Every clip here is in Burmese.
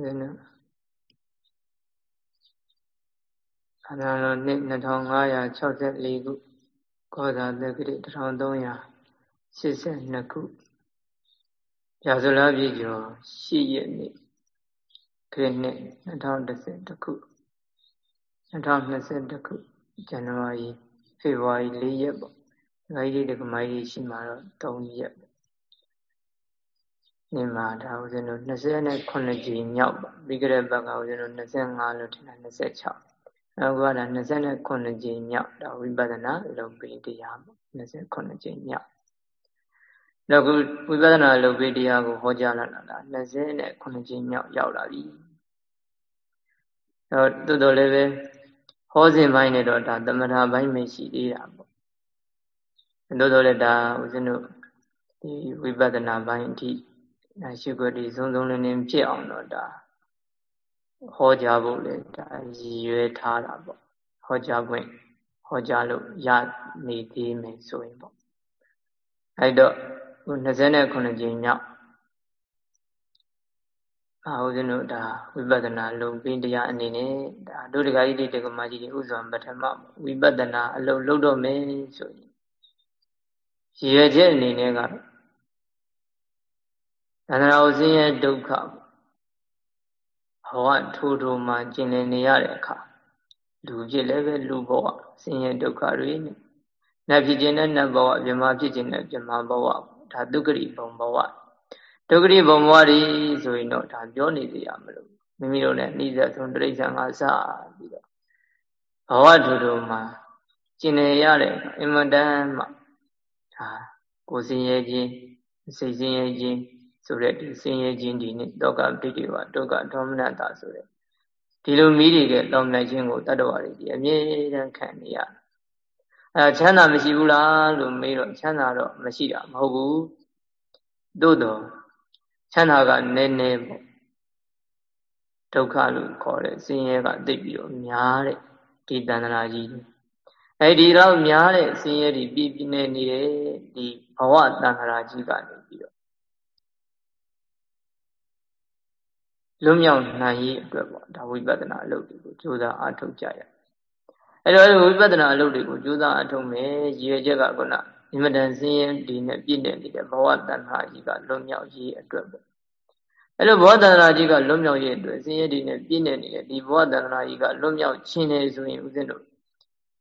ဦးဇင်းတို့အနာတော်နှစ်2564ခုကောဇာတက္ကတိ1382ခုရာဇလာပြည်ကျော်8ရက်နေ့ခရစ်နှစ်2010ခု2021ခုဇန်နဝါရီဖေဖော်ဝါရီ4ရက်ပေါ့။ဒါကြီးဒီကမိုင်းကြီးရှိမှာတော့3ရက် ပေါ့။ဒီမှာဒါဦးဇင်းတို့28ကြိမ်မြောက်ပါ။ပြီးကြတဲ့ဘက်ကဦးဇင်းတို့25လို့ထင်တာ26။နောက်ကဒါ29ကြိမ်မြောက်ဒါဝိပဿနာလုပ်ပြီးတရားပေါ့29ကြိမ်မြောက်။နောက်ခုဝိပဿနာလုပ်ပြီးတရားကိုဟောကြားလာတာဒါ29ကြိမ်မြောက်ရောက်လာပြီ။အဲတော့တော်တော်လေးပဲဟောစဉ်ပိုင်းနဲ့တော့ဒါသမထပိုင်းမရှိသေးတာပေါ့သို့တော်လည်းဒါဦးဇင်းတို့ဒီဝိပဿနာပိုင်းအထိ ရှုခွက်ဒီဆုံးဆုံးလင်းလင်းဖြစ်အောင်တော့ဒါဟောကြားဖို့လေဒါရည်ရွယ်ထားတာပေါ့ဟောကြားခွင့်ဟောကြားလို့ရနေသေးမယ်ဆိုရင်ပေါ့အဲ့တော့29ကြိမ်မြောက်အာဦးဇင်းတို့ဒါဝိပဿနာလုံပင်းတရားအနေနဲ့ဒါတို့တက္ကကြီးတေကမကြီးတွေဥစွာပထမဝိပဿနာအလုံးလုံးတော့မယ်ဆိုရင်ရည်ရွယ်ချက်အနေနဲ့ကတော့သန္တရာဥစဉ်ရဲ့ဒုက္ခဘဝထိုးထိုးမှကျင်လည်နေရတဲ့အခါလူဖြစ်လည်းပဲလူဘဝဆင်းရဲဒုက္ခတွေနဲ့နတ်ဖြစ်ခြင်းနဲ့နတ်ဘဝမြမဖြစ်ခြင်းနဲ့မြမဘဝဒါဒုက္ခရိဘုံဘဝဒုက္ခရိဘုံဘဝတွေဆိုရင်တော့ဒါပြောနေကြရမလို့မိမိတို့နဲ့နှိစက်ဆုံးတိရစ္ဆာန်ကစပြီးတော့ဘဝထိုးထိုးမှကျင်လည်ရတဲ့အင်မတန်မှဒါကိုယ်စင်ရဲ့ခြင်းစိတ်စင်ရဲ့ခြင်း ဆိုတဲ့ဒီစင်ရဲ့ခြင်းဒီနဲ့တောကပိဋိဝဒုက္ခဒေါမနတာဆိုတဲ့ဒီလိုမိတွေကတောင်းနိုင်ခြင်းကိုတတ္တဝါတွေဒီအမြဲတမ်းခံနေရအဲချမ်းသာမရှိဘူးလားလို့မေးတော့ချမ်းသာတော့မရှိတာမဟုတ်ဘူးသို့တော့ချမ်းသာကနည်းနည်းပေါ့ဒုက္ခလို့ခေါ်တဲ့ဆင်းရဲကသိပြီးတော့များတဲ့ဒီတဏ္ဍာကြီးအဲ့ဒီတော့များတဲ့ဆင်းရဲတွေပြည့်ပြည့်နေနေတဲ့ဒီဘဝတန်ခါကြီးကနေပြီးတော့ လွတ်မြောက်နိုင်ရေးအတွက်ပေါ့ဒါဝိပဿနာအလုပ်တွေကိုကြိုးစားအားထုတ်ကြရအဲ့တော့ဝိပဿနာအလုပ်တွေကိုကြိုးစားအားထုတ်မယ်ရည်ရွယ်ချက်ကခုနအင်မတန်ဆင်းရဲဒီနဲ့ပြည့်နေနေတဲ့ဘဝတန်ခါကြီးကလွတ်မြောက်ရေးအတွက်ပေါ့အဲ့လိုဘဝတန္တရာကြီးကလွတ်မြောက်ရေးအတွက်ဆင်းရဲတွေနဲ့ပြည့်နေနေတဲ့ဒီဘဝတန္တရာကြီးကလွတ်မြောက်ခြင်းလေဆိုရင်ဦးဇင်းတို့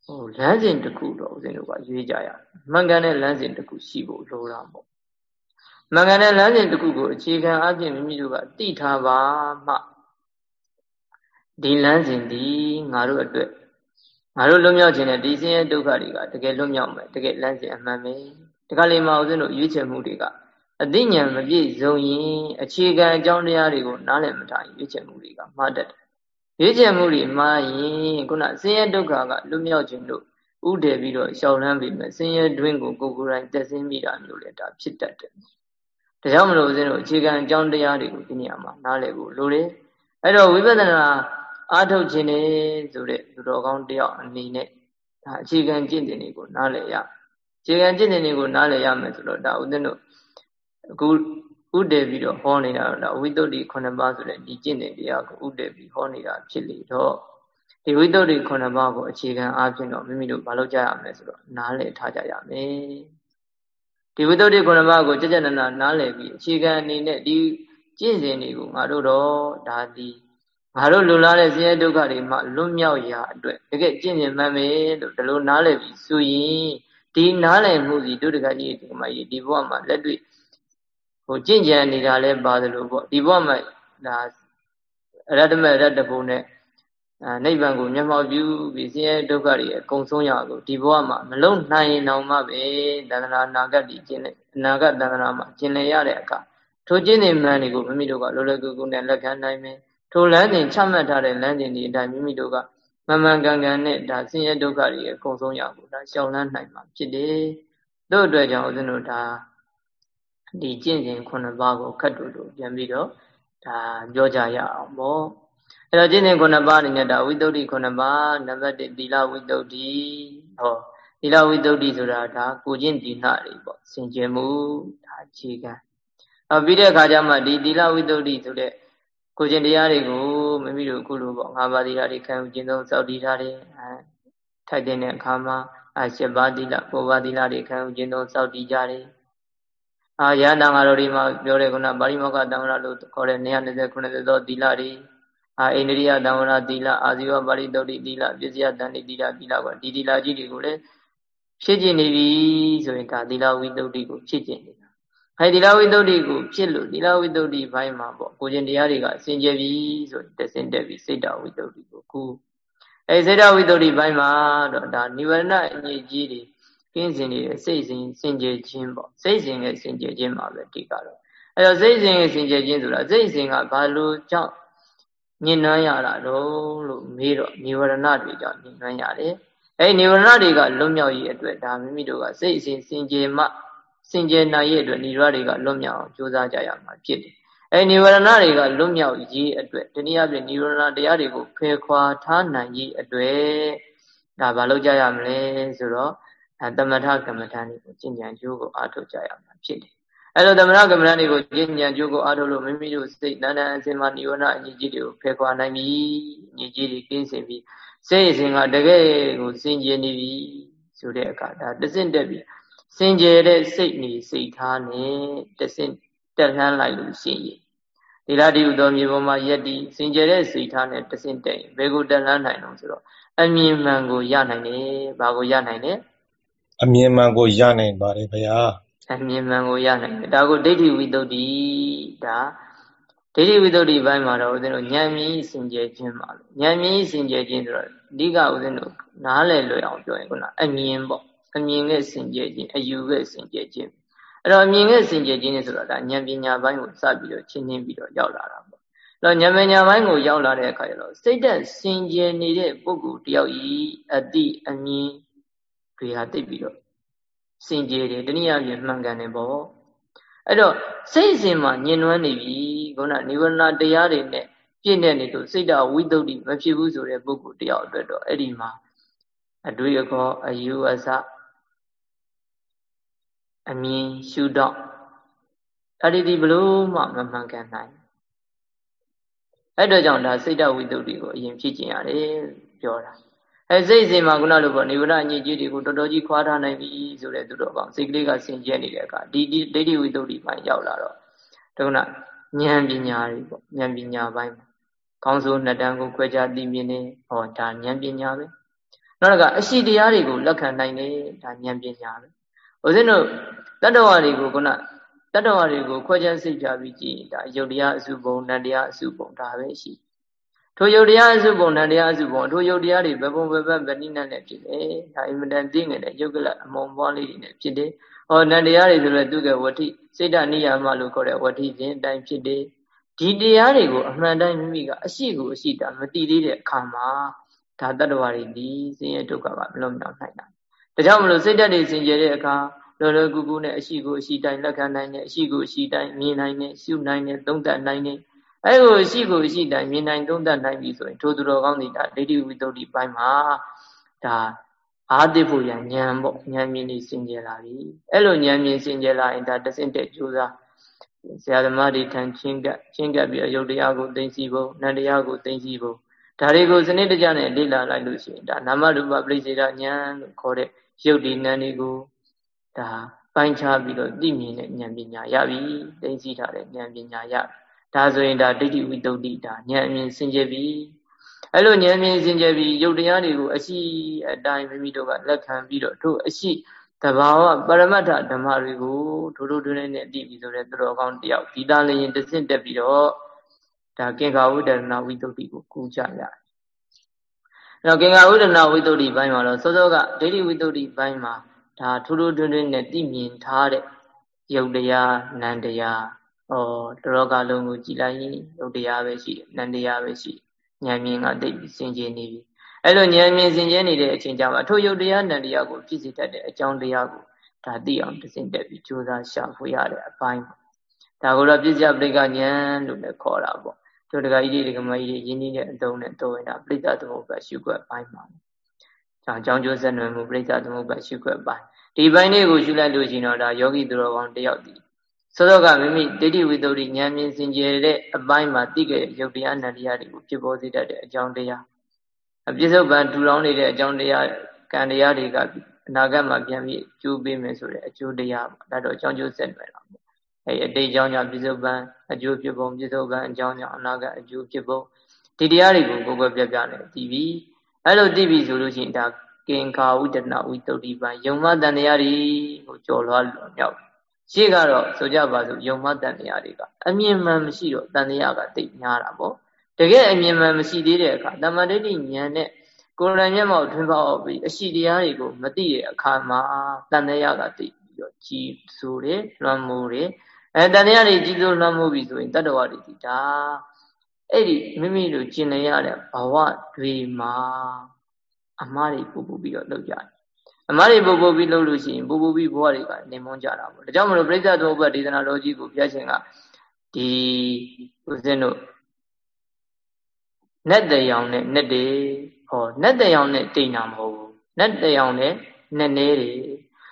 ဟိုလမ်းစဉ်တစ်ခုတော့ဦးဇင်းတို့ကရွေးကြရမှန်ကန်တဲ့လမ်းစဉ်တစ်ခုရှိဖို့လိုတာပေါ့ မှန်ကန်တဲ့လမ်းစဉ်တစ်ခုကိုအခြေခံအပြင်မိမိတို့ကသိထားပါမှဒီလမ်းစဉ်ဒီငါတို့အတွက်ငါတို့လွတ်မြောက်ခြင်းနဲ့ဒီဆင်းရဲဒုက္ခတွေကတကယ်လွတ်မြောက်မယ်တကယ်လမ်းစဉ်အမှန်ပဲဒီကလေးမှာဦးဇင်းတို့ရွေးချယ်မှုတွေကအသိဉာဏ်မပြည့်စုံရင်အခြေခံအကြောင်းတရားတွေကိုနားလည်မထားရင်ရွေးချယ်မှုတွေကမှားတတ်တယ်ရွေးချယ်မှုတွေမှားရင်ခုနဆင်းရဲဒုက္ခကလွတ်မြောက်ခြင်းတို့ဥတည်ပြီးတော့ရှောင်လန်းပြီးမယ်ဆင်းရဲတွင်းကိုကိုယ်ကိုယ်တိုင်တက်ဆင်းမိတာမျိုးလည်းဒါဖြစ်တတ်တယ် ဒါကြောင့်မလို့ဦးဇင်းတို့အခြေခံအကြောင်းတရားတွေကိုဒီနေရာမှာနားလည်ဖို့လိုတယ်အဲ့တော့ဝိပဿနာအားထုတ်ခြင်းနေဆိုတဲ့လူတော်ကောင်းတယောက်အနေနဲ့ဒါအခြေခံကျင့်တဲ့တွေကိုနားလည်ရအခြေခံကျင့်တဲ့တွေကိုနားလည်ရမယ်ဆိုတော့ဒါဦးဇင်းတို့အခုဥတည်ပြီးတော့ဟောနေတာတော့ဝိသုဒ္ဓိ9ပါးဆိုတဲ့ဒီကျင့်တဲ့တရားကိုဥတည်ပြီးဟောနေတာဖြစ်လေတော့ဒီဝိသုဒ္ဓိ9ပါးကိုအခြေခံအားဖြင့်တော့မိမိတို့မလုပ်ကြရမယ်ဆိုတော့နားလည်ထားကြရမယ် ဒီဝိသုဒ္ဓိ9ပါးကိုကြကြနနာနားလည်ပြီးအခြေခံအနေနဲ့ဒီကျင့်စဉ်တွေကိုငါတို့တော့ဒါဒီငါတို့လူလာတဲ့ဆင်းရဲဒုက္ခတွေမှလွတ်မြောက်ရာအတွက်တကယ်ကျင့်ကြံမှန်မယ်လို့ဒီလိုနားလည်ပြီးဆိုရင်ဒီနားလည်မှုစီဒုဒကကြီးဒီမှာဒီဘဝမှာလက်တွေ့ဟိုကြင့်ကြံနေတာလဲပါတယ်လို့ပေါ့ဒီဘဝမှာဒါအရတ္တမရတ္တဘုံနဲ့ အဲနိဗ္ဗာန်ကိုမျက်မှောက်ပြုပြီးဆင်းရဲဒုက္ခတွေအကုန်ဆုံးရအောင်ဒီဘဝမှာမလုံနိုင်ရင်တော့မှပဲတဏ္ဍာနာဂတ်ဒီကျင့်တဲ့အနာဂတ်တဏ္ဍာမှာကျင့်လေရတဲ့အခါထိုကျင့်နေမှန်တွေကိုမိမိတို့ကလောလောကူကူနဲ့လက်ခံနိုင်မယ်ထိုလမ်းစဉ်ချမှတ်ထားတဲ့လမ်းစဉ်ဒီအတိုင်းမိမိတို့ကမမှန်ကန်ကန်နဲ့ဒါဆင်းရဲဒုက္ခတွေအကုန်ဆုံးရအောင်ဒါရှောင်လန်းနိုင်မှာဖြစ်တယ်တို့အတွက်ကြောင့်ဦးဇင်းတို့ဒါဒီကျင့်စဉ်ခုနှစ်ပါးကိုခတ်တူတူပြန်ပြီးတော့ဒါပြောကြရအောင်ပေါ့ အဲ့တော့ကျင့်စဉ်ခုနှစ်ပါးအနေနဲ့ဒါဝိသုဒ္ဓိခုနှစ်ပါးနံပါတ်1သီလဝိသုဒ္ဓိဟောသီလဝိသုဒ္ဓိဆိုတာဒါကိုကျင့်ဒီနာတွေပေါ့စင်ကြယ်မှုဒါအခြေခံအပြီးတဲ့အခါကျမှဒီသီလဝိသုဒ္ဓိဆိုတဲ့ကိုကျင်တရားတွေကိုမိမိတို့အခုလိုပေါ့ငါးပါးသီလတွေခံယူခြင်းသုံးစောင့်တည်ထားတယ်အဲထိုက်တဲ့အခါမှာအရှစ်ပါးသီလပေါ်ပါးသီလတွေခံယူခြင်းသုံးစောင့်တည်ကြတယ်အာရဟန္တာငါတို့ဒီမှာပြောတဲ့ခုနပါဠိမောက္ခတံဝရလို့ခေါ်တဲ့229သောသီလတွေ အာအိန္ဒိယတံဝရသီလအာဇီဝပါဠိတုတ်တိသီလပစ္စယတန်တိသီလသီလကဒီသီလကြီးတွေကိုလည်းဖြစ်ကျင်နေပြီဆိုရင်ဒါသီလဝိတုဒ္ဓိကိုဖြစ်ကျင်နေတာ။အဲဒီသီလဝိတုဒ္ဓိကိုဖြစ်လို့သီလဝိတုဒ္ဓိဘိုင်းမှာပေါ့ကိုကျင်တရားတွေကစင်ကြယ်ပြီဆိုရင်တဆင်တက်ပြီစိတ်တဝိတုဒ္ဓိကိုကူအဲစိတ်တဝိတုဒ္ဓိဘိုင်းမှာတော့ဒါနိဝရဏအငြိကြီးတွေကင်းစင်နေတဲ့စိတ်စဉ်စင်ကြယ်ခြင်းပေါ့စိတ်စဉ်ရဲ့စင်ကြယ်ခြင်းမှာပဲဒီကတော့အဲတော့စိတ်စဉ်ရဲ့စင်ကြယ်ခြင်းဆိုတာစိတ်စဉ်ကဘာလို့ကြောင့် ညင်နှမ်းရတာတော့လို့မေးတော့နိဝရဏတွေကြောင့်ညင်နှမ်းရတယ်အဲဒီနိဝရဏတွေကလွတ်မြောက်ရေးအတွက်ဒါမိမိတို့ကစိတ်အစဉ်စင်ကြယ်မှစင်ကြယ်နိုင်ရဲ့အတွက်နိဝရတွေကလွတ်မြောက်အောင်ကြိုးစားကြရမှာဖြစ်တယ်အဲနိဝရဏတွေကလွတ်မြောက်ရေးအတွက်တနည်းအားဖြင့်နိဝရဏတရားတွေကိုဖယ်ခွာထားနိုင်ရေးအတွက်ဒါဘာလုပ်ကြရမလဲဆိုတော့သမထကမ္မဋ္ဌာန်းတွေကိုကျင့်ကြံကြိုးကိုအားထုတ်ကြရမှာဖြစ်တယ် အဲလိုသမထကမ္မဋ္ဌာန်းတွေကိုကျင့်ကြံကြိုးကိုအားထုတ်လို့မိမိတို့စိတ်တန်တန်အစင်မှာနိဝရဏအညီကြီးတွေကိုဖယ်ခွာနိုင်ပြီအညီကြီးတွေကင်းစင်ပြီးစိတ်အစဉ်ကတကယ်ကိုစင်ကြယ်နေပြီဆိုတဲ့အခါဒါတစင့်တက်ပြီစင်ကြယ်တဲ့စိတ်နေစိတ်ထားနဲ့တစင့်တက်လှမ်းလိုက်လို့ရှိရင်ဒီလားဒီဥသောမြေပေါ်မှာယက်တီစင်ကြယ်တဲ့စိတ်ထားနဲ့တစင့်တက်ရင်ဘယ်ကိုတက်လှမ်းနိုင်တော့ဆိုတော့အမြင်မှန်ကိုရနိုင်တယ်ဘာကိုရနိုင်လဲအမြင်မှန်ကိုရနိုင်ပါတယ်ဗျာ အမြင်မှန်ကိုရနိုင်တယ်ဒါကိုဒိဋ္ဌိဝိသုဒ္ဓိဒါဒိဋ္ဌိဝိသုဒ္ဓိဘိုင်းမှာတော့ဦးဇင်းတို့ဉာဏ်မြင်စင်ကြယ်ခြင်းပါပဲဉာဏ်မြင်စင်ကြယ်ခြင်းဆိုတော့အဓိကဦးဇင်းတို့နားလည်လွယ်အောင်ပြောရင်ခုနအမြင်ပေါ့အမြင်နဲ့စင်ကြယ်ခြင်းအယူနဲ့စင်ကြယ်ခြင်းအဲ့တော့အမြင်နဲ့စင်ကြယ်ခြင်းနဲ့ဆိုတော့ဒါဉာဏ်ပညာဘိုင်းကိုစပြီးတော့ချင်းချင်းပြီးတော့ရောက်လာတာပေါ့အဲ့တော့ဉာဏ်ပညာဘိုင်းကိုရောက်လာတဲ့အခါကျတော့စိတ်သက်စင်ကြယ်နေတဲ့ပုဂ္ဂိုလ်တယောက်ဤအတိအမြင်တွေဟာတိတ်ပြီးတော့ စင်ကြယ်တယ်တနည်းအားဖြင့်မှန်ကန်တယ်ပေါ့အဲ့တော့စိတ်စဉ်မှာညင်နွမ်းနေပြီခုနနိဝရဏတရားတွေနဲ့ပြည့်နေနေလို့စိတ်တဝိသုဒ္ဓိမဖြစ်ဘူးဆိုတဲ့ပုဂ္ဂိုလ်တယောက်အတွက်တော့အဲ့ဒီမှာအတွေ့အခေါ်အယူအဆအမြင်ရှုတော့အဲ့ဒီဒီဘလို့မှမမှန်ကန်နိုင်အဲ့တော့ကြောင့်ဒါစိတ်တဝိသုဒ္ဓိကိုအရင်ဖြစ်ကျင်ရတယ်ပြောတာ အဲစိတ်စဉ်မှာခုနလိုပေါ့နေဝရအညစ်အကြေးတွေကိုတော်တော်ကြီးခွာထားနိုင်ပြီဆိုတဲ့သူတော်ကောင်စိတ်ကလေးကဆင်ကျဲနေတဲ့အခါဒီဒီဒိဋ္ဌိဝိတ္တုပိုင်းရောက်လာတော့ဒုက္ခဉာဏ်ပညာတွေပေါ့ဉာဏ်ပညာပိုင်းမှာကောင်းစိုးနှစ်တန်းကိုခွဲခြားသိမြင်နေဟောဒါဉာဏ်ပညာပဲနောက်တစ်ခါအရှိတရားတွေကိုလက်ခံနိုင်တယ်ဒါဉာဏ်ပညာပဲဦးဇင်းတို့တတ္တဝါတွေကိုခုနတတ္တဝါတွေကိုခွဲခြားစိတ်ကြပြီးကြည့်ဒါယုတ်တရားအစုပုံနတ်တရားအစုပုံဒါပဲရှိတယ် ထိုယုတ်တရားအစုပုံနံတရားအစုပုံထိုယုတ်တရားတွေဘပုံဘဘဗဏိနနဲ့ဖြစ်တယ်ဒါအင်မတန်သိငယ်တဲ့ယုတ်ကလအမုံပွားလေးတွေနဲ့ဖြစ်တယ်ဟောနံတရားတွေဆိုလည်းသူကဝတိစိတ်တနိယာမလို့ခေါ်တဲ့ဝတိဖြင့်အတိုင်းဖြစ်တယ်ဒီတရားတွေကိုအမှန်တိုင်းမိမိကအရှိကိုအရှိတာမတိသေးတဲ့အခါမှာဒါတတ္တဝါတွေဒီဆင်းရဲဒုက္ခကမလွတ်မြောက်နိုင်တာဒါကြောင့်မလို့စိတ်ဓာတ်တွေစင်ကြယ်တဲ့အခါလောလောကူကူနဲ့အရှိကိုအရှိတိုင်းလက်ခံနိုင်တယ်အရှိကိုအရှိတိုင်းမြင်နိုင်တယ်ရှုနိုင်တယ်သုံးသပ်နိုင်တယ် အဲကိုရှိကိုရှိတိုင်းမြင်နိုင်သုံးသပ်နိုင်ပြီဆိုရင်ထိုသူတော်ကောင်းတွေဒါဒိဋ္ဌိဝိတ္တုဘိုင်းမှာဒါအာတိဖို့ရဉာဏ်ပေါ့ဉာဏ်မြင်နေစင်ကြယ်လာပြီအဲ့လိုဉာဏ်မြင်စင်ကြယ်လာရင်ဒါတဆင့်တဲ့ကြိုးစားဆရာသမားတွေထံချင်းကပ်ချင်းကပ်ပြီးအယုတ်တရားကိုသိသိဖို့နန္တရားကိုသိသိဖို့ဒါတွေကိုစနစ်တကျနဲ့လေ့လာလိုက်လို့ရှိရင်ဒါနာမရူပပရိစ္ဆေဒဉာဏ်လို့ခေါ်တဲ့ယုတ်ဒီနန္ဒီကိုဒါပိုင်းခြားပြီးတော့သိမြင်တဲ့ဉာဏ်ပညာရပြီသိသိထားတဲ့ဉာဏ်ပညာရပြီ ဒါဆိုရင်ဒါဒိဋ္ဌိဝိတုဒ္ဓိဒါဉာဏ်အမြင်စင်ကြယ်ပြီအဲ့လိုဉာဏ်အမြင်စင်ကြယ်ပြီယုတ်တရားတွေကိုအရှိအတိုင်းမိမိတို့ကလက်ခံပြီးတော့တို့အရှိတဘာဝပရမတ္ထဓမ္မတွေကိုထိုးထိုးထွင်းထွင်းနဲ့အတိပြီဆိုတဲ့သူတော်ကောင်းတယောက်ဒီသားလေးရင်တဆင့်တက်ပြီးတော့ဒါကင်္ခာဝိဒနာဝိတုဒ္ဓိကိုကူကြရတယ်အဲ့တော့ကင်္ခာဝိဒနာဝိတုဒ္ဓိဘိုင်းမှာတော့စောစောကဒိဋ္ဌိဝိတုဒ္ဓိဘိုင်းမှာဒါထိုးထိုးထွင်းထွင်းနဲ့သိမြင်ထားတဲ့ယုတ်တရားနံတရား ဟောတရောကလုံးကိုကြည်လိုက်ရင်ယုတ်တရားပဲရှိတယ်နန္တရားပဲရှိဉာဏ်မြင်ကတိတ်ပြီးစင်ကြယ်နေပြီအဲ့လိုဉာဏ်မြင်စင်ကြယ်နေတဲ့အချိန်ကျမှအထိုယုတ်တရားနန္တရားကိုဖြစ်စေတတ်တဲ့အကြောင်းတရားကိုဒါသိအောင်တစင်တက်ပြီးကြိုးစားရှာဖွေရတဲ့အပိုင်းဒါကိုတော့ပြစ္ဆယပရိကဉာဏ်လို့လည်းခေါ်တာပေါ့တို့တကကြီးဒီကမကြီးရင်းနှီးတဲ့အတုံးနဲ့တော်ဝင်တာပြိဿသမုပ္ပါရှုွက်ပိုင်းမှာကြောင့်ကြောင်းကျိုးဆက်နွယ်မှုပြိဿသမုပ္ပါရှုွက်ပိုင်းဒီပိုင်းလေးကိုရှုလိုက်လို့ရှိရင်တော့ဒါယောဂီသူတော်ကောင်းတယောက်ဒီ စစောစောကမိမိဒိဋ္ဌိဝိတ္တုဉာဏ်မြင်စင်ကြယ်တဲ့အပိုင်းမှာသိခဲ့တဲ့ယုတ်တရားနံတရားတွေကိုဖြစ်ပေါ်စေတတ်တဲ့အကြောင်းတရားအပြစ္ဆုတ်ပံထူထောင်နေတဲ့အကြောင်းတရားကံတရားတွေကအနာဂတ်မှာပြန်ပြီးကျိုးပေးမယ်ဆိုတဲ့အကျိုးတရားပေါ့ဒါတော့အကြောင်းကျိုးဆက်နွယ်တာပေါ့အဲအတိတ်ကြောင့်ကြောင့်ပြစ္ဆုတ်ပံအကျိုးဖြစ်ပုံပြစ္ဆုတ်ပံအကြောင်းကြောင့်အနာဂတ်အကျိုးဖြစ်ပုံဒီတရားတွေကိုကိုယ်ကိုယ်ပြပြနေတည်ပြီးအဲ့လိုတည်ပြီးဆိုလို့ရှိရင်ဒါကင်္ကာဝိတ္တနာဝိတ္တုဒီပံယုံမတန်တရားတွေကိုကြော်လွှားလွန်မြောက် ရှေ့ကတော့ဆိုကြပါစို့ယုံမတန်တရားတွေကအမြင်မှန်မရှိတော့တန်တရားကတိတ်များတာပေါ့တကယ်အမြင်မှန်မရှိသေးတဲ့အခါတမ္မာဒိဋ္ဌိဉာဏ်နဲ့ကိုယ်တိုင်မျက်မှောက်ထွန်းပေါက်ပြီးအရှိတရားတွေကိုမသိတဲ့အခါမှာတန်တရားကသိပြီးတော့ကြီးဆိုတယ်လွှမ်းမိုးတယ်အဲတန်တရားတွေကြီးဆိုလွှမ်းမိုးပြီးဆိုရင်တတ္တဝါတွေဒီဒါအဲ့ဒီမိမိတို့ကျင်နေရတဲ့ဘဝတွေမှာအမှားတွေပူပူပြီးတော့လုပ်ကြတယ် အမှားတွေပူပူပြီးလုပ်လို့ရှိရင်ပူပူပြီးဘဝတွေကနေမွန်းကြတာပေါ့ဒါကြောင့်မလို့ပြိဿသမုပ္ပါဒေသနာတော်ကြီးကိုဘုရားရှင်ကဒီဦးဇင်းတို့နတ်တရောင်နဲ့နတ်တွေဟောနတ်တရောင်နဲ့တိတ်နာမဟုတ်ဘူးနတ်တရောင်နဲ့နတ်နေတွေ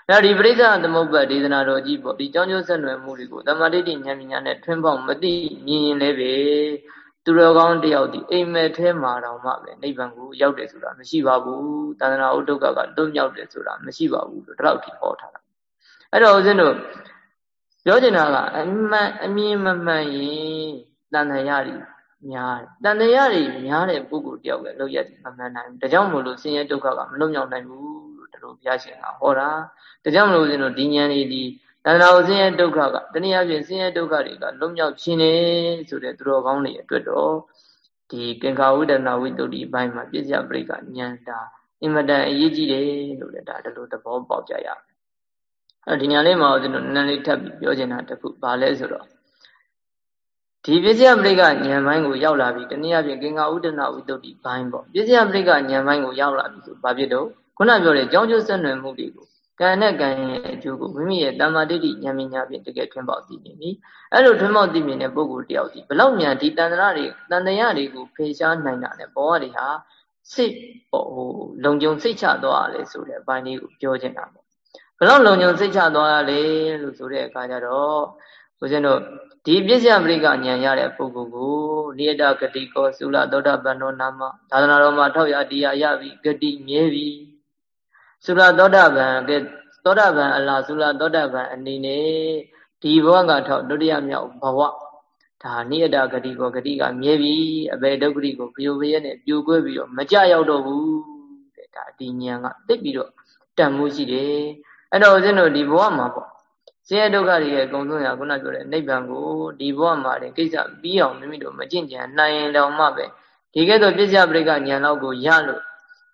အဲ့ဒီပရိစ္ဆသမုပ္ပါဒေသနာတော်ကြီးပေါ့ဒီကြောင်းကျိုးဆက်နွယ်မှုတွေကိုတမ္မာဒိဋ္ဌိဉာဏ်ဉာဏ်နဲ့ထွန်းပေါက်မသိမြင်ရင်လည်းပဲ သူတော်ကောင်းတယောက်ဒီအိမ်မက်ထဲမှာတော့မှပဲနိဗ္ဗာန်ကိုရောက်တယ်ဆိုတာမရှိပါဘူးသာသနာ့ဥဒုက္ခကလွတ်မြောက်တယ်ဆိုတာမရှိပါဘူးလို့ဒီလောက်ထိဟောထားတာအဲ့တော့ဦးဇင်းတို့ပြောချင်တာကအမှန်အမြင်မမှန်ရင်တန်တရားတွေများတယ်တန်တရားတွေများတဲ့ပုဂ္ဂိုလ်တယောက်လည်းလောက်ရတယ်မမှန်နိုင်ဘူးဒါကြောင့်မို့လို့ဆင်းရဲဒုက္ခကမလွတ်မြောက်နိုင်ဘူးလို့ဒီလိုဘုရားရှင်ကဟောတာဒါကြောင့်မလို့ဦးဇင်းတို့ဒီဉာဏ်လေးဒီ တဏှာကိုဆင်းရဲဒုက္ခကတနည်းအားဖြင့်ဆင်းရဲဒုက္ခတွေကလွတ်မြောက်ခြင်းနေဆိုတဲ့သူတော်ကောင်းတွေအတွက်တော့ဒီကင်္ခာဝိဒနာဝိတ္တုဒီဘိုင်းမှာပြည့်စက်ပရိကဉာဏ်တာအင်မတန်အရေးကြီးတယ်လို့လည်းဒါဒီလိုသဘောပေါက်ကြရမယ်အဲဒီညာလေးမှာဦးဇင်းတို့နည်းနည်းလေးထပ်ပြီးပြောချင်တာတစ်ခုဘာလဲဆိုတော့ဒီပစ္စယပရိကဉာဏ်ပိုင်းကိုရောက်လာပြီတနည်းအားဖြင့်ကင်္ဂဥဒနာဝိတ္တုဒီဘိုင်းပေါ့ပစ္စယပရိကဉာဏ်ပိုင်းကိုရောက်လာပြီဆိုဘာဖြစ်တော့ခုနပြောတဲ့ကြောင်းကျိုးဆက်နွယ်မှုတွေကို ကံနဲ့ကံရဲ့အကျိုးကိုမိမိရဲ့တမ္မာဒိဋ္ဌိဉာဏ်ပညာဖြင့်တကယ်ထွန်းပေါက်သိမြင်ပြီအဲ့လိုထွန်းပေါက်သိမြင်တဲ့ပုဂ္ဂိုလ်တယောက်ဒီဘလောက်မြန်ဒီတန်တရာတွေတန်တရားတွေကိုဖေရှားနိုင်တာနဲ့ဘောတွေဟာစိတ်ဟိုလုံခြုံစိတ်ချသွားရလေဆိုတဲ့အပိုင်းလေးကိုပြောချင်တာပေါ့ဘလောက်လုံခြုံစိတ်ချသွားရလေလို့ဆိုတဲ့အခါကျတော့ဦးဇင်းတို့ဒီပစ္စယပရိကဉာဏ်ရတဲ့ပုဂ္ဂိုလ်ကိုနိယတဂတိကောသုလသောတာပန်နောနာမသာသနာတော်မှာထောက်ရတရားရပြီဂတိမြဲပြီ သုလသောတာပန်ကသောတာပန်အလားသုလသောတာပန်အနေနဲ့ဒီဘဝကထောက်ဒုတိယမြောက်ဘဝဒါနိယတဂတိကောဂတိကမြဲပြီအဘေဒုက္ခတိကိုဖျို့ဖျဲနဲ့ပြိုကွဲပြီးတော့မကြရောက်တော့ဘူးတဲ့ဒါဒီဉာဏ်ကသိပြီးတော့တန်မှုရှိတယ်အဲ့တော့ဦးဇင်းတို့ဒီဘဝမှာပေါ့ဆင်းရဲဒုက္ခတွေရဲ့အကုန်ဆုံးရာခုနပြောတဲ့နိဗ္ဗာန်ကိုဒီဘဝမှာတင်ကိစ္စပြီးအောင်မိမိတို့မကျင့်ကြံနိုင်ရင်တော့မှပဲဒီကဲ့သို့ပြစ္ဆပရိကဉာဏ်လောက်ကိုရလို့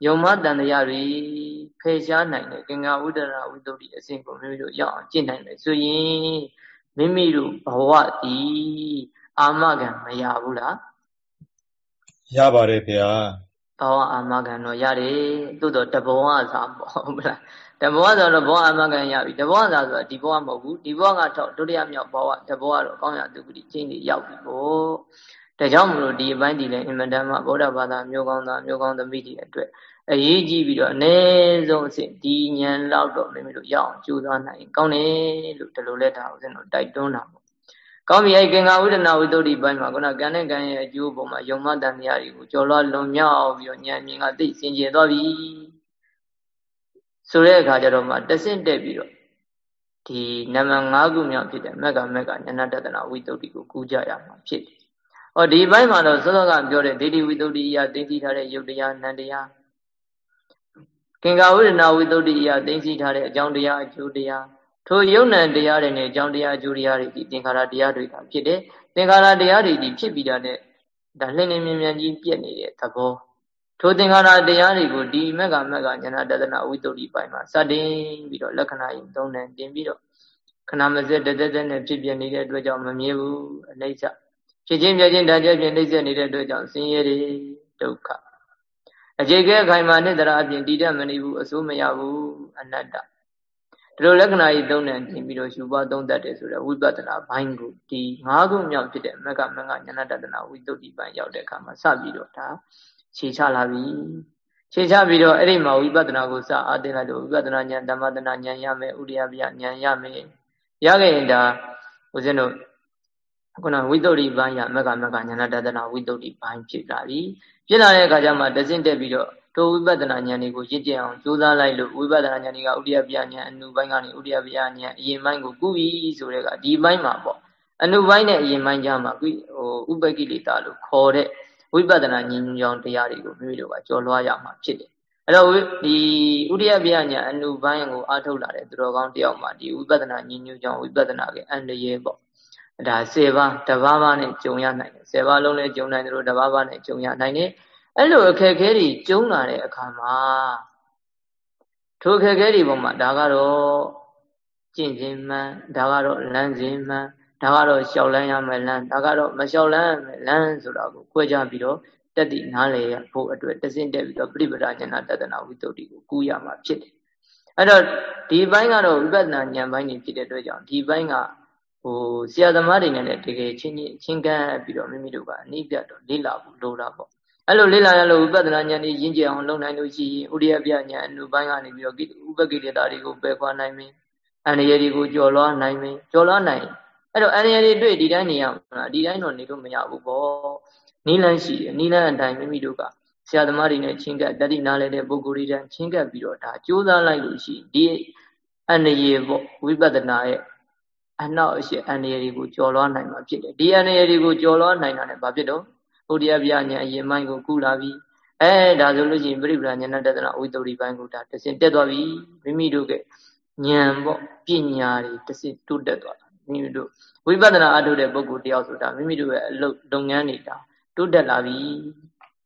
ယုံမတန်တရားတွေ ဖယ်ရှားနိုင်တဲ့ကင်္ဂဝိဒရာဝိတ္တုအစဉ်ကိုမိမိတို့ရောက်အောင်ကျင့်နိုင်မယ်ဆိုရင်မိမိတို့ဘဝဒီအာမခံမရဘူးလားရပါတယ်ဗျာဘဝအာမခံတော့ရတယ်သို့တော့တဘဝစာပေါ့ဟုတ်မလားတဘဝဆိုတော့ဘဝအမကန်ရပြီတဘဝသာဆိုတော့ဒီဘဝမဟုတ်ဘူးဒီဘဝကထောက်ဒုတိယမြောက်ဘဝတဘဝတော့ကောင်းရသူပတိချင်းတွေရောက်ပြီပေါ့ဒါကြောင့်မလို့ဒီအပိုင်းဒီလည်းအင်မတန်မှဗုဒ္ဓဘာသာမျိုးကောင်းသားမျိုးကောင်းသမီးတွေအတွက် အရေးကြီးပြီးတော့အ ਨੇ ဆုံးအစ်ဒီဉာဏ်လောက်တော့မိမိတို့ရအောင်ကြိုးစားနိုင်ကောင်းတယ်လို့ဒီလိုလဲဒါဦးဇင်းတို့တိုက်တွန်းတာပေါ့ကောင်းပြီအဲ့ကင်္ဂဝိဒနာဝိတ္တုဒီပိုင်းမှာခုနကံနဲ့ကံရဲ့အကျိုးပုံမှာယုံမတန်တရားတွေကိုကြော်လွှားလွန်မြောက်ပြီးတော့ဉာဏ်မြင်ကသိစင်ကြယ်သွားပြီဆိုတဲ့အခါကျတော့မှတဆင့်တက်ပြီးတော့ဒီနံပါတ်5ခုမြောက်ဖြစ်တဲ့မက်ကမက်ကဉာဏတတနာဝိတ္တုကိုကူးကြရမှာဖြစ်တယ်။ဟောဒီဘိုင်းမှာတော့စောစောကပြောတဲ့ဒိဋ္ဌိဝိတ္တုအရာသိသိထားတဲ့ယုတ်တရားနံတရား ကင်္ဂဝိရဏဝိတ္တုအရာသိသိထားတဲ့အကြောင်းတရားအကျိုးတရားထိုယုံ nant တရားတွေနဲ့အကြောင်းတရားအကျိုးတရားတွေဒီသင်္ခါရတရားတွေကဖြစ်တယ်။သင်္ခါရတရားတွေဒီဖြစ်ပြီးတာနဲ့ဒါလှည့်နေမြင်မြန်ကြီးပြက်နေတဲ့သဘောထိုသင်္ခါရတရားတွေကိုဒီမက်ကမက်ကဉာဏတဒနာဝိတ္တုဒီပိုင်းမှာစတင်ပြီးတော့လက္ခဏာရင်သုံးတယ်တင်ပြီးတော့ခဏမစက်တသက်သက်နဲ့ဖြစ်ပြနေတဲ့အတွက်ကြောင့်မမြဲဘူးအနိစ္စဖြစ်ချင်းပြချင်းဓာတ်ချက်ဖြင့်နှိမ့်ဆက်နေတဲ့အတွက်ကြောင့်ဆင်းရဲတွေဒုက္ခ အခြေခဲခိုင်မာနဲ့တရားအပြင်တည်တတ်မနေဘူးအစိုးမရဘူးအနတ္တဒီလိုလက္ခဏာကြီးသုံးတယ်တင်ပြီးတော့ရှုပွားသုံးတတ်တယ်ဆိုတော့ဝိပဿနာဘိုင်းကိုဒီ၅ခုမြောက်ဖြစ်တဲ့မက္ကမက္ကဉာဏတဒနာဝိတ္တုဒီပိုင်းရောက်တဲ့အခါမှာစပြီးတော့ဒါခြေချလာပြီခြေချပြီးတော့အဲ့ဒီမှာဝိပဿနာကိုစအားသိလိုက်လို့ဝိပဿနာဉာဏ်ဓမ္မတနာဉာဏ်ရမယ်ဥရိယပြဉာဏ်ရမယ်ရခဲ့ရင်ဒါဦးဇင်းတို့ ခုနဝိတ္တုရိပိုင်းရမကမကညာနာတဒနာဝိတ္တုရိပိုင်းဖြစ်လာပြီဖြစ်လာတဲ့အခါကျမှတစင့်တက်ပြီးတော့ထိုဝိပဿနာဉာဏ်တွေကိုရင့်ကျက်အောင်ကြိုးစားလိုက်လို့ဝိပဿနာဉာဏ်တွေကဥဒိယပြဉာဏ်အနုပိုင်းကနေဥဒိယပြဉာဏ်အရင်ပိုင်းကိုကုပြီဆိုတဲ့ကဒီပိုင်းမှာပေါ့အနုပိုင်းနဲ့အရင်ပိုင်းကြားမှာဟိုဥပကိလေသာလို့ခေါ်တဲ့ဝိပဿနာဉာဏ်ကြောင့်တရားတွေကိုမိမိတို့ကကြော်လွှားရမှာဖြစ်တယ်အဲ့တော့ဒီဥဒိယပြညာအနုပိုင်းကိုအားထုတ်လာတဲ့သူတော်ကောင်းတယောက်မှာဒီဝိပဿနာဉာဏ်ညွှန်ကြောင့်ဝိပဿနာကအန္တရာယ်ပေါ့ ဒါ10ပါးတပါးပါးနဲ့ကြုံရနိုင်တယ်10ပါးလုံးလည်းကြုံနိုင်တယ်လို့တပါးပါးနဲ့ကြုံရနိုင်တယ်အဲ့လိုအခက်အခဲတွေကျုံလာတဲ့အခါမှာထိုအခက်အခဲတွေပေါ်မှာဒါကတော့ကျင့်ခြင်းမှန်ဒါကတော့လမ်းစဉ်မှန်ဒါကတော့လျှောက်လန်းရမယ်လမ်းဒါကတော့မလျှောက်လန်းရမယ်လမ်းဆိုတာကိုကြွဲကြပြီးတော့တက်တည်နားလည်ရဖို့အတွက်တစင့်တက်ပြီးတော့ပြိပဒဉာဏတတနာဝိတ္တုကိုကူးရမှာဖြစ်တယ်အဲ့တော့ဒီဘိုင်းကတော့ဝိပဿနာဉာဏ်ပိုင်းနေဖြစ်တဲ့အတွက်ကြောင့်ဒီဘိုင်းက ဟိုဆရာသမားတွေနဲ့တကယ်ချင်းချင်းချင်းကပ်ပြီးတော့မိမိတို့ကအနိပြတ်တော့လေ့လာဖို့လိုတာပေါ့အဲ့လိုလေ့လာရလို့ဝိပဿနာဉာဏ်ကြီးရင့်ကျက်အောင်လုပ်နိုင်လို့ရှိရင်ဥရိယပြဉာဏ်အနုပိုင်းကနေပြီးတော့ဥပကိလေသာတွေကိုပယ်ခွာနိုင်မယ်အန္တရာယ်တွေကိုကျော်လွှားနိုင်မယ်ကျော်လွှားနိုင်အဲ့တော့အန္တရာယ်တွေတွေ့ဒီတိုင်းနေရမှာလားဒီတိုင်းတော့နေလို့မရဘူးပေါ့နီလန်းရှိတယ်နီလန်းအတိုင်းမိမိတို့ကဆရာသမားတွေနဲ့ချင်းကပ်တတိနာလဲတဲ့ပုဂ္ဂိုလ်တွေတန်းချင်းကပ်ပြီးတော့ဒါကြိုးစားလိုက်လို့ရှိဒီအန္တရာယ်ပေါ့ဝိပဿနာရဲ့ အနောက်အရှိအန္တရာယ်တွေကိုကျော်လွှားနိုင်မှာဖြစ်တယ်ဒီအန္တရာယ်တွေကိုကျော်လွှားနိုင်တာလည်းဘာဖြစ်တော့ဘုရားပြညာအရင်မိုင်းကိုကုလာပြီအဲဒါဆိုလို့ရှိရင်ပြိပ္ပာဉာဏတဒနာဝိတ္တုရိပိုင်းကိုဒါတစင်တက်သွားပြီမိမိတို့ကဉာဏ်ပေါ့ပညာတွေတစင်တိုးတက်သွားတာမိမိတို့ဝိပဿနာအထုတ်တဲ့ပုဂ္ဂိုလ်တယောက်ဆိုတာမိမိတို့ရဲ့အလုပ်လုပ်ငန်းတွေဒါတိုးတက်လာပြီ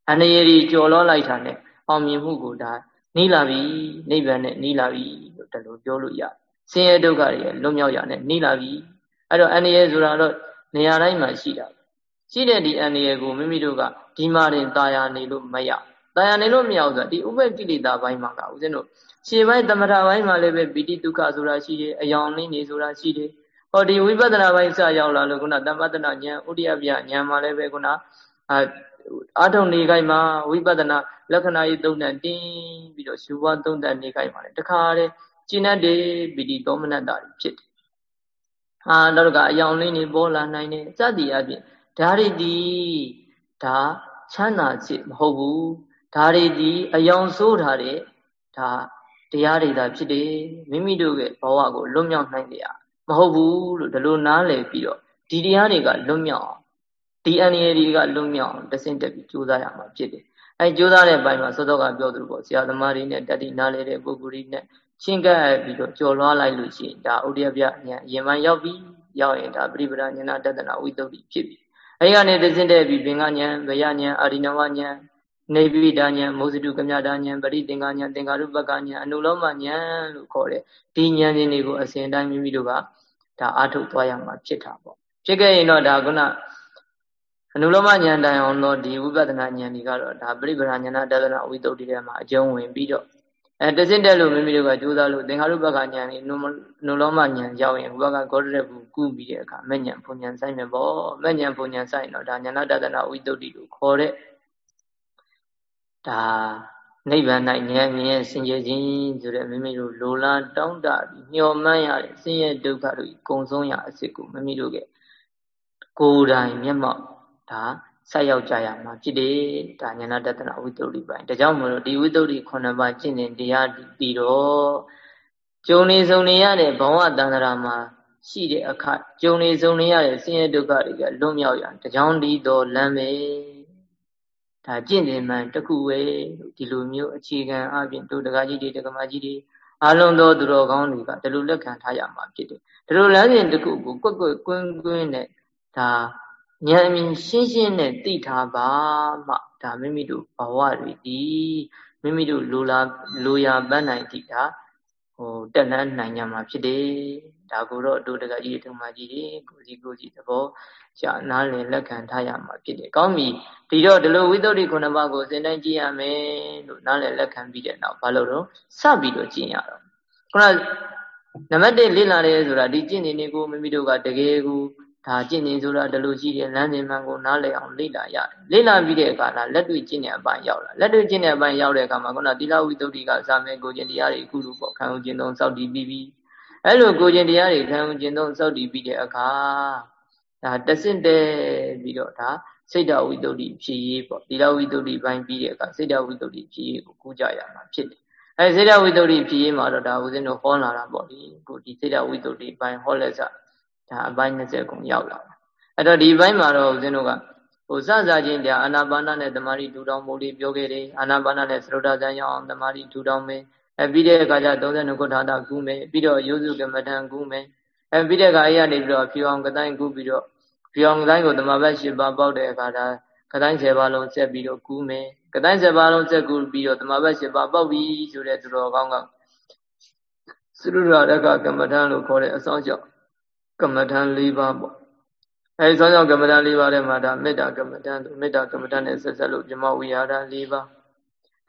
အန္တရာယ်ကြီးကျော်လွှားလိုက်တာနဲ့အောင်မြင်မှုကိုဒါနှီးလာပြီနိဗ္ဗာန်နဲ့နှီးလာပြီလို့တလို့ပြောလို့ရ ဆင်းရဲဒုက္ခတွေလွတ်မြောက်ရနဲ့နှီးလာပြီအဲ့တော့အန္တရာယ်ဆိုတာတော့နေရာတိုင်းမှာရှိတာရှိတဲ့ဒီအန္တရာယ်ကိုမိမိတို့ကဒီမှာတင်ตายာနေလို့မရตายာနေလို့မရဘူးဆိုတာဒီဥပ္ပကိလေသာဘိုင်းမှာကဦးဇင်းတို့ရှေ့ပိုင်းသမထဘိုင်းမှာလည်းပဲပိဋိဒုက္ခဆိုတာရှိတယ်အယောင်လေးနေဆိုတာရှိတယ်ဟောဒီဝိပဿနာဘိုင်းစရောက်လာလို့ခုနတမ္ပတနာဉာဏ်ဥဒိယပြဉာဏ်မှာလည်းပဲခုနအာအာထုံနေခိုင်းမှာဝိပဿနာလက္ခဏာရေးသုံးတန်တင်းပြီးတော့ရှုဘွားသုံးတန်နေခိုင်းပါလေတခါတည်း ကျင့်တတ်တယ်ပိဋိသောမနတ္တာဖြစ်တယ်အာတော့ကအယောင်လေးနေပေါ်လာနိုင်တယ်စသည်အပြင်ဒါရီဒီဒါချမ်းသာခြင်းမဟုတ်ဘူးဒါရီဒီအယောင်ဆိုးထားတဲ့ဒါတရားတွေသာဖြစ်တယ်မိမိတို့ရဲ့ဘဝကိုလွတ်မြောက်နိုင်တယ်မဟုတ်ဘူးလို့ဒီလိုနားလည်ပြီးတော့ဒီတရားတွေကလွတ်မြောက်အောင်ဒီအန္တရာယ်တွေကလွတ်မြောက်အောင်တဆင့်တက်ပြီးကြိုးစားရမှာဖြစ်တယ်အဲကြိုးစားတဲ့ဘက်မှာစောစောကပြောသလိုပေါ့ဆရာသမားတွေနဲ့တတိနားလေတဲ့ပုဂ္ဂိုလ်တွေနဲ့ ချင်းကပ်ပြီးတော့ကြော်လွှားလိုက်လို့ရှိရင်ဒါဥဒိယပြဉာဏ်ရင်မှရောက်ပြီးရောက်ရင်ဒါပရိပဒဉာဏတတနာဝိတ္တုဖြစ်ပြီအဲဒီကနေတဆင့်တက်ပြီးဘင်္ဂဉာဏ်ဗယဉာဏ်အာရိနဝဉာဏ်နေပိဒဉာဏ်မောဇတုကမြတာဉာဏ်ပရိသင်္ကဉာဏ်သင်္ကာရုပကဉာဏ်အနုလောမဉာဏ်လို့ခေါ်တဲ့ဒီဉာဏ်ရှင်တွေကိုအစဉ်တိုင်းမိမိတို့ကဒါအာထုတ်သွားရမှာဖြစ်တာပေါ့ဖြစ်ခဲ့ရင်တော့ဒါကုဏအနုလောမဉာဏ်တိုင်အောင်တော့ဒီဝိပဿနာဉာဏ်ဒီကတော့ဒါပရိပဒဉာဏတတနာဝိတ္တုတွေမှာအကျုံးဝင်ပြီးတော့ အဲတစင့်တက်လို့မိမိတို့ကကြိုးစားလို့သင်္ခါရုပ္ပကဉာဏ်นี่နုလောမဉာဏ်ရောက်ရင်ဘုရားကဂေါတရဘူးကုပြီးတဲ့အခါမဲ့ဉာဏ်ဘုံဉာဏ်ဆိုင်မယ်ပေါ့မဲ့ဉာဏ်ဘုံဉာဏ်ဆိုင်တော့ဒါဉာဏတတနာဝိတ္တုလို့ခေါ်တဲ့ဒါနိဗ္ဗာန်၌ဉာဏ်မြင်ဆင်ခြင်ခြင်းဆိုတဲ့မိမိတို့လိုလားတောင်းတပြီးမျှော်မှန်းရတဲ့ဆင်းရဲဒုက္ခတို့ကုံဆုံးရအစစ်ကိုမိမိတို့ကကိုယ်တိုင်မျက်မှောက်ဒါ ဆက်ရောက်ကြရမှာဖြစ်တယ်ဒါဉာဏတတနာဝိတ္တုပိုင်းဒါကြောင့်မလို့ဒီဝိတ္တု9ပါးကျင့်တဲ့တရားပြီးတော့ကျုံနေစုံနေရတဲ့ဘဝတန္တရာမှာရှိတဲ့အခါကျုံနေစုံနေရတဲ့ဆင်းရဲဒုက္ခတွေကလွတ်မြောက်ရတကြောင်ဒီတော်လမ်းပဲဒါကျင့်တယ်မှန်တခုပဲဒီလိုမျိုးအခြေခံအပြင်တို့တကားကြီးတွေတကမာကြီးတွေအလုံးသောသူတော်ကောင်းတွေကဒီလိုလက်ခံထားရမှာဖြစ်တယ်ဒီလိုလမ်းစဉ်တစ်ခုကိုကွက်ကွက်ကွင်းကွင်းနဲ့ဒါ ဉာဏ်အမြင်ရှင်းရှင်းနဲ့သိထားပါမှဒါမိမိတို့ဘဝတွေဒီမိမိတို့လိုလားလိုရာပန်းနိုင်တိတာဟိုတက်လန်းနိုင်ကြမှာဖြစ်တယ်ဒါကိုတော့တို့တကကြီးထုံမကြီးတွေကိုစီကိုစီသဘောကြာနားလည်လက်ခံထားရမှာဖြစ်တယ်ကောင်းပြီဒီတော့ဒီလိုဝိသုဒ္ဓိခုနှစ်ပါးကိုစဉ်းတိုင်းကြည့်ရမယ်လို့နားလည်လက်ခံပြီးတဲ့နောက်ဘာလို့တော့စပြီးတော့ကျင့်ရတော့ခုနနံပါတ်1လေ့လာတယ်ဆိုတာဒီကျင့်နေနေကိုမိမိတို့ကတကယ်ကို ဒါကျင့်နေဆိုတာဒီလိုရှိတယ်လမ်းစဉ်မှန်ကိုနားလည်အောင်လေ့လာရတယ်လေ့လာပြီးတဲ့အခါလက်တွေ့ကျင့်တဲ့အပိုင်းရောက်လာလက်တွေ့ကျင့်တဲ့အပိုင်းရောက်တဲ့အခါမှာခုနသီလဝိတ္တုကစာမေကိုကျင့်တရားတွေအခုလိုပေါ့ခံယူခြင်းသုံးစောက်တည်ပြီးပြီးအဲ့လိုကိုကျင်တရားတွေခံကျင်သုံးစောက်တည်ပြီးတဲ့အခါဒါတဆင့်တဲပြီးတော့ဒါစိတ်တဝိတ္တုဖြစ်ရေးပေါ့ဒီလဝိတ္တုပိုင်းပြီးတဲ့အခါစိတ်တဝိတ္တုဖြစ်ရေးကိုကူးကြရမှာဖြစ်တယ်အဲစိတ်တဝိတ္တုဖြစ်ရေးမှာတော့ဒါဦးဇင်းတို့ဟောလာတာပေါ့ဒီကိုဒီစိတ်တဝိတ္တုပိုင်းဟောလက်စ ဒါအပိုင်း20ခုရောက်လာအဲ့တော့ဒီဘိုင်းမှာတော့ဦးဇင်းတို့ကဟိုစစချင်းတရားအာနာပါနနဲ့တမာရီထူထောင်မှုလေးပြောခဲ့တယ်အာနာပါနနဲ့သရုဒ္ဓဇံရောက်အောင်တမာရီထူထောင်မယ်အဲပြီးတဲ့အခါကျ32ခုထာတာကူးမယ်ပြီးတော့ရိုးစုကမ္မထံကူးမယ်အဲပြီးတဲ့အခါအဲ့ရနေပြီးတော့ဖြူအောင်ကတိုင်းကူးပြီးတော့ဖြူအောင်ကတိုင်းကိုတမဘတ်၈ပါးပေါက်တဲ့အခါဒါကတိုင်း10ပါးလုံးဆက်ပြီးတော့ကူးမယ်ကတိုင်း10ပါးလုံးဆက်ကူးပြီးတော့တမဘတ်၈ပါးပေါက်ပြီဆိုတဲ့သူတော်ကောင်းကသုရရကကမ္မထံလို့ခေါ်တဲ့အဆောင်ကြောင့် ကမ္မထံ၄ပါးပေါ့အဲဒီဆောင်းကြောင့်ကမ္မဋ္ဌာန်း၄ပါးထဲမှာဒါမေတ္တာကမ္မဋ္ဌာန်းမေတ္တာကမ္မဋ္ဌာန်းနဲ့ဆက်ဆက်လို့ပြမဝိဟာရ၄ပါး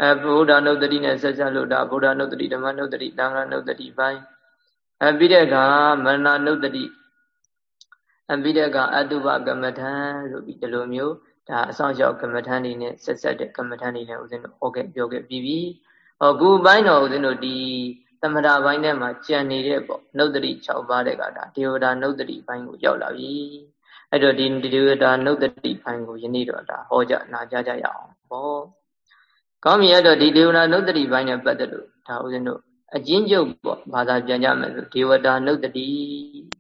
အဲဗုဒ္ဓနုတ္တိနဲ့ဆက်ဆက်လို့ဒါဗုဒ္ဓနုတ္တိဓမ္မနုတ္တိသံဃာနုတ္တိပိုင်းအဲပြီးတဲ့အခါမရဏနုတ္တိအပြီးတဲ့အခါအတုပကမ္မဋ္ဌာန်းလို့ပြီးဒီလိုမျိုးဒါအဆောင်ရောက်ကမ္မဋ္ဌာန်းတွေနဲ့ဆက်ဆက်တဲ့ကမ္မဋ္ဌာန်းတွေနဲ့ဦးဇင်းတို့ဟောခဲ့ပြောခဲ့ပြီးပြီဟောခုပိုင်းတော့ဦးဇင်းတို့ဒီ သမထပိုင်းထဲမှာကြံနေတဲ့ပေါ့နုတ္တိ6ပါးတဲ့ကဒါဒေဝတာနုတ္တိပိုင်းကိုရောက်လာပြီအဲ့တော့ဒီဒေဝတာနုတ္တိပိုင်းကိုယနေ့တော့ဒါဟောကြနာကြကြရအောင်ပေါ့ကောင်းပြီအဲ့တော့ဒီဒေဝတာနုတ္တိပိုင်းနဲ့ပတ်သက်လို့ဒါဦးဇင်းတို့အချင်းကျုပ်ပေါ့ဘာသာပြန်ကြမယ်ဆိုဒေဝတာနုတ္တိ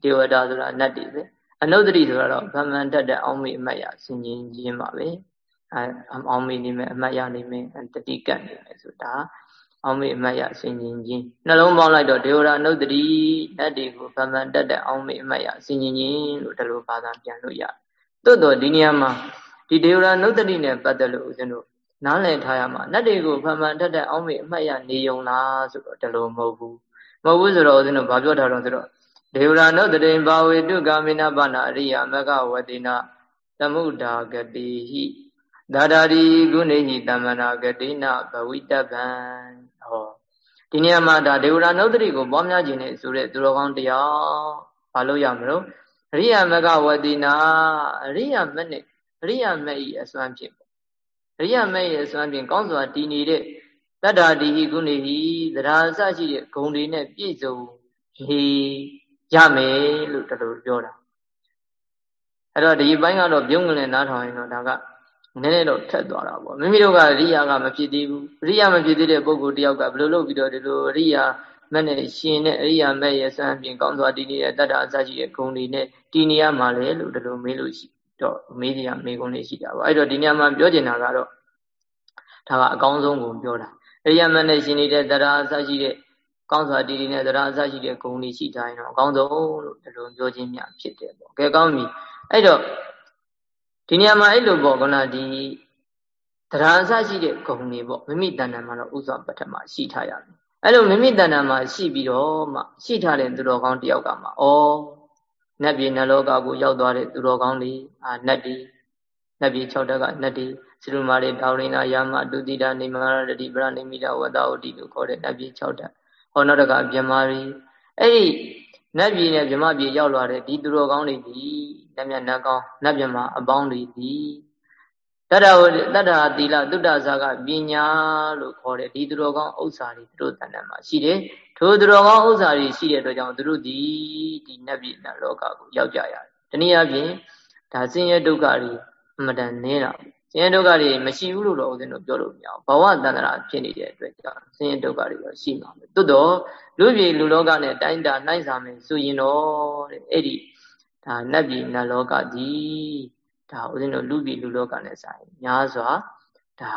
ဒေဝတာဆိုတာနတ်တွေပဲအနုတ္တိဆိုတာတော့ဗမ္မန်တတ်တဲ့အောင်းမေအမတ်ရဆင်ញင်ခြင်းပါပဲအဲအောင်းမေနေမယ်အမတ်ရနေမယ်တတိကတ်နေမယ်ဆိုတာ အောင်မေအမတ်ရဆင်ញင်ခြင်းနှလုံးပေါင်းလိုက်တော့ဒေဝရအနုတ္တိနတ်တွေကိုဗမ္မန်တက်တဲ့အောင်မေအမတ်ရဆင်ញင်ခြင်းလို့ဒီလိုဘာသာပြန်လို့ရတယ်။သို့တော့ဒီနေရာမှာဒီဒေဝရအနုတ္တိနဲ့ပတ်သက်လို့ဦးဇင်းတို့နားလည်ထားရမှာနတ်တွေကိုဗမ္မန်တက်တဲ့အောင်မေအမတ်ရနေုံလားဆိုတော့ဒီလိုမဟုတ်ဘူး။မဟုတ်ဘူးဆိုတော့ဦးဇင်းတို့ဘာပြောထားတော့ဆိုတော့ဒေဝရအနုတ္တိဘာဝေတုကာမိနာပနာအရိယာမကဝတိနာသမုဒ္ဒါဂတိဟိဒါဒာရီကုနေဟိတမ္မနာဂတိနာဘဝိတပံ ဟောဒီနေရာမှာဒါဒေဝရာနုဒ္ဒတိကိုပွားများခြင်းနဲ့ဆိုတဲ့သူတော်ကောင်းတရားဘာလို့ရမလို့အရိယာမကဝတိနာအရိယာမနဲ့အရိယာမဤအစွမ်းဖြင့်အရိယာမဤအစွမ်းဖြင့်ကောင်းစွာတည်နေတဲ့တတ္တာဒီဟိကုနေဟိသရာအစရှိတဲ့ဂုံတွေနဲ့ပြည့်စုံဟေရမယ်လို့တလို့ပြောတာအဲ့တော့ဒီဘိုင်းကတော့ပြုံးကလေးနားထောင်ရင်တော့ဒါက နည်းနည်းတော့ထက်သွားတာပေါ့မိမိတို့ကရိယာကမဖြစ်သေးဘူးရိယာမဖြစ်သေးတဲ့ပုဂ္ဂိုလ်တယောက်ကဘယ်လိုလုပ်ပြီးတော့ဒီလိုရိယာမက်နဲ့ရှင်နဲ့အရိယာမက်ရဲ့စံပြင်ကောင်းစွာတည်နေတဲ့တတ္တအစရှိတဲ့ဂုဏ်တွေနဲ့တည်နေရမှာလေလို့ဒီလိုမေးလို့ရှိတော့မေးကြရမေးခွန်းလေးရှိတာပေါ့အဲ့တော့ဒီညမှာပြောချင်တာကတော့ဒါကအကောင်းဆုံးကိုပြောတာအရိယာမက်နဲ့ရှင်နေတဲ့တတ္တအစရှိတဲ့ကောင်းစွာတည်နေတဲ့တတ္တအစရှိတဲ့ဂုဏ်တွေရှိတိုင်းတော့အကောင်းဆုံးလို့ဒီလိုပြောခြင်းများဖြစ်တယ်ပေါ့ကဲကောင်းပြီအဲ့တော့ ဒီနေရာမှာအဲ့လိုပေါ့ကနာဒီတရားအစရှိတဲ့ဂုံတွေပေါ့မိမိတဏ္ဍာမှာတော့ဥစွာပထမရှိထားရမယ်အဲ့လိုမိမိတဏ္ဍာမှာရှိပြီးတော့မှရှိထားတဲ့သူတော်ကောင်းတယောက်ကမှဩနတ်ပြည်နတ်လောကကိုရောက်သွားတဲ့သူတော်ကောင်းတွေအာနတ်တွေနတ်ပြည်6တက်ကနတ်တွေစိရုမာတွေတောင်းရင်းနာယာမတုတိတာနေမရတတိပရနေမိတာဝတ္တဝတိလို့ခေါ်တဲ့နတ်ပြည်6တက်ဟောနောက်တကမြမရီအဲ့ဒီ နတ်ပြည်နဲ့မြမပြည်ရောက်လာတဲ့ဒီသူတော်ကောင်းတွေဒီနတ်မြတ်နတ်ကောင်းနတ်မြမအပေါင်းတွေဒီတတ္တဝတတ္တသီလသုတ္တဇာကပညာလို့ခေါ်တဲ့ဒီသူတော်ကောင်းဥစ္စာတွေသူတို့တဏ္ဍာမှာရှိတယ်ထိုသူတော်ကောင်းဥစ္စာတွေရှိတဲ့အတွက်ကြောင့်သူတို့ဒီဒီနတ်ပြည်နတ်လောကကိုရောက်ကြရတယ်တနည်းအားဖြင့်ဒါဆင်းရဲဒုက္ခတွေအမှန်တန်နေတာ ဆင်းရဲဒုက္ခတွေမရှိဘူးလို့တော့ဦးဇင်းတို့ပြောလို့မရဘူးဘဝတန္တရာဖြစ်နေတဲ့အတွက်ကြောင့်ဆင်းရဲဒုက္ခတွေတော့ရှိမှာပဲတွတ်တော့လူပြည်လူလောကနဲ့တိုင်းတာနှိုင်းစာမယ်ဆိုရင်တော့တဲ့အဲ့ဒီဒါနတ်ပြည်နတ်လောကဒီဒါဦးဇင်းတို့လူပြည်လူလောကနဲ့ဆိုင်များစွာဒါ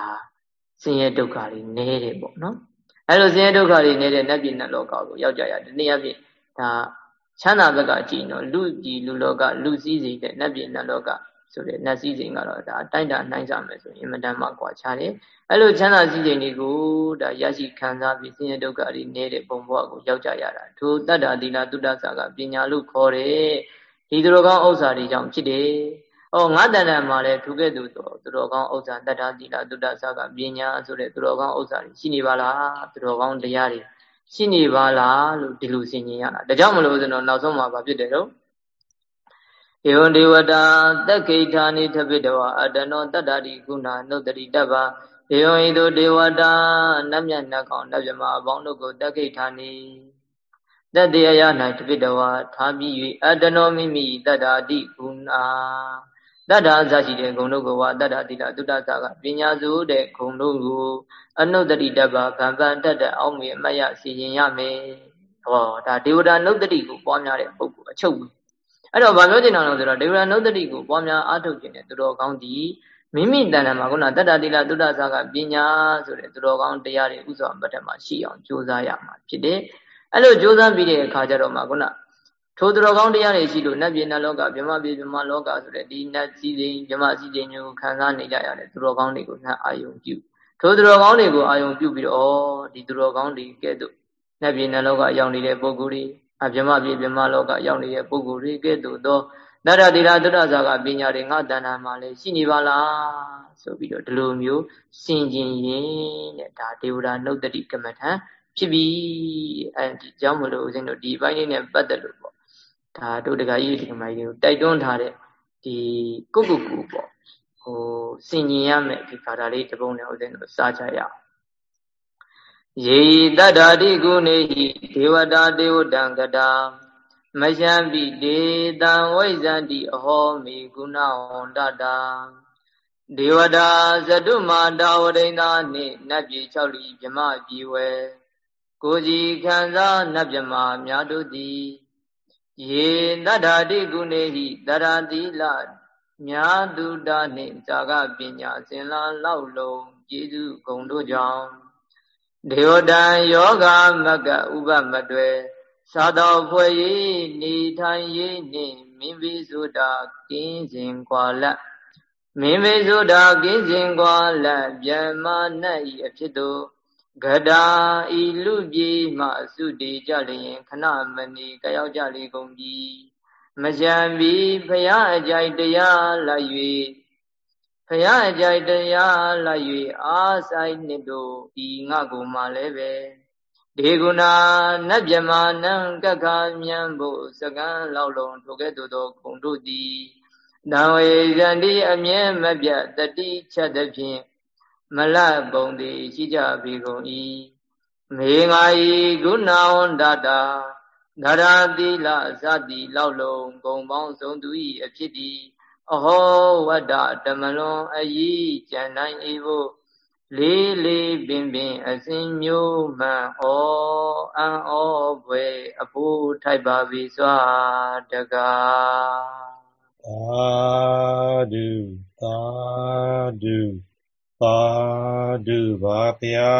ဆင်းရဲဒုက္ခတွေနည်းတယ်ပေါ့နော်အဲ့လိုဆင်းရဲဒုက္ခတွေနေတဲ့နတ်ပြည်နတ်လောကကိုရောက်ကြရဒီနေ့အပြင်ဒါချမ်းသာဘက်ကကြည့်နော်လူပြည်လူလောကလူစည်းစိမ်တဲ့နတ်ပြည်နတ်လောက ဆိုတဲ့နတ်စည်းစိမ်ကတော့ဒါတိုက်တာနှိုင်းစားမယ်ဆိုရင်အင်မတန်မှကွာခြားတယ်အဲ့လိုချမ်းသာစည်းစိမ်တွေကိုဒါရရှိခံစားပြီးဆင်းရဲဒုက္ခတွေနေတဲ့ပုံဘဝကိုရောက်ကြရတာထိုတတ္တာသီလသုတ္တဆာကပညာလို့ခေါ်တယ်ဒီသူတော်ကောင်းဥစ္စာတွေကြောင့်ဖြစ်တယ်။အော်ငါတဏ္ဍာမှာလည်းသူကဲ့သို့သောသူတော်ကောင်းဥစ္စာတတ္တာသီလသုတ္တဆာကပညာဆိုတဲ့သူတော်ကောင်းဥစ္စာတွေရှိနေပါလားသူတော်ကောင်းတရားတွေရှိနေပါလားလို့ဒီလိုဆင်ញင်ရတာဒါကြောင့်မလို့ဆိုတော့နောက်ဆုံးမှာဘာဖြစ်တယ်တော့ ဧဝံဒေဝတာတက်ခိဌာနိထပိတဝအတနောတတ္တာတိကုဏနုတ္တိတပ္ပဧဝံဤသို့ဒေဝတာနတ်မြတ်နတ်ကောင်နတ်မြမအပေါင်းတို့ကိုတက်ခိဌာနိတတ္တေအယ၌တပိတဝါထားပြီး၍အတနောမိမိတတ္တာတိကုဏတတ္တာအစရှိတဲ့ဂုံတို့ကိုဝါတတ္တာတိလသုတ္တသာကပညာစုတဲ့ဂုံတို့ကိုအနုတ္တိတပ္ပဗံပန်တတ်တဲ့အောက်မြေအမတ်ရစီရင်ရမယ်ဟောဒါဒေဝတာနုတ္တိကိုပွားများတဲ့ပုဂ္ဂိုလ်အချုပ်ပဲ အဲ့တော့ဗာပြောချင်တာလို့ဆိုတော့ဒေဝတာနုတ္တိကိုပွားများအားထုတ်ခြင်းတဲ့သူတော်ကောင်းဒီမိမိတဏ္ဍာမှာခုနတတ္တတိလသုတ္တသာကပညာဆိုတဲ့သူတော်ကောင်းတရားတွေဥစွာပဋ္ဌာမှာရှိအောင်ကြိုးစားရမှာဖြစ်တယ်အဲ့လိုကြိုးစားပြီးတဲ့အခါကျတော့မှခုနထိုသူတော်ကောင်းတရားတွေရှိလို့နတ်ပြည်နတ်လောကဗြဟ္မပြည်ဗြဟ္မလောကဆိုတဲ့ဒီနတ်စည်းစိမ်ဗြဟ္မစည်းစိမ်မျိုးခံစားနေကြရတဲ့သူတော်ကောင်းတွေကိုနတ်အာယုံပြုထိုသူတော်ကောင်းတွေကိုအာယုံပြုပြီးတော့ဒီသူတော်ကောင်းတွေကဲ့သို့နတ်ပြည်နတ်လောကရောက်နေတဲ့ပုဂ္ဂိုလ်တွေ အဗြဟ္မပြည်ဗြဟ္မလောကရောက်နေတဲ့ပုဂ္ဂိုလ်တွေကဲ့သို့သောတရတိရာတရဇာကပညာတွေငါတဏ္ဍာမှာလည်းရှိနေပါလားဆိုပြီးတော့ဒီလိုမျိုးစင်ကျင်ရင်တဲ့ဒါဒေဝရာနှုတ်တိကမ္မထံဖြစ်ပြီအဲဒီကြောင့်မလို့ဦးဇင်းတို့ဒီဘိုင်းလေးနဲ့ပတ်သက်လို့ပေါ့ဒါတို့တကကြီးဒီကမကြီးကိုတိုက်တွန်းထားတဲ့ဒီကုတ်ကုတ်ကူပေါ့ဟိုစင်ကျင်ရမယ်ဒီကာတာလေးတပုံနဲ့ဦးဇင်းတို့စားကြရအောင် ယေတတ္တာတိကုနေဟိဒေဝတာဒေဝတံကတာမယံပိဒေတံဝိဇန္တိအဟောမိကုဏဝန္တတာဒေဝတာဇတုမာတာဝရိန္ဒာနှင့်နတ်ပြည်၆လီမြမပြည်ဝဲကိုကြီးခံစားနတ်မြမများတို့သည်ယေတတ္ထာတိကုနေဟိတရတိလမြာတုတာနှင့်ဇာကပညာစင်လာလောက်လုံးကျေးဇူးဂုံတို့ကြောင့် ဒေဝတံယောဂမကဥပမတွေသာတော်ဖွဲ့၏နေထိုင်၏နှင့်မိမိဆိုတာကင်းစဉ်ကွာလက်မိမိဆိုတာကင်းစဉ်ကွာလက်ဗျမနတ်၏အဖြစ်သို့ဂဒါဤလူပြည်မှသုတေကြလျင်ခဏမဏီကရောက်ကြလေကုန်ပြီမကြံပြီးဖရာအကြိုက်တရားလိုက်၍ ဖရာအကြိုက်တရားလိုက်၍အာဆိုင်နှစ်တို့ဤငါကိုမှလည်းပဲဒေဂုဏနတ်မြမနံကက္ခမြန်ဖို့စကံလောက်လုံးထိုကဲ့သို့သောခုံတို့သည်တံဝေဇန္တိအမြဲမပြတ်တတိချက်သည်ဖြင့်မလပုံသည်ရှိကြပြီကုန်၏မေငါဤဂုဏဝန္တတာနရတိလဇတိလောက်လုံးဂုံပေါင်းဆုံးသူ၏အဖြစ်သည် အဟောဝတ္တတမလွန်အယီကြံတိုင်းဤဖို့လေးလေးပင်ပင်အစဉ်မျိုးမှန်ဩအံ့ဩဘွယ်အဖို့ထိုက်ပါပြီစွာတကားသာဓုသာဓုသာဓုပါဗျာ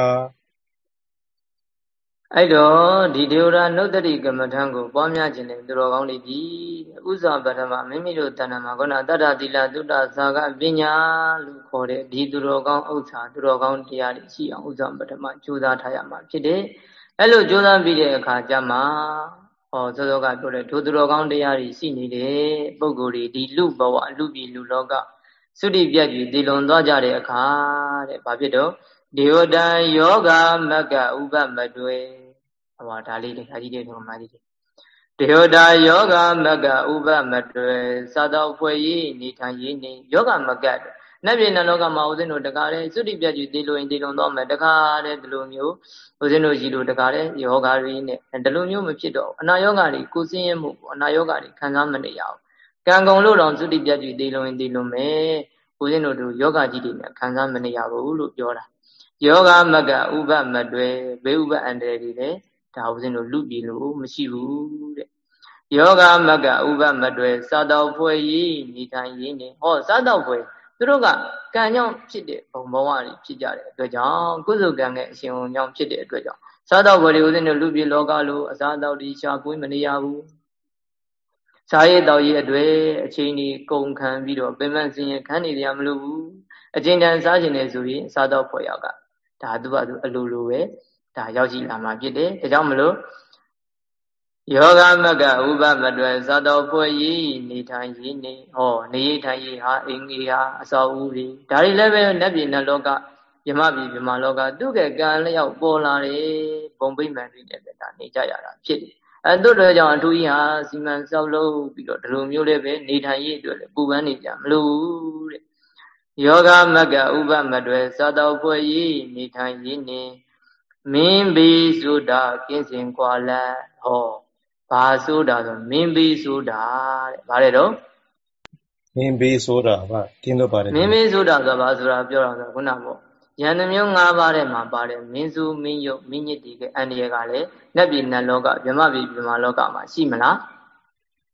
အဲ့တော့ဒီဒေဝရာနုတ္တိကမ္မထံကိုပွားများခြင်းနဲ့သူတော်ကောင်းတွေဒီဥစွာပထမမိမိတို့တဏ္ဍာမှာခုနတတ္တတိလသုတ္တဇာကပညာလို့ခေါ်တဲ့ဒီသူတော်ကောင်းဥစ္စာသူတော်ကောင်းတရားတွေရှိအောင်ဥစွာပထမကြိုးစားထားရမှာဖြစ်တယ်အဲ့လိုကြိုးစားပြီးတဲ့အခါကျမှဟောစောစောကပြောတဲ့ဒုသူတော်ကောင်းတရားတွေရှိနေတဲ့ပုဂ္ဂိုလ်တွေဒီလူဘဝလူပြည်လူလောကသုတိပြတ်ပြီးတည်လွန်သွားကြတဲ့အခါတဲ့ဘာဖြစ်တော့ဒေဝတံယောဂမကဥပမတွေ ဟောဒါလေးတခါကြီးတဲ့ဓမ္မကြီးတေဟတာယောဂမကဥပမတွေသာတော်ဖွဲ့ရေးနေထိုင်ရေးနေယောဂမကနတ်ပြည်နလောကမှာဦးဇင်းတို့တကားတဲ့သုတိပြတ်ကြီးတည်လို့ရင်တည်လွန်တော့မယ်တကားတဲ့ဒီလိုမျိုးဦးဇင်းတို့ကြီးလိုတကားတဲ့ယောဂတွေနဲ့ဒီလိုမျိုးမဖြစ်တော့အနာယောဂတွေကိုစင်းရဲမှုပေါ့အနာယောဂတွေခံစားမနေရဘူးကံကုန်လို့တော့သုတိပြတ်ကြီးတည်လွန်ရင်တည်လွန်မယ်ဦးဇင်းတို့တို့ယောဂကြီးတွေနဲ့ခံစားမနေရဘူးလို့ပြောတာယောဂမကဥပမတွေဘေဥပအန္တရာယ်တွေလည်း ဒါဦးဇင်းတို့လူပြည်လို့မရှိဘူးတဲ့ယောဂမကဥပမတွေစားတော့ဖွဲ့ရည်နေထိုင်ရင်းနေဟောစားတော့ဖွဲ့သူတို့ကကံကြောင့်ဖြစ်တဲ့ဘုံဘဝတွေဖြစ်ကြတဲ့အတွက်ကြောင့်ကုသကံရဲ့အရှင်ုံကြောင့်ဖြစ်တဲ့အတွက်ကြောင့်စားတော့ဖွဲ့တွေဦးဇင်းတို့လူပြည်လောကလိုအစားတော့ဒီရှားပွေးမနေရဘူးစားရည်တောက်ရည်အတွေ့အချိန်ကြီးကုန်ခံပြီးတော့ပင်ပန်းစင်ရခံနေကြမလို့ဘူးအကျဉ်းတန်စားခြင်းလေဆိုရင်စားတော့ဖွဲ့ရောက်ကဒါသူကသူအလိုလိုပဲ ဒါရောက်ရှိလာမှာဖြစ်တယ်ဒါကြောင့်မလို့ယောဂမကဥပမတွယ်ဇတော်ဖွဲ့ရည်နေထိုင်ရည်နေဟောနေရထိုင်ရည်ဟာအင်္ဂီဟာအစောဦးတွေဒါတွေလည်းပဲနတ်ပြည်နတ်လောကယမပြည်မြမလောကသူ့ကကံလျောက်ပေါ်လာတယ်ဘုံဗိမာန်တွေနဲ့ပဲဒါနေကြရတာဖြစ်တယ်အဲတို့တွေကြောင့်အထူးကြီးဟာစီမံဆောက်လုပ်ပြီးတော့ဒီလိုမျိုးလေးပဲနေထိုင်ရည်အတွက်လည်းပူပန်းနေကြမလို့တဲ့ယောဂမကဥပမတွယ်ဇတော်ဖွဲ့ရည်နေထိုင်ရည်နေ မင်းဘီစုတာကင်းစင်ကွာလတ်ဟဟောဘာဆိုတာဆိုမင်းဘေးဆိုတာတဲ့ဗါတယ်တော့မင်းဘေးဆိုတာဗျတင်းလို့ပါတယ်မင်းဘေးဆိုတာဆိုဘာဆိုတာပြောတာဆိုခုနပေါ့ယန္တမျိုး၅ပါးထဲမှာပါတယ်မင်းစုမင်းယုတ်မင်းညစ်တီကအန္တရာယ်ကလည်းနတ်ပြည်နတ်လောကဗြဟ္မပြည်ဗြဟ္မလောကမှာရှိမလား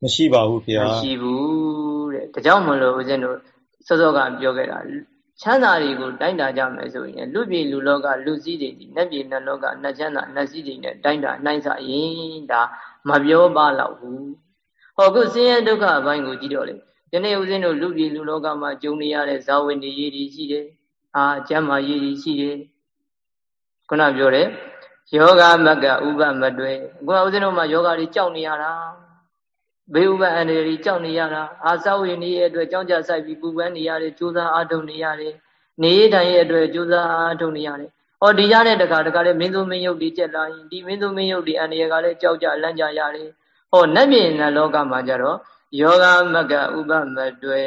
မရှိပါဘူးဗျာမရှိဘူးတဲ့ဒါကြောင့်မလို့ဦးဇင်းတို့စောစောကပြောခဲ့တာ ချမ်းသာတွေကိုတိုင်းတာကြမယ်ဆိုရင်လူပြည်လူလောကလူစည်းတွေဒီနတ်ပြည်နတ်လောကနတ်ချမ်းသာနတ်စည်းတွေနဲ့တိုင်းတာနှိုင်းစာရင်ဒါမပြောပါတော့ဘူးဟောခုဆင်းရဲဒုက္ခအပိုင်းကိုကြည့်တော့လေဒီနေ့ဦးဇင်းတို့လူပြည်လူလောကမှာကြုံနေရတဲ့ဇာဝင်တွေရည်တွေရှိတယ်အာကျမ်းမာရည်တွေရှိတယ်ခုနပြောတယ်ယောဂမကဥပမတွဲခုနဦးဇင်းတို့မှာယောဂတွေကြောက်နေရတာ ဘေးဥပအန္တရာယ်ကြောက်နေရတာအာသဝိနည်းရဲ့အတွက်ကြောင်းကြဆိုင်ပြီးပူပန်းနေရတယ်ကြိုးစားအားထုတ်နေရတယ်နေရတိုင်းရဲ့အတွက်ကြိုးစားအားထုတ်နေရတယ်ဟောဒီရတဲ့တခါတခါလေမင်းသူမင်းယုတ်ဒီကျက်လာရင်ဒီမင်းသူမင်းယုတ်ဒီအန္တရာယ်ကလည်းကြောက်ကြလန့်ကြရတယ်ဟောနတ်ပြည်နတ်လောကမှာကြတော့ယောဂမကဥပမတွဲ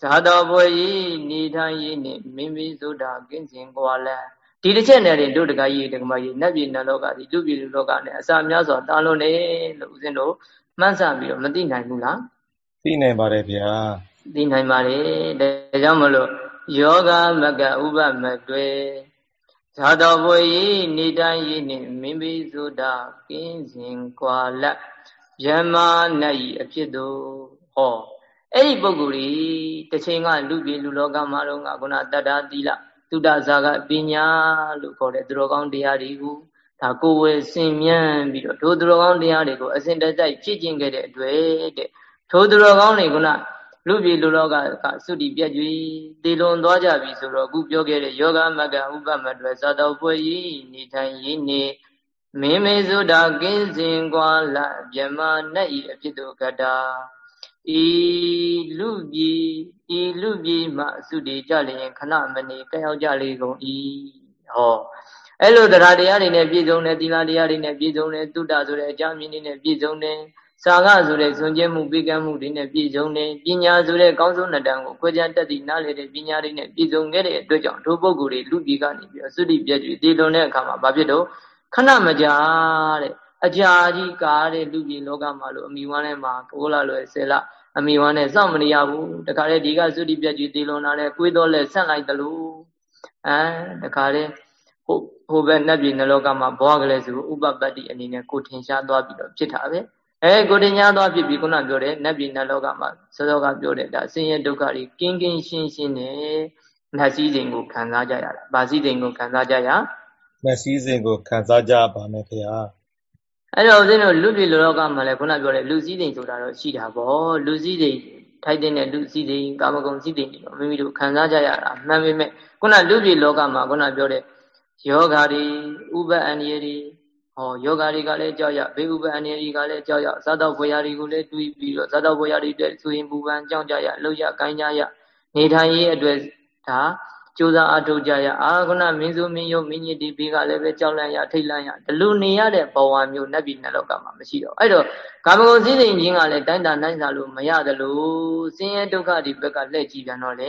ဇာတော်ဘွယ်ဤနေထိုင်ရည်နဲ့မင်းမီဆိုတာကင်းစင်ကွာလဲဒီတစ်ချက်နဲ့တို့တကကြီးတကမကြီးနတ်ပြည်နတ်လောကဒီလူပြည်လူလောကနဲ့အစာများစွာတာလွန်တယ်လို့ဦးဇင်းတို့ မှန်းဆပြီးတော့မသိနိုင်ဘူးလားသိနိုင်ပါတယ်ဗျာသိနိုင်ပါတယ်ဒါကြောင့်မလို့ယောဂမကဥပမတွဲဇာတော်ဘွေဤနေတိုင်းဤနှင့်မိမိဆိုတာကင်းစဉ်ကွာလက်ယမနတ်ဤအဖြစ်တို့ဟောအဲ့ဒီပုဂ္ဂိုလ်ဤတစ်ချိန်ကလူပြည်လူလောကမှာတော့ကခုနတတ္တာသီလသုဒ္ဓဇာကပညာလို့ခေါ်တဲ့သူတော်ကောင်းတရားတွေကို ဒါကိုယ်ဝယ်စင်မြန်းပြီးတော့ထိုသူတော်ကောင်းတရားတွေကိုအစဉ်တစိုက်ဖြစ်ကျင်ခဲ့တဲ့အတွက်တဲ့ထိုသူတော်ကောင်းတွေကလူပြည်လူလောကကသုတိပြည့်ကြွေတည်လွန်သွားကြပြီဆိုတော့အခုပြောခဲ့တဲ့ယောဂမကဥပမတွေသာတော်ပွဲဤနေထိုင်ရင်းနေမင်းမေဆိုတာကင်းစင်ကွာလာမြမနတ်ဤအဖြစ်တို့ကတာဤလူပြည်ဤလူပြည်မှသုတိကြလျင်ခဏမနေကြောက်ကြလေကုန်၏ဟော အဲ့လိုတရားတရားတွေနဲ့ပြည့်စုံတယ်သီလတရားတွေနဲ့ပြည့်စုံတယ်တုဒ္ဒဆိုတဲ့အကြောင်းမြင်တွေနဲ့ပြည့်စုံတယ်စာကဆိုတဲ့စွန့်ကြဲမှုပေးကမ်းမှုတွေနဲ့ပြည့်စုံတယ်ပညာဆိုတဲ့ကောင်းဆုံးနှစ်တန်ကိုခွဲခြားတတ်သည့်နားလေတဲ့ပညာတွေနဲ့ပြည့်စုံခဲ့တဲ့အတွက်ကြောင့်ဒုပုဂ္ဂိုလ်တွေလူပြည်ကနေပြီးသုတိပြည့်ကြည်တည်လွန်တဲ့အခါမှာဘာဖြစ်တော့ခဏမကြာတဲ့အကြာကြီးကားတဲ့လူပြည်လောကမှာလို့အမိဝမ်းထဲမှာကိုလာလွယ်ဆယ်လအမိဝမ်းနဲ့စောင့်မနေရဘူးတခါလေဒီကသုတိပြည့်ကြည်တည်လွန်လာတဲ့ကိုယ်တော်လဲဆန့်လိုက်တယ်လို့အဲတခါလေ ဟိုဟိုဘက်နတ်ပြည်နလောကမှာဘဝကလေးဆိုဥပပတ္တိအနေနဲ့ကိုထင်ရှားသွားပြီးတော့ဖြစ်တာပဲအဲကိုထင်ရှားသွားဖြစ်ပြီးခုနပြောတဲ့နတ်ပြည်နလောကမှာစောစောကပြောတဲ့ဒါဆင်းရဲဒုက္ခတွေကင်းကင်းရှင်းရှင်းနဲ့နတ်စည်းစိမ်ကိုခံစားကြရတာဗာစည်းစိမ်ကိုခံစားကြရနတ်စည်းစိမ်ကိုခံစားကြပါမယ်ခင်ဗျာအဲ့တော့ဦးဇင်းတို့လူပြည်လောကမှာလည်းခုနပြောတဲ့လူစည်းစိမ်ဆိုတာတော့ရှိတာပေါ့လူစည်းစိမ်ထိုက်တဲ့လူစည်းစိမ်ကာမဂုဏ်စည်းစိမ်တွေတော့မိမိတို့ခံစားကြရတာမှန်ပေမဲ့ခုနလူပြည်လောကမှာခုနပြောတဲ့ ယောဂါတွေဥပအန္တရာယ်တွေဟောယောဂါတွေကလည်းကြောက်ရဘေးဥပအန္တရာယ်တွေကလည်းကြောက်ရဇာတောဘွေရာတွေကိုလည်းတွေးပြီးတော့ဇာတောဘွေရာတွေအတွက်ဆိုရင်ပူပန်ကြောက်ကြရလှုပ်ရကိုင်းကြရနေထိုင်ရေးအတွက်ဒါကြိုးစားအထောက်ကြရအာခုနမင်းစုမင်းယုတ်မင်းကြီးဒီဘေးကလည်းပဲကြောက်လန့်ရထိတ်လန့်ရဒီလိုနေရတဲ့ဘဝမျိုးနတ်ပြည်နတ်လောကမှာမရှိတော့အဲ့တော့ကာမဂုဏ်စည်းစိမ်ချင်းကလည်းတိုင်းတာနိုင်စာလို့မရတယ်လို့ဆင်းရဲဒုက္ခဒီဘက်ကလက်ကြည့်ပြန်တော့လေ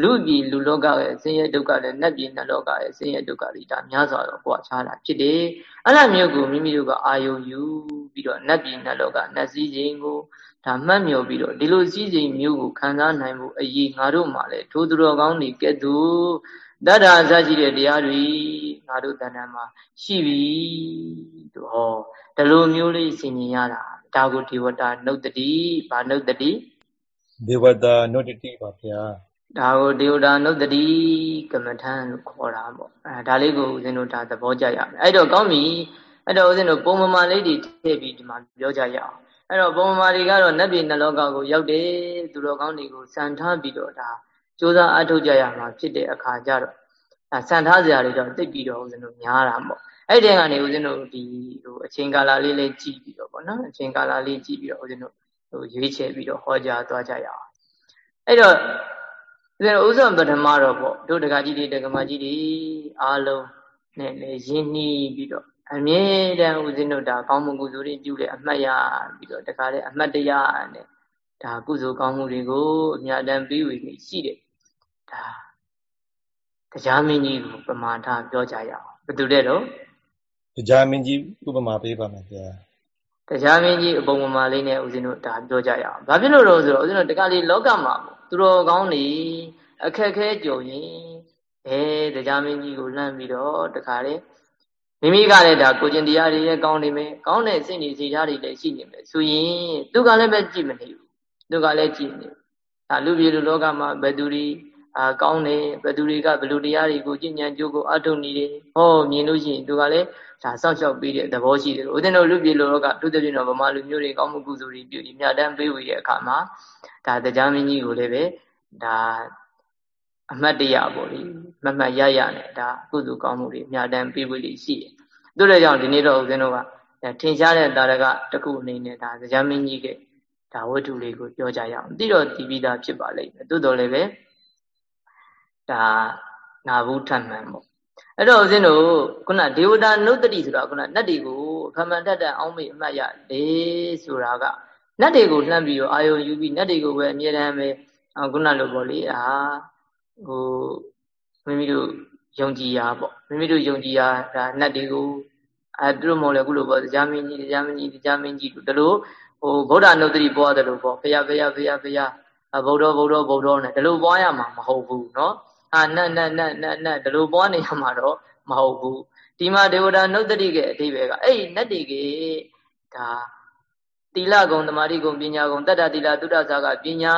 လူပြည်လူလောကရဲ့ဆင်းရဲဒုက္ခနဲ့နတ်ပြည်နတ်လောကရဲ့ဆင်းရဲဒုက္ခတွေဒါများစွာတော့ကြွားချတာဖြစ်တယ်။အဲ့လိုမျိုးကိုမိမိတို့ကအာယုံယူပြီးတော့နတ်ပြည်နတ်လောကနတ်စည်းခြင်းကိုဒါမှတ်မြော်ပြီးတော့ဒီလိုစည်းစိမ်မျိုးကိုခံစားနိုင်ဖို့အရေးငါတို့မှလည်းထိုသူတော်ကောင်းတွေကဲ့သို့တတ္တာစရှိတဲ့တရားတွေငါတို့တဏ္ဍာမှာရှိပြီတို့ဟောဒီလိုမျိုးလေးဆင်ញင်ရတာဒါကိုဒေဝတာနုတ်တိဗာနုတ်တိဒေဝတာနုတ်တိပါဗျာ ဒါကိုဒေဝတာနုတ္တိကမ္မထံလို့ခေါ်တာပေါ့အဲဒါလေးကိုဦးဇင်းတို့ဒါသဘောကျရမယ်အဲ့တော့ကောင်းပြီအဲ့တော့ဦးဇင်းတို့ပုံမမာလေးတွေထည့်ပြီးဒီမှာပြောကြရအောင်အဲ့တော့ပုံမမာတွေကတော့နတ်ပြည်နှလောကကိုရောက်တယ်သူတော်ကောင်းတွေကိုစံထားပြီးတော့ဒါစူးစမ်းအထောက်ကြရမှာဖြစ်တဲ့အခါကျတော့ဒါစံထားစရာတွေတော့သိပြီးတော့ဦးဇင်းတို့များတာပေါ့အဲ့ဒီကနေဦးဇင်းတို့ဒီဟိုအချိန်ကာလလေးလေးကြည့်ပြီးတော့ပေါ့နော်အချိန်ကာလလေးကြည့်ပြီးတော့ဦးဇင်းတို့ဟိုရွေးချယ်ပြီးတော့ဟောကြားသွားကြရအောင်အဲ့တော့ ဒါဥစ္စာပထမတော့ပေါ့တို့တကကြီးတွေတကမကြီးတွေအားလုံးနဲ့လေရင်းနှီးပြီးတော့အမြဲတမ်းဦးဇင်းတို့ဒါကောင်းမှုကုသိုလ်တွေပြုလေအမှတ်ရပြီးတော့တခါလေအမှတ်တရနဲ့ဒါကုသိုလ်ကောင်းမှုတွေကိုအများတန်းပြီးဝေနေရှိတယ်ဒါတရားမင်းကြီးကိုပမာထပြောကြရအောင်ဘယ်သူတဲ့တော့တရားမင်းကြီးဥပမာပေးပါမယ်ဗျာတရားမင်းကြီးအပုံပမာလေးနဲ့ဦးဇင်းတို့ဒါပြောကြရအောင်။ဘာဖြစ်လို့လဲဆိုတော့ဦးဇင်းတို့တခါလေလောကမှာ သူတော်ကောင်းနေအခက်ခဲကြုံရင်အဲတရားမင်းကြီးကိုလှမ်းပြီးတော့တခါလေမိမိကလည်းဒါကိုကျင်တရားတွေရဲ့ကောင်းနေမယ်ကောင်းတဲ့စိတ်နေစိတ်ထားတွေလည်းရှိနေမယ်ဆိုရင်သူကလည်းပဲကြည့်မနေဘူးသူကလည်းကြည့်နေဒါလူပြည်လူလောကမှာဘယ်သူတွေ အာကောင်းတယ်ဘယ်သူတွေကဘယ်လိုတရားတွေကိုကျင့်ကြံကြိုးကိုအထုတ်နေတယ်ဟောမြင်လို့ရှိရင်သူကလည်းဒါစောင့်ရှောက်ပေးတဲ့သဘောရှိတယ်ဦးဇင်းတို့လူပြည်လူလောကသူတပြင်းတော့ဗမာလူမျိုးတွေကောင်းမှုကုသိုလ်တွေပြုပြီးမြတ်တမ်းပေးဝေတဲ့အခါမှာဒါတရားမင်းကြီးကိုလည်းပဲဒါအမှတ်တရပေါ့လေမမှတ်ရရနဲ့ဒါကုသိုလ်ကောင်းမှုတွေမြတ်တမ်းပေးဝေလိရှိတယ်တို့တဲ့ကြောင့်ဒီနေ့တော့ဦးဇင်းတို့ကထင်ရှားတဲ့တာရကတခုအနေနဲ့ဒါတရားမင်းကြီးကဒါဝတ္ထုလေးကိုပြောကြရအောင်ပြီးတော့ဒီပြီးသားဖြစ်ပါလိမ့်မယ်တိုးတော်လည်းပဲ ဒါနာဘူးထမှန်ပေါ့အဲ့တော့ဦးဇင်းတို့ခုနဒေဝတာနုတ္တိဆိုတာခုနနတ်တွေကိုဖမှန်တတ်တဲ့အောင်းမေအမှတ်ရတယ်ဆိုတာကနတ်တွေကိုလှမ်းပြီးတော့အာယုံယူပြီးနတ်တွေကိုပဲအမြဲတမ်းပဲခုနလိုပေါ့လေအာဟိုမိမိတို့ယုံကြည်ရာပေါ့မိမိတို့ယုံကြည်ရာဒါနတ်တွေကိုအဲသူတို့မဟုတ်လေခုလိုပေါ့တရားမင်းကြီးတရားမင်းကြီးတရားမင်းကြီးတို့တို့ဟိုဗုဒ္ဓနုတ္တိပွားတယ်လို့ပေါ့ဖရာဖရာဖရာဖရာဗုဒ္ဓဗုဒ္ဓဗုဒ္ဓနဲ့ဒီလိုပွားရမှာမဟုတ်ဘူးเนาะ အာနတ်နတ်နတ်နတ်နတ်ဒီလိုပွားနေရမှာတော့မဟုတ်ဘူးဒီမှာဒေဝတာနုတ္တိရဲ့အဓိပ္ပာယ်ကအဲ့ဒီနတ်တွေကဒါတိလဂုံတမာတိဂုံပညာဂုံတတ္တတိလသုဒ္ဓဇာကပညာ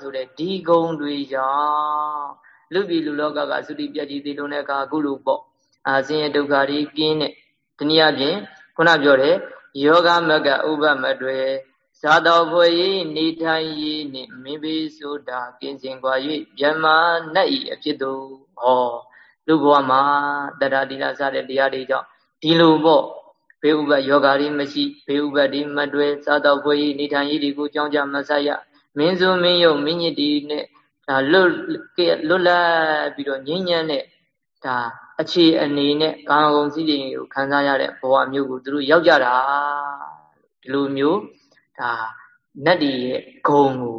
ဆိုတဲ့ဒီဂုံတွေကြောင့်လူပြည်လူလောကကသုတိပြတ်ကြီးသိလုံးတဲ့အခါအခုလိုပေါ့အာဆင်းရဲဒုက္ခတွေကင်းတဲ့တနည်းအားဖြင့်ခုနပြောတဲ့ယောဂမကဥပမတွေ ဇာတော်ဖွယ်ဤနေထိုင်ဤနှင့်မင်းပေဆိုတာကင်းစင်ကွာ၍မြမနတ်ဤအဖြစ်သို့ဟောလူဘဝမှာတတ္တတိလစတဲ့တရားတွေကြောင့်ဒီလိုပေါ့ဘေဥပယောဂါတွေမရှိဘေဥပတွေမတွဲဇာတော်ဖွယ်ဤနေထိုင်ဤဒီကိုကြောင်းကြမဆရမင်းစုမင်းယုံမင်းညစ်ဒီနဲ့ဒါလွတ်လွတ်လပ်ပြီးတော့ငြိမ်းချမ်းတဲ့ဒါအခြေအနေနဲ့ကာမဂုဏ်စည်းစိမ်ကိုခံစားရတဲ့ဘဝမျိုးကိုသူတို့ရောက်ကြတာဒီလိုမျိုး ဒါနတ်တွေရဲ့ဂုံကို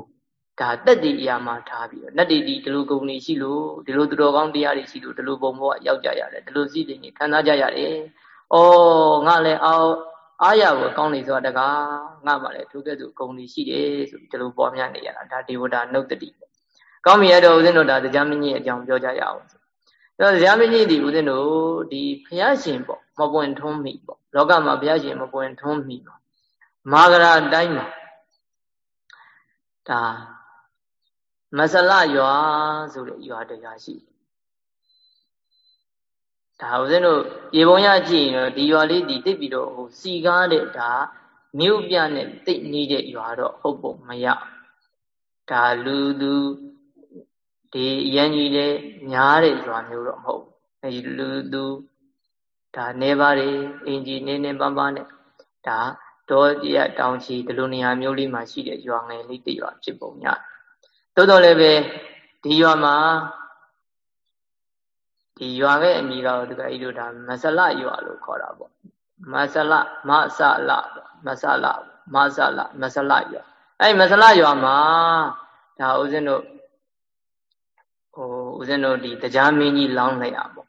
ဒါတက်တည်အရာမှာထားပြီးတော့နတ်တွေဒီဒီလိုဂုံတွေရှိလို့ဒီလိုသူတော်ကောင်းတရားတွေရှိလို့ဒီလိုဘုံဘဝရောက်ကြရတယ်ဒီလိုစည်းစိမ်တွေခံစားကြရတယ်။အော်ငါလည်းအော်အားရကိုကောင်းနေဆိုတာတကားငါမှလည်းထိုကဲ့သို့ဂုံတွေရှိတယ်ဆိုပြီးဒီလိုပေါ်များနေရတာဒါဒေဝတာနုတ်တတိပေါ့။ကောင်းပြီရတော့ဦးဇင်းတို့ဒါတရားမင်းကြီးအကြောင်းပြောကြရအောင်။အဲတော့တရားမင်းကြီးဒီဦးဇင်းတို့ဒီဘုရားရှင်ပေါ့မပွင့်ထုံးမိပေါ့လောကမှာဘုရားရှင်မပွင့်ထုံးမိပေါ့ မာဂရာတိုင်းမှာဒါမဆလရွာဆိုတဲ့ရွာတရားရှိဒါဦးဇင်းတို့ရေပုံရကြည့်ရင်တော့ဒီရွာလေးဒီတိတ်ပြီးတော့ဟိုစီကားတဲ့ဒါမြို့ပြနဲ့တိတ်နေတဲ့ရွာတော့ဟုတ်ပုံမရဒါလူသူဒီရန်ကြီးလေညားတဲ့ရွာမျိုးတော့မဟုတ်ဘူးအဲလူသူဒါနေပါတွေအင်ကြီးနေနေပန်းပန်းနဲ့ဒါ ဒေါ်ကြီးတောင်ချီဒီလိုနေရာမျိုးလေးမှာရှိတဲ့ရွာငယ်လေးတစ်ရွာဖြစ်ပုံရတိုးတော်လည်းပဲဒီရွာမှာဒီရွာရဲ့အမည်ကတော့ဒီကကြီးတို့ဒါမဆလရွာလို့ခေါ်တာပေါ့မဆလမဆလမဆလမဆလမဆလရွာအဲ့မဆလရွာမှာဒါဦးဇင်းတို့ဟိုဦးဇင်းတို့ဒီတရားမင်းကြီးလောင်းလိုက်တာပေါ့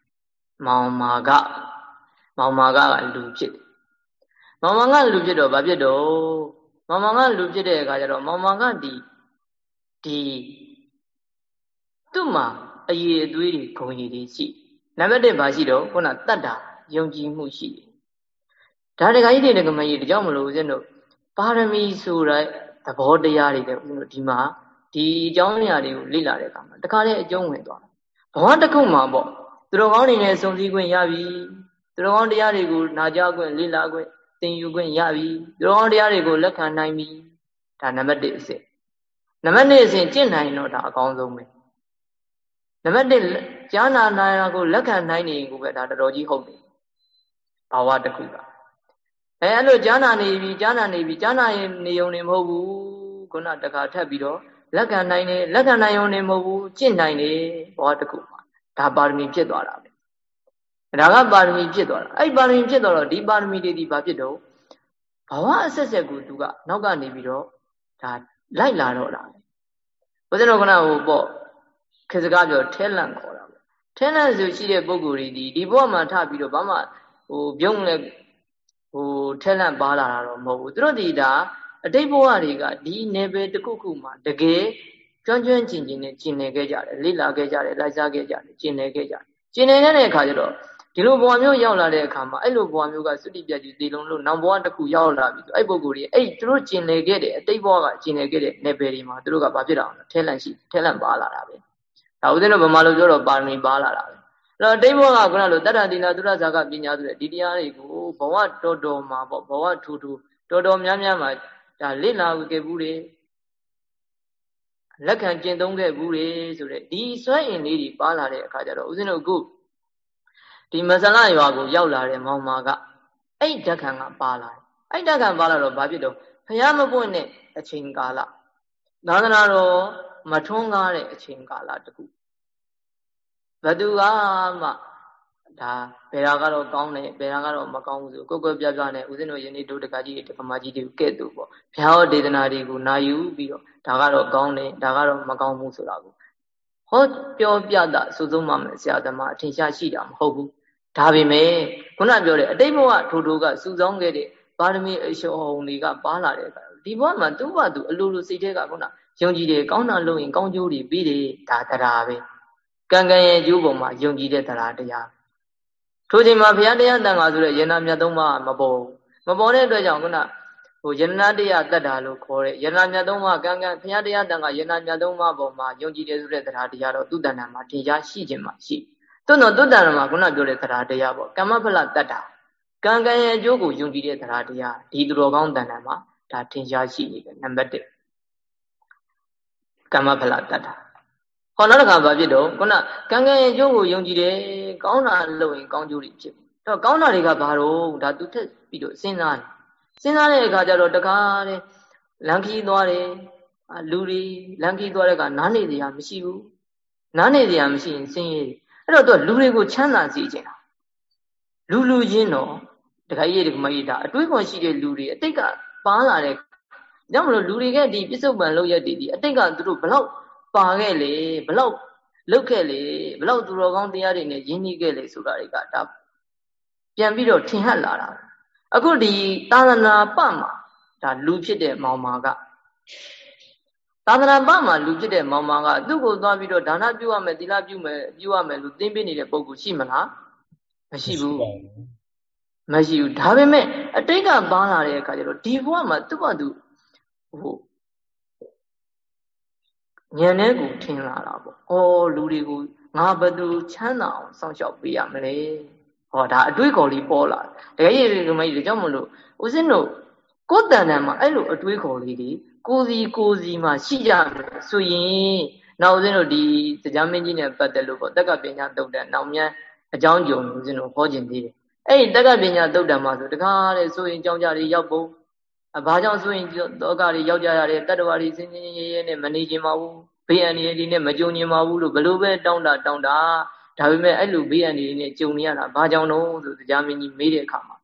မောင်မာကမောင်မာကကလူဖြစ် တယ်မောင်မာကလူဖြစ်တော့ဘာဖြစ်တော့မောင်မာကလူဖြစ်တဲ့အခါကျတော့မောင်မာကဒီဒီသူ့မှာအည်အသွေးတွေဂုံရည်တွေရှိနံပါတ်1ဘာရှိတော့ခုနတတ္တာယုံကြည်မှုရှိတယ်ဒါတခါကြီးတွေကမကြီးတကြောင်မလို့ဦးဇင်းတို့ပါရမီဆိုတဲ့သဘောတရားတွေလည်းဦးဇင်းတို့ဒီမှာဒီအကြောင်းအရာတွေကိုလေ့လာတဲ့အခါမှာတခါလေအကျုံးဝင်သွားတယ်ဘဝတစ်ခုမှာပေါ့သူတော်ကောင်းတွေနဲ့စုံစည်းခွင့်ရပြီသူတော်ကောင်းတရားတွေကိုနာကြားခွင့်လေ့လာခွင့် သင်ယူခွင့်ရပြီသူတော်ကောင်းတရားတွေကိုလက်ခံနိုင်ပြီဒါနံပါတ်1အစစ်နံပါတ်2အစစ်ကျင့်နိုင်တော့ဒါအကောင်းဆုံးပဲနံပါတ်1ကြားနာနာကိုလက်ခံနိုင်နေကိုပဲဒါတော်တော်ကြီးဟုတ်တယ်ဘာဝတစ်ခုကအဲအဲ့လိုကြားနာနေပြီကြားနာနေပြီကြားနာရင်နေုံနေမဟုတ်ဘူးခုနတခါထပ်ပြီးတော့လက်ခံနိုင်တယ်လက်ခံနိုင်ုံနေမဟုတ်ဘူးကျင့်နိုင်တယ်ဘောတခုမှာဒါပါရမီဖြစ်သွားတာပဲ ဒါကပါရမီဖြစ်သွားတာအဲ့ပါရမီဖြစ်သွားတော့ဒီပါရမီတွေဒီဘာဖြစ်တော့ဘဝအဆက်ဆက်ကိုသူကနောက်ကနေပြီးတော့ဒါလိုက်လာတော့တာဘုရားတော်ကဟိုပေါ့ခေစကားပြောထဲလန့်ခေါ်တာပေါ့ထဲလန့်ဆိုရှိတဲ့ပုံကိုယ်တွေဒီဒီဘဝမှာထပြီးတော့ဘာမှဟိုပြုံးလဲဟိုထဲလန့်ပါလာတာတော့မဟုတ်ဘူးသူတို့ဒီဒါအတိတ်ဘဝတွေကဒီနယ်ပယ်တစ်ခုခုမှာတကယ်ကျွမ်းကျွမ်းကျင်ကျင်နဲ့ကျင်နေခဲ့ကြတယ်လေ့လာခဲ့ကြတယ်လိုက်စားခဲ့ကြတယ်ကျင်နေခဲ့ကြတယ်ကျင်နေတဲ့အခါကျတော့ ဒီလိုဘဝမျိုးရောက်လာတဲ့အခါမှာအဲ့လိုဘဝမျိုးကသုတိပြတ်ကြီးတည်လုံးလို့နောက်ဘဝတစ်ခုရောက်လာပြီဆိုအဲ့ပုဂ္ဂိုလ်ကြီးအဲ့သူတို့ကျင်နေခဲ့တဲ့အတိတ်ဘဝကကျင်နေခဲ့တဲ့နယ်ပယ်တွေမှာသူတို့ကဘာဖြစ်တာလဲထဲလန့်ရှိထဲလန့်ပါလာတာပဲဒါဥစဉ်တော့ဗမာလိုပြောတော့ပါရမီပါလာတာပဲအဲ့တော့အတိတ်ဘဝကခုနလိုတတ္တတိနာသုရဇာကပညာဆိုတဲ့ဒီတရားတွေကိုဘဝတော်တော်မှာပေါ့ဘဝထူထူတော်တော်များများမှာဒါလေ့လာခဲ့ဘူးတွေလက်ခံကျင့်သုံးခဲ့ဘူးတွေဆိုတဲ့ဒီစွမ်းအင်လေးတွေပါလာတဲ့အခါကျတော့ဦးဇင်းတို့အခု ဒီမဆလရွာကိုရောက်လာတဲ့မောင်မာကအဲ့ဓာတ်ခံကပါလာတယ်အဲ့ဓာတ်ခံပါလာတော့ဘာဖြစ်တော့ဖះမပွင့်တဲ့အချိန်ကာလသာသနာတော်မထွန်းကားတဲ့အချိန်ကာလတခုဘသူကမှဒါဘယ်ဟာကတော့ကောင်းတယ်ဘယ်ဟာကတော့မကောင်းဘူးဆိုကိုယ်ကိုယ်ပြပြနဲ့ဦးဇင်းတို့ယနေ့တို့တက္ကကြီးတက္ကမကြီးတွေကဲ့သို့ပေါ့ဘုရားဒေသနာတွေကိုနာယူပြီးတော့ဒါကတော့ကောင်းတယ်ဒါကတော့မကောင်းဘူးဆိုတာကိုဟောပြောပြတာစုစုံမှမယ်ဆရာသမားအထင်ရှားရှိတာမဟုတ်ဘူး ဒါပေမဲ့ခုနပြောတဲ့အတိတ်ဘဝထိုထိုကစုဆောင်းခဲ့တဲ့ပါရမီအရှုံးတွေကပါလာတဲ့အခါဒီဘဝမှာသူ့ဘာသူအလိုလိုစိတ်ထဲကခုနယုံကြည်တယ်ကောင်းတာလုပ်ရင်ကောင်းကျိုးတွေပြီးတယ်ဒါတရားပဲကံကံရဲ့ကျိုးပုံမှာယုံကြည်တဲ့တရားတရားထိုချိန်မှာဘုရားတရားတန်ခါဆိုတဲ့ယန္နာမြတ်သုံးပါးမပေါ်မပေါ်တဲ့အတွက်ကြောင့်ခုနဟိုယန္နာတရားတတ်တာလို့ခေါ်တဲ့ယန္နာမြတ်သုံးပါးကံကံဘုရားတရားတန်ခါယန္နာမြတ်သုံးပါးပေါ်မှာယုံကြည်တယ်ဆိုတဲ့တရားတရားတော့သူ့တဏ္ဍာမှာထင်ရှားရှိခြင်းမှာရှိတွ န်းတော့သူ့တဏ္ဍာမှာခုနပြောတဲ့တရားတရားပေါ့ကမ္မဖလတတ်တာကံကံရဲ့အကျိုးကိုယုံကြည်တဲ့တရားတရားဒီသူတော်ကောင်းတဏ္ဍာမှာဒါထင်ရှားရှိနေတယ်နံပါတ်1ကမ္မဖလတတ်တာဟောနောက်တစ်ခါဘာဖြစ်တော့ခုနကံကံရဲ့ကျိုးကိုယုံကြည်တယ်ကောင်းတာလုပ်ရင်ကောင်းကျိုးတွေဖြစ်တယ်အဲ့တော့ကောင်းတာတွေကဘာတော့ဒါသူထက်ပြီးတော့စဉ်းစားတယ်စဉ်းစားတဲ့အခါကျတော့တကားတဲ့လမ်းခီးသွားတယ်လူတွေလမ်းခီးသွားတဲ့ကနားနေစရာမရှိဘူးနားနေစရာမရှိရင်ဆင်းရဲ အဲ့တော့သူလူတွေကိုချမ်းသာစေချင်တာလူလူချင်းတော့တခါကြီးတခါမကြီးဒါအတွေးခေါ်ရှိတဲ့လူတွေအတိတ်ကပါလာတဲ့ကြောင့်မလို့လူတွေကဒီပြစ္ဆုတ်ပံလောက်ရတည်ဒီအတိတ်ကသူတို့ဘလောက်ပါခဲ့လေဘလောက်လုတ်ခဲ့လေဘလောက်သူတော်ကောင်းတရားတွေနဲ့ယဉ်ကျေးခဲ့လေဆိုတာတွေကဒါပြန်ပြီးတော့ထင်ဟပ်လာတာအခုဒီသာသနာပမှာဒါလူဖြစ်တဲ့မောင်မာက သာသနာပမှာလူဖြစ်တဲ့မောင်မာကသူ့ကိုသွားပြီးတော့ဒါနပြုရမယ်သီလပြုမယ်ပြုရမယ်လို့သင်ပေးနေတဲ့ပုံကူရှိမလားမရှိဘူးမရှိဘူးဒါပေမဲ့အတိတ်ကပါလာတဲ့အခါကျတော့ဒီဘဝမှာသူ့ဘာသူဟိုဉာဏ်နဲ့ကိုထင်လာတာပေါ့။အော်လူတွေကိုငါဘယ်သူချမ်းသာအောင်စောင့်ရှောက်ပေးရမလဲ။ဟောဒါအတွေးခေါ်လေးပေါ်လာတယ်။တကယ်ကြီးဒီမကြီးကြောင့်မလို့ဦးစင်းတို့ကိုယ်တန်တန်မှာအဲ့လိုအတွေးခေါ်လေးတွေ ကိုစီကိုစီမှာရှိကြမယ်ဆိုရင်နောက်ဦးစင်းတို့ဒီတရားမင်းကြီးနဲ့ပတ်သက်လို့ပေါ့တက္ကပညာတုတ်တဲ့နောက်မြန်းအကြောင်းကြုံဦးစင်းတို့ဟောခြင်းသေးတယ်။အဲ့ဒီတက္ကပညာတုတ်တံမှာဆိုတကားတဲ့ဆိုရင်ကြောင်းကြတွေရောက်ဖို့ဘာကြောင့်ဆိုရင်တောကတွေရောက်ကြရတဲ့တတ္တဝါတွေစင်းစင်းရဲရဲနဲ့မနေခြင်းမဘူးဘေးအန္တရာယ်တွေနဲ့မကြုံညင်ပါဘူးလို့ဘလို့ပဲတောင်းတာတောင်းတာဒါပေမဲ့အဲ့လိုဘေးအန္တရာယ်တွေနဲ့ကြုံနေရတာဘာကြောင့်လို့ဆိုတရားမင်းကြီးမေးတဲ့အခါမှာ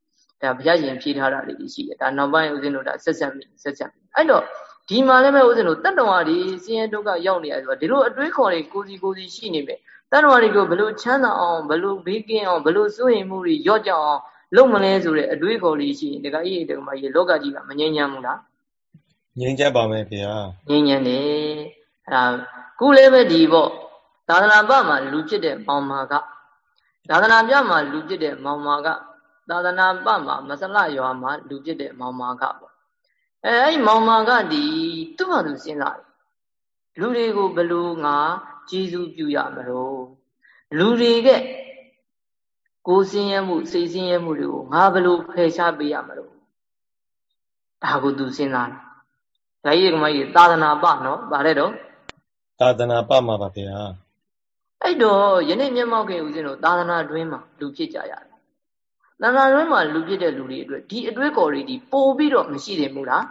ဒါဘုရားရှင်ဖြေထားတာလေးရှိတယ်ဒါနောက်ပိုင်းဦးဇင်းတို့ဒါဆက်ဆက်မိဆက်ဆက်မိအဲ့တော့ ဒီမှာလည်းပဲဦးဇင်းတို့တတ္တဝါတွေစင်းရဲဒုက္ခရောက်နေရဆိုတော့ဒီလိုအတွေးခေါ်တွေကိုစီကိုစီရှိနေမယ်တတ္တဝါတွေကိုဘလို့ချမ်းသာအောင်ဘလို့ဘေးကင်းအောင်ဘလို့စိုးရင်မှုတွေရော့ကြအောင်လုပ်မလဲဆိုတဲ့အတွေးခေါ်လေးရှိရင်တခါကြီးတခါမကြီးလောကကြီးကမငြိမ်းချမ်းဘူးလားငြိမ်းချမ်းပါမယ်ခင်ဗျာငြိမ်းချမ်းတယ်အဲ့ဒါခုလည်းပဲဒီပေါ့သာသနာ့ဘမှာလူဖြစ်တဲ့မောင်မာကသာသနာပြမှာလူဖြစ်တဲ့မောင်မာကသာသနာ့ဘမှာမဆလရွာမှာလူဖြစ်တဲ့မောင်မာကပေါ့ အဲအဲ့ဒီမောင်မာကဒီသူ့ဘာသူစဉ်းစားတယ်လူတွေကိုဘလို့ငါကျေးဇူးပြုရမလို့လူတွေကကိုယ်စင်းရဲမှုစိတ်စင်းရဲမှုတွေကိုငါဘလို့ဖယ်ရှားပေးရမလို့ဒါကိုသူစဉ်းစားတယ်ဒါကြီးကမကြီးသာသနာပနော်ဗါတဲ့တော့သာသနာပမှာပါဗျာအဲ့တော့ယနေ့မျက်မှောက်ခင်ဦးဇင်းတို့သာသနာတွင်းမှာလူဖြစ်ကြရတယ် သာသနာတွင်းမှာလူဖြစ်တဲ့လူတွေအတွက်ဒီအတွေးခေါ်တွေဒီပို့ပြီးတော့မရှိသင့်ဘူးလား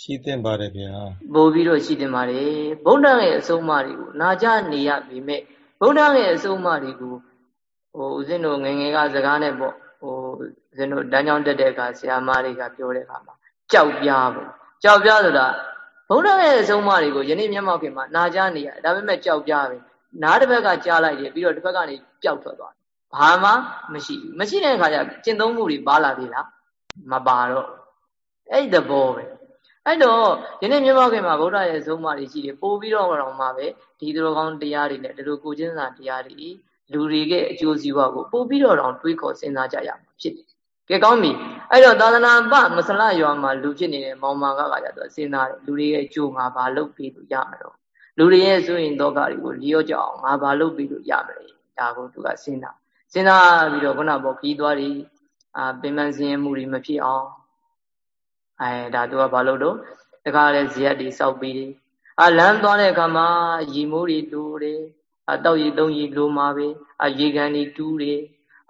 ရှိသင့်ပါတယ်ဗျာပို့ပြီးတော့ရှိသင့်ပါတယ်ဗုဒ္ဓရဲ့အဆုံးအမတွေကိုနာကြနေရပြီမဲ့ဗုဒ္ဓရဲ့အဆုံးအမတွေကိုဟိုဦးဇင်းတို့ငငယ်ကစကားနဲ့ပေါ့ဟိုဦးဇင်းတို့တန်းချောင်းတက်တဲ့အခါဆရာမတွေကပြောတဲ့အခါမှာကြောက်ပြားပေါ့ကြောက်ပြားဆိုတာဘုရားရဲ့အဆုံးအမတွေကိုယနေ့မျက်မှောက်ခင်မှာနာကြားနေရတယ်ဒါပေမဲ့ကြောက်ကြပဲနားတစ်ဘက်ကကြားလိုက်တယ်ပြီးတော့တစ်ဘက်ကနေပျောက်ထွက်သွားတယ် ဘာမှမရှိဘူးမရှိတဲ့အခါကျကျင့်သုံးမှုတွေပါလာသေးလားမပါတော့အဲ့သဘောပဲအဲ့တော့ယနေ့မြတ်မောခင်မှာဗုဒ္ဓရဲ့ဆုံးမတွေရှိတယ်ပို့ပြီးတော့တော့မှပဲဒီသူတော်ကောင်းတရားတွေနဲ့ဒီလိုကိုချင်းစာတရားတွေလူတွေရဲ့အကျိုးစီးပွားကိုပို့ပြီးတော့တော့တွေးခေါ်စဉ်းစားကြရမှာဖြစ်တယ်ကဲကောင်းပြီအဲ့တော့သာသနာ့ပမဆလရွာမှာလူဖြစ်နေတဲ့မောင်မာကကကြတော့စဉ်းစားတယ်လူတွေရဲ့အကျိုးငါဘာလုပ်ပြီးလို့ရမလို့လူတွေရဲ့ဆိုရင်တော့ကတွေကိုလျော့ကြအောင်ငါဘာလုပ်ပြီးလို့ရမလဲဒါကိုသူကစဉ်းစား စဉ်းစားပြီးတော့ခုနကပေါ့ခီးသွားတွေအာပင်မစင်မှုတွေမဖြစ်အောင်အဲဒါသူကဘာလို့တော့တခါလဲဇရက်တွေစောက်ပြီးတယ်အာလမ်းသွားတဲ့အခါမှာရီမိုးတွေတူတယ်အတောက်ရီသုံးရီလိုမှာပဲအရေကန်တွေတူးတယ်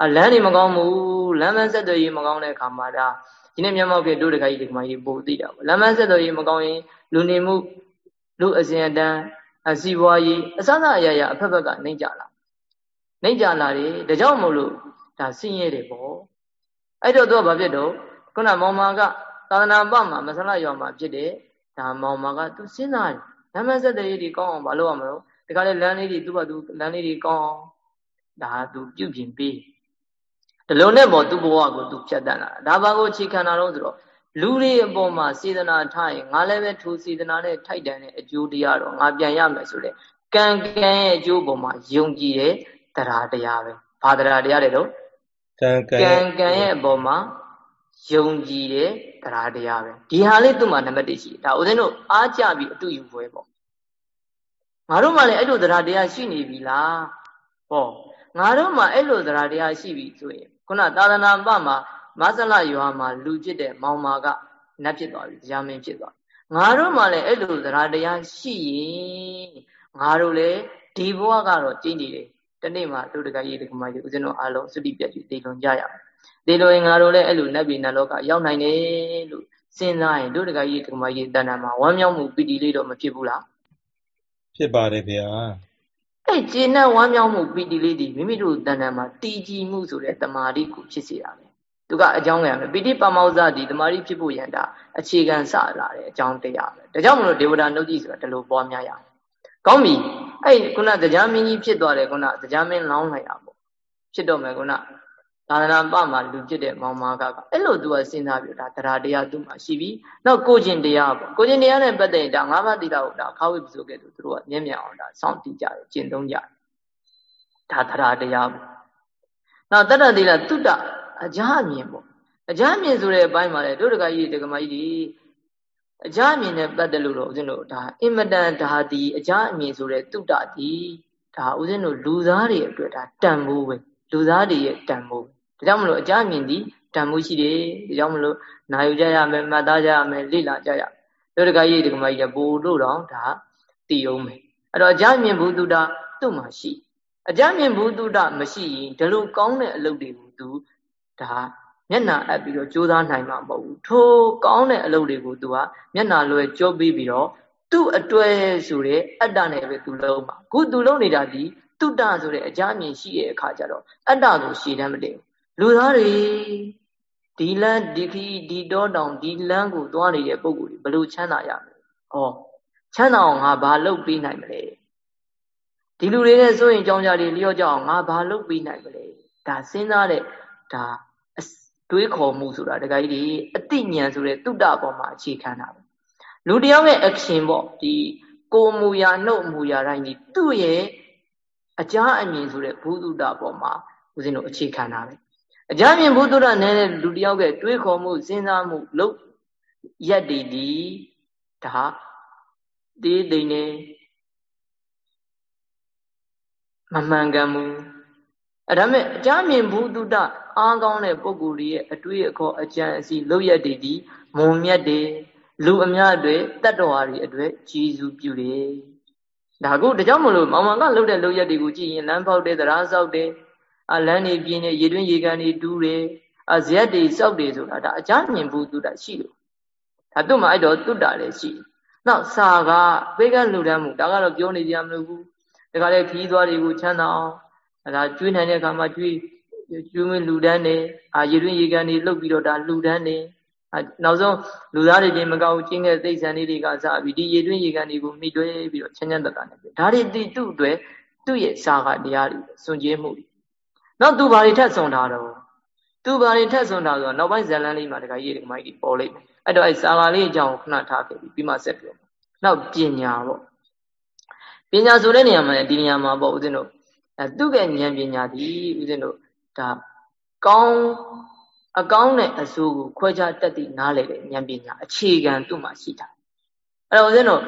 အလမ်းတွေမကောင်းဘူးလမ်းမဆက်သွယ်ရေးမကောင်းတဲ့အခါမှာဒါဒီနေ့မြန်မာပြည်တို့တခါကြီးဒီမှာကြီးပို့သိတာပေါ့လမ်းမဆက်သွယ်ရေးမကောင်းရင်လူနေမှုလူအစဉ်အတန်းအစီပွားရေးအစအစအရာရာအဖက်ဖက်ကနှိမ့်ကြလာ နှိမ့်ကြလာတယ်ဒါကြောင့်မို့လို့ဒါဆင်းရဲတယ်ပေါ့အဲ့တော့သူကဘာဖြစ်တော့ခုနမောင်မာကသာသနာ့ဘမှာမဆလရွာမှာဖြစ်တဲ့ဒါမောင်မာကသူစဉ်းစားတယ်လမ်းမဆက်သွယ်ရေးဒီကောင်းအောင်မလုပ်ရမလို့ဒီကနေ့လမ်းလေးတွေသူ့ဘာသူလမ်းလေးတွေကောင်းအောင်ဒါသူပြုပြင်ပေးဒီလိုနဲ့ပေါ့သူ့ဘဝကိုသူဖြတ်တန်းလာဒါဘာကိုခြေခံတာတော့ဆိုတော့လူတွေအပေါ်မှာစေတနာထားရင်ငါလည်းပဲထိုစေတနာနဲ့ထိုက်တန်တဲ့အကျိုးတရားတော့ငါပြန်ရမယ်ဆိုတဲ့ကံကံရဲ့အကျိုးပေါ်မှာယုံကြည်တဲ့ တရားတရားပဲဘာတရားတရားတွေတော့ကံကံကံကံရဲ့အပေါ်မှာယုံကြည်တဲ့တရားတရားပဲဒီဟာလေးသူ့မှာနံပါတ်1ရှိဒါဦးဇင်းတို့အားကြပြီးအတူယူပွဲပေါ့ငါတို့မှလည်းအဲ့လိုတရားတရားရှိနေပြီလားဟောငါတို့မှအဲ့လိုတရားတရားရှိပြီဆိုရင်ခုနသာသနာ့ဘမှာမဆလရွာမှာလူဖြစ်တဲ့မောင်မာကနတ်ဖြစ်သွားပြီတရားမင်းဖြစ်သွားငါတို့မှလည်းအဲ့လိုတရားတရားရှိရင်ငါတို့လည်းဒီဘဝကတော့ကျင့်နေတယ် တနေ့မှတို့တကကြီးဒီကမကြီးဦးဇင်းတို့အားလုံးစတိပြတ်ပြီးတည်လွန်ကြရအောင်ဒီလိုရင်ငါတို့လည်းအဲ့လိုနတ်ပြည်နတ်လောကရောက်နိုင်တယ်လို့စဉ်းစားရင်တို့တကကြီးဒီကမကြီးတဏ္ဍာမှာဝမ်းမြောက်မှုပီတိလေးတော့မဖြစ်ဘူးလားဖြစ်ပါတယ်ဗျာအဲ့ကျင့်တဲ့ဝမ်းမြောက်မှုပီတိလေးဒီမိမိတို့တဏ္ဍာမှာတည်ကြည်မှုဆိုတဲ့တမာတိကိုဖြစ်စေတာပဲသူကအကြောင်းကံပဲပိဋိပါမောဇ္ဇဒီတမာတိဖြစ်ဖို့ရန်တာအခြေခံစလာတဲ့အကြောင်းတရားပဲဒါကြောင့်မလို့ဒေဝတာနှုတ်ကြည့်ဆိုတာဒီလိုပွားများရအောင် ကောင်းပြီအဲ့ခုနတရားမင်းကြီးဖြစ်သွားတယ်ခုနတရားမင်းလောင်းလိုက်တာပေါ့ဖြစ်တော့မယ်ခုနသာသနာ့ပမှာလူဖြစ်တဲ့မောင်မာကကအဲ့လိုသူကစဉ်းစားပြီးဒါတရားတရားသူ့မှာရှိပြီနောက်ကိုကျင်တရားပေါ့ကိုကျင်တရားနဲ့ပတ်သက်ရင်ဒါငါးပါးတိတာဟုတ်ဒါခါဝိပ္ပစုကဲ့သို့သူတို့ကမျက်မြင်အောင်ဒါစောင့်တည်ကြတယ်ကျင့်သုံးကြတယ်ဒါတရားတရားပေါ့နောက်တတ္တတိလတုတ္တအကြအမြင်ပေါ့အကြအမြင်ဆိုတဲ့အပိုင်းမှာလေတို့တကကြီးတကမကြီးဒီ အကြအမြင်နဲ့ပတ်သက်လို့တော့ဦးဇင်းတို့ဒါအင်မတန်ဒါဒီအကြအမြင်ဆိုတဲ့တုတ္တဒီဒါဦးဇင်းတို့လူသားတွေအတွက်ဒါတန်ဖိုးပဲလူသားတွေရဲ့တန်ဖိုးဒါကြောင့်မလို့အကြအမြင်ဒီတန်ဖိုးရှိတယ်ဒါကြောင့်မလို့နာယူကြရမယ်မှတ်သားကြရမယ်လေ့လာကြရတို့တကကြီးတကမကြီးကပို့လို့တော့ဒါတည်အောင်မယ်အဲ့တော့အကြအမြင်ဘုဒ္ဓသူ့မှာရှိအကြမြင်ဘုဒ္ဓမရှိရင်ဒီလိုကောင်းတဲ့အလုပ်တွေကိုသူဒါ မျက်နာအပ်ပြီးတော့ကြိုးစားနိုင်မှာမဟုတ်ဘူးထိုကောင်းတဲ့အလုပ်တွေကိုသူကမျက်နာလွယ်ကြောပြီးပြီးတော့သူ့အတွေ့ဆိုတဲ့အတ္တနဲ့ပဲသူလုံးမှာခုသူလုံးနေတာဒီတုတ္တဆိုတဲ့အကြမြင်ရှိတဲ့အခါကျတော့အတ္တကိုရှည်တမ်းမတင်လူသားတွေဒီလန်းဒီခီဒီတော့တောင်ဒီလန်းကိုသွားနေတဲ့ပုံကိုယ်ဘယ်လိုချမ်းသာရမလဲ။ဩချမ်းသာအောင်ငါဘာလုပ်ပေးနိုင်မလဲ။ဒီလူတွေနဲ့ဆိုရင်ကြောင်းကြတွေလျော့ကြအောင်ငါဘာလုပ်ပေးနိုင်မလဲ။ဒါစဉ်းစားတဲ့ဒါ တွေးခေါ်မှုဆိုတာတခါကြီးဒီအတိညာဏ်ဆိုတဲ့တုတ္တပေါ်မှာအခြေခံတာပဲလူတယောက်ရဲ့ action ပေါ့ဒီကိုမူရာနှုတ်မူရာတိုင်းဒီသူ့ရဲ့အကြအမြင်ဆိုတဲ့ဘုသူတ္တပေါ်မှာဦးဇင်းတို့အခြေခံတာပဲအကြမြင်ဘုသူတ္တနဲ့လူတယောက်ရဲ့တွေးခေါ်မှုစဉ်းစားမှုလုပ်ရက်တည်ဒီဒါတေးတိမ်နေမမှန်ကန်မှု အဲဒါမဲ့အကြမြင်ဘုသူတ္တအားကောင်းတဲ့ပုဂ္ဂိုလ်ရဲ့အတွေ့အခေါ်အကြံအစီလောက်ရတည်ဒီမုံမြတ်တွေလူအများအတွေ့တတ္တဝါတွေအတွေ့ကြီးစုပြုတယ်ဒါကုဒါကြောင့်မလို့မောင်မောင်ကလှုပ်တဲ့လှုပ်ရက်တွေကိုကြည့်ရင်လမ်းဖောက်တယ်သရားဆောက်တယ်အလန်းနေပြင်းနေရေတွင်းရေကန်တွေတူးတယ်အဇရက်တွေစောက်တယ်ဆိုတာဒါအကြမြင်ဘူးတုတ္တရှိလို့ဒါသူ့မှာအဲ့တော့တုတ္တလည်းရှိနောက်စာကဘေးကလူတန်းမှုဒါကတော့ပြောနေကြမလို့ဘူးဒါကလည်းခီးသွားတွေကိုချမ်းသာအောင် ဒါကျွေးနိုင်တဲ့အခါမှာကျွေးကျွေးမလူတန်းနေအာရေတွင်းရေကန်တွေလှုပ်ပြီးတော့ဒါလူတန်းနေနောက်ဆုံးလူသားတွေချင်းမကောက်ချင်းတဲ့သိဆန်လေးတွေကစပြီးဒီရေတွင်းရေကန်တွေကိုမိတွဲပြီးတော့ချမ်းချမ်းသာသာနေပြီဒါတွေတိသူ့အတွက်သူ့ရဲ့စာကတရားတွေစွန့်ကြဲမှုတွေနောက်သူဘာတွေထပ်စွန်ထားတော့သူသူဘာတွေထက်ဆုံးတာဆိုတော့နောက်ပိုင်းဇလန်းလေးမှာတခါကြီးဒီမိုက်ကြီးပေါ်လိမ့်မယ်အဲ့တော့အဲ့စာပါလေးအကြောင်းခဏထားခဲ့ပြီးပြီးမှဆက်ပြောနောက်ပညာပေါ့ပညာဆိုတဲ့နေရာမှာဒီနေရာမှာပေါ့ဦးဇင်းတို့ အဲသူ့ရဲ့ဉာဏ်ပညာဒီဦးဇင်းတို့ဒါကောင်းအကောင်းနဲ့အဆိုးကိုခွဲခြားတတ်သည့်နားလေတဲ့ဉာဏ်ပညာအခြေခံသူ့မှာရှိတာအဲ့တော့ဦးဇင်းတို့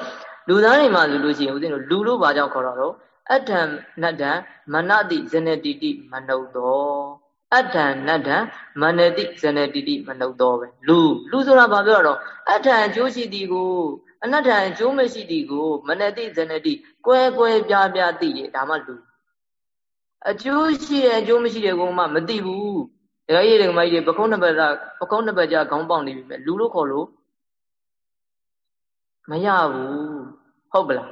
လူသားတွေမှာဆိုလို့ရှိရင်ဦးဇင်းတို့လူလို့ဘာကြောင့်ခေါ်တော့အထံနတ္တံမနတိဇနတိတိမနုဿောအထံနတ္တံမနတိဇနတိတိမနုဿောပဲလူလူဆိုတာဘာပြောတော့အထံအကျိုးရှိသည်ကိုအနတ္တံအကျိုးမရှိသည်ကိုမနတိဇနတိကွဲကွဲပြားပြားသိရဒါမှလူ အကျိုးရှိတဲ့အကျိုးမရှိတဲ့ကိုမှမသိဘူးဒကာကြီးဒကာမကြီးတွေပကုံးနှစ်ပတ်ကပကုံးနှစ်ပတ်ကြာခေါင်းပေါက်နေပြီမဲ့လူလို့ခေါ်လို့မရဘူးဟုတ်ပလား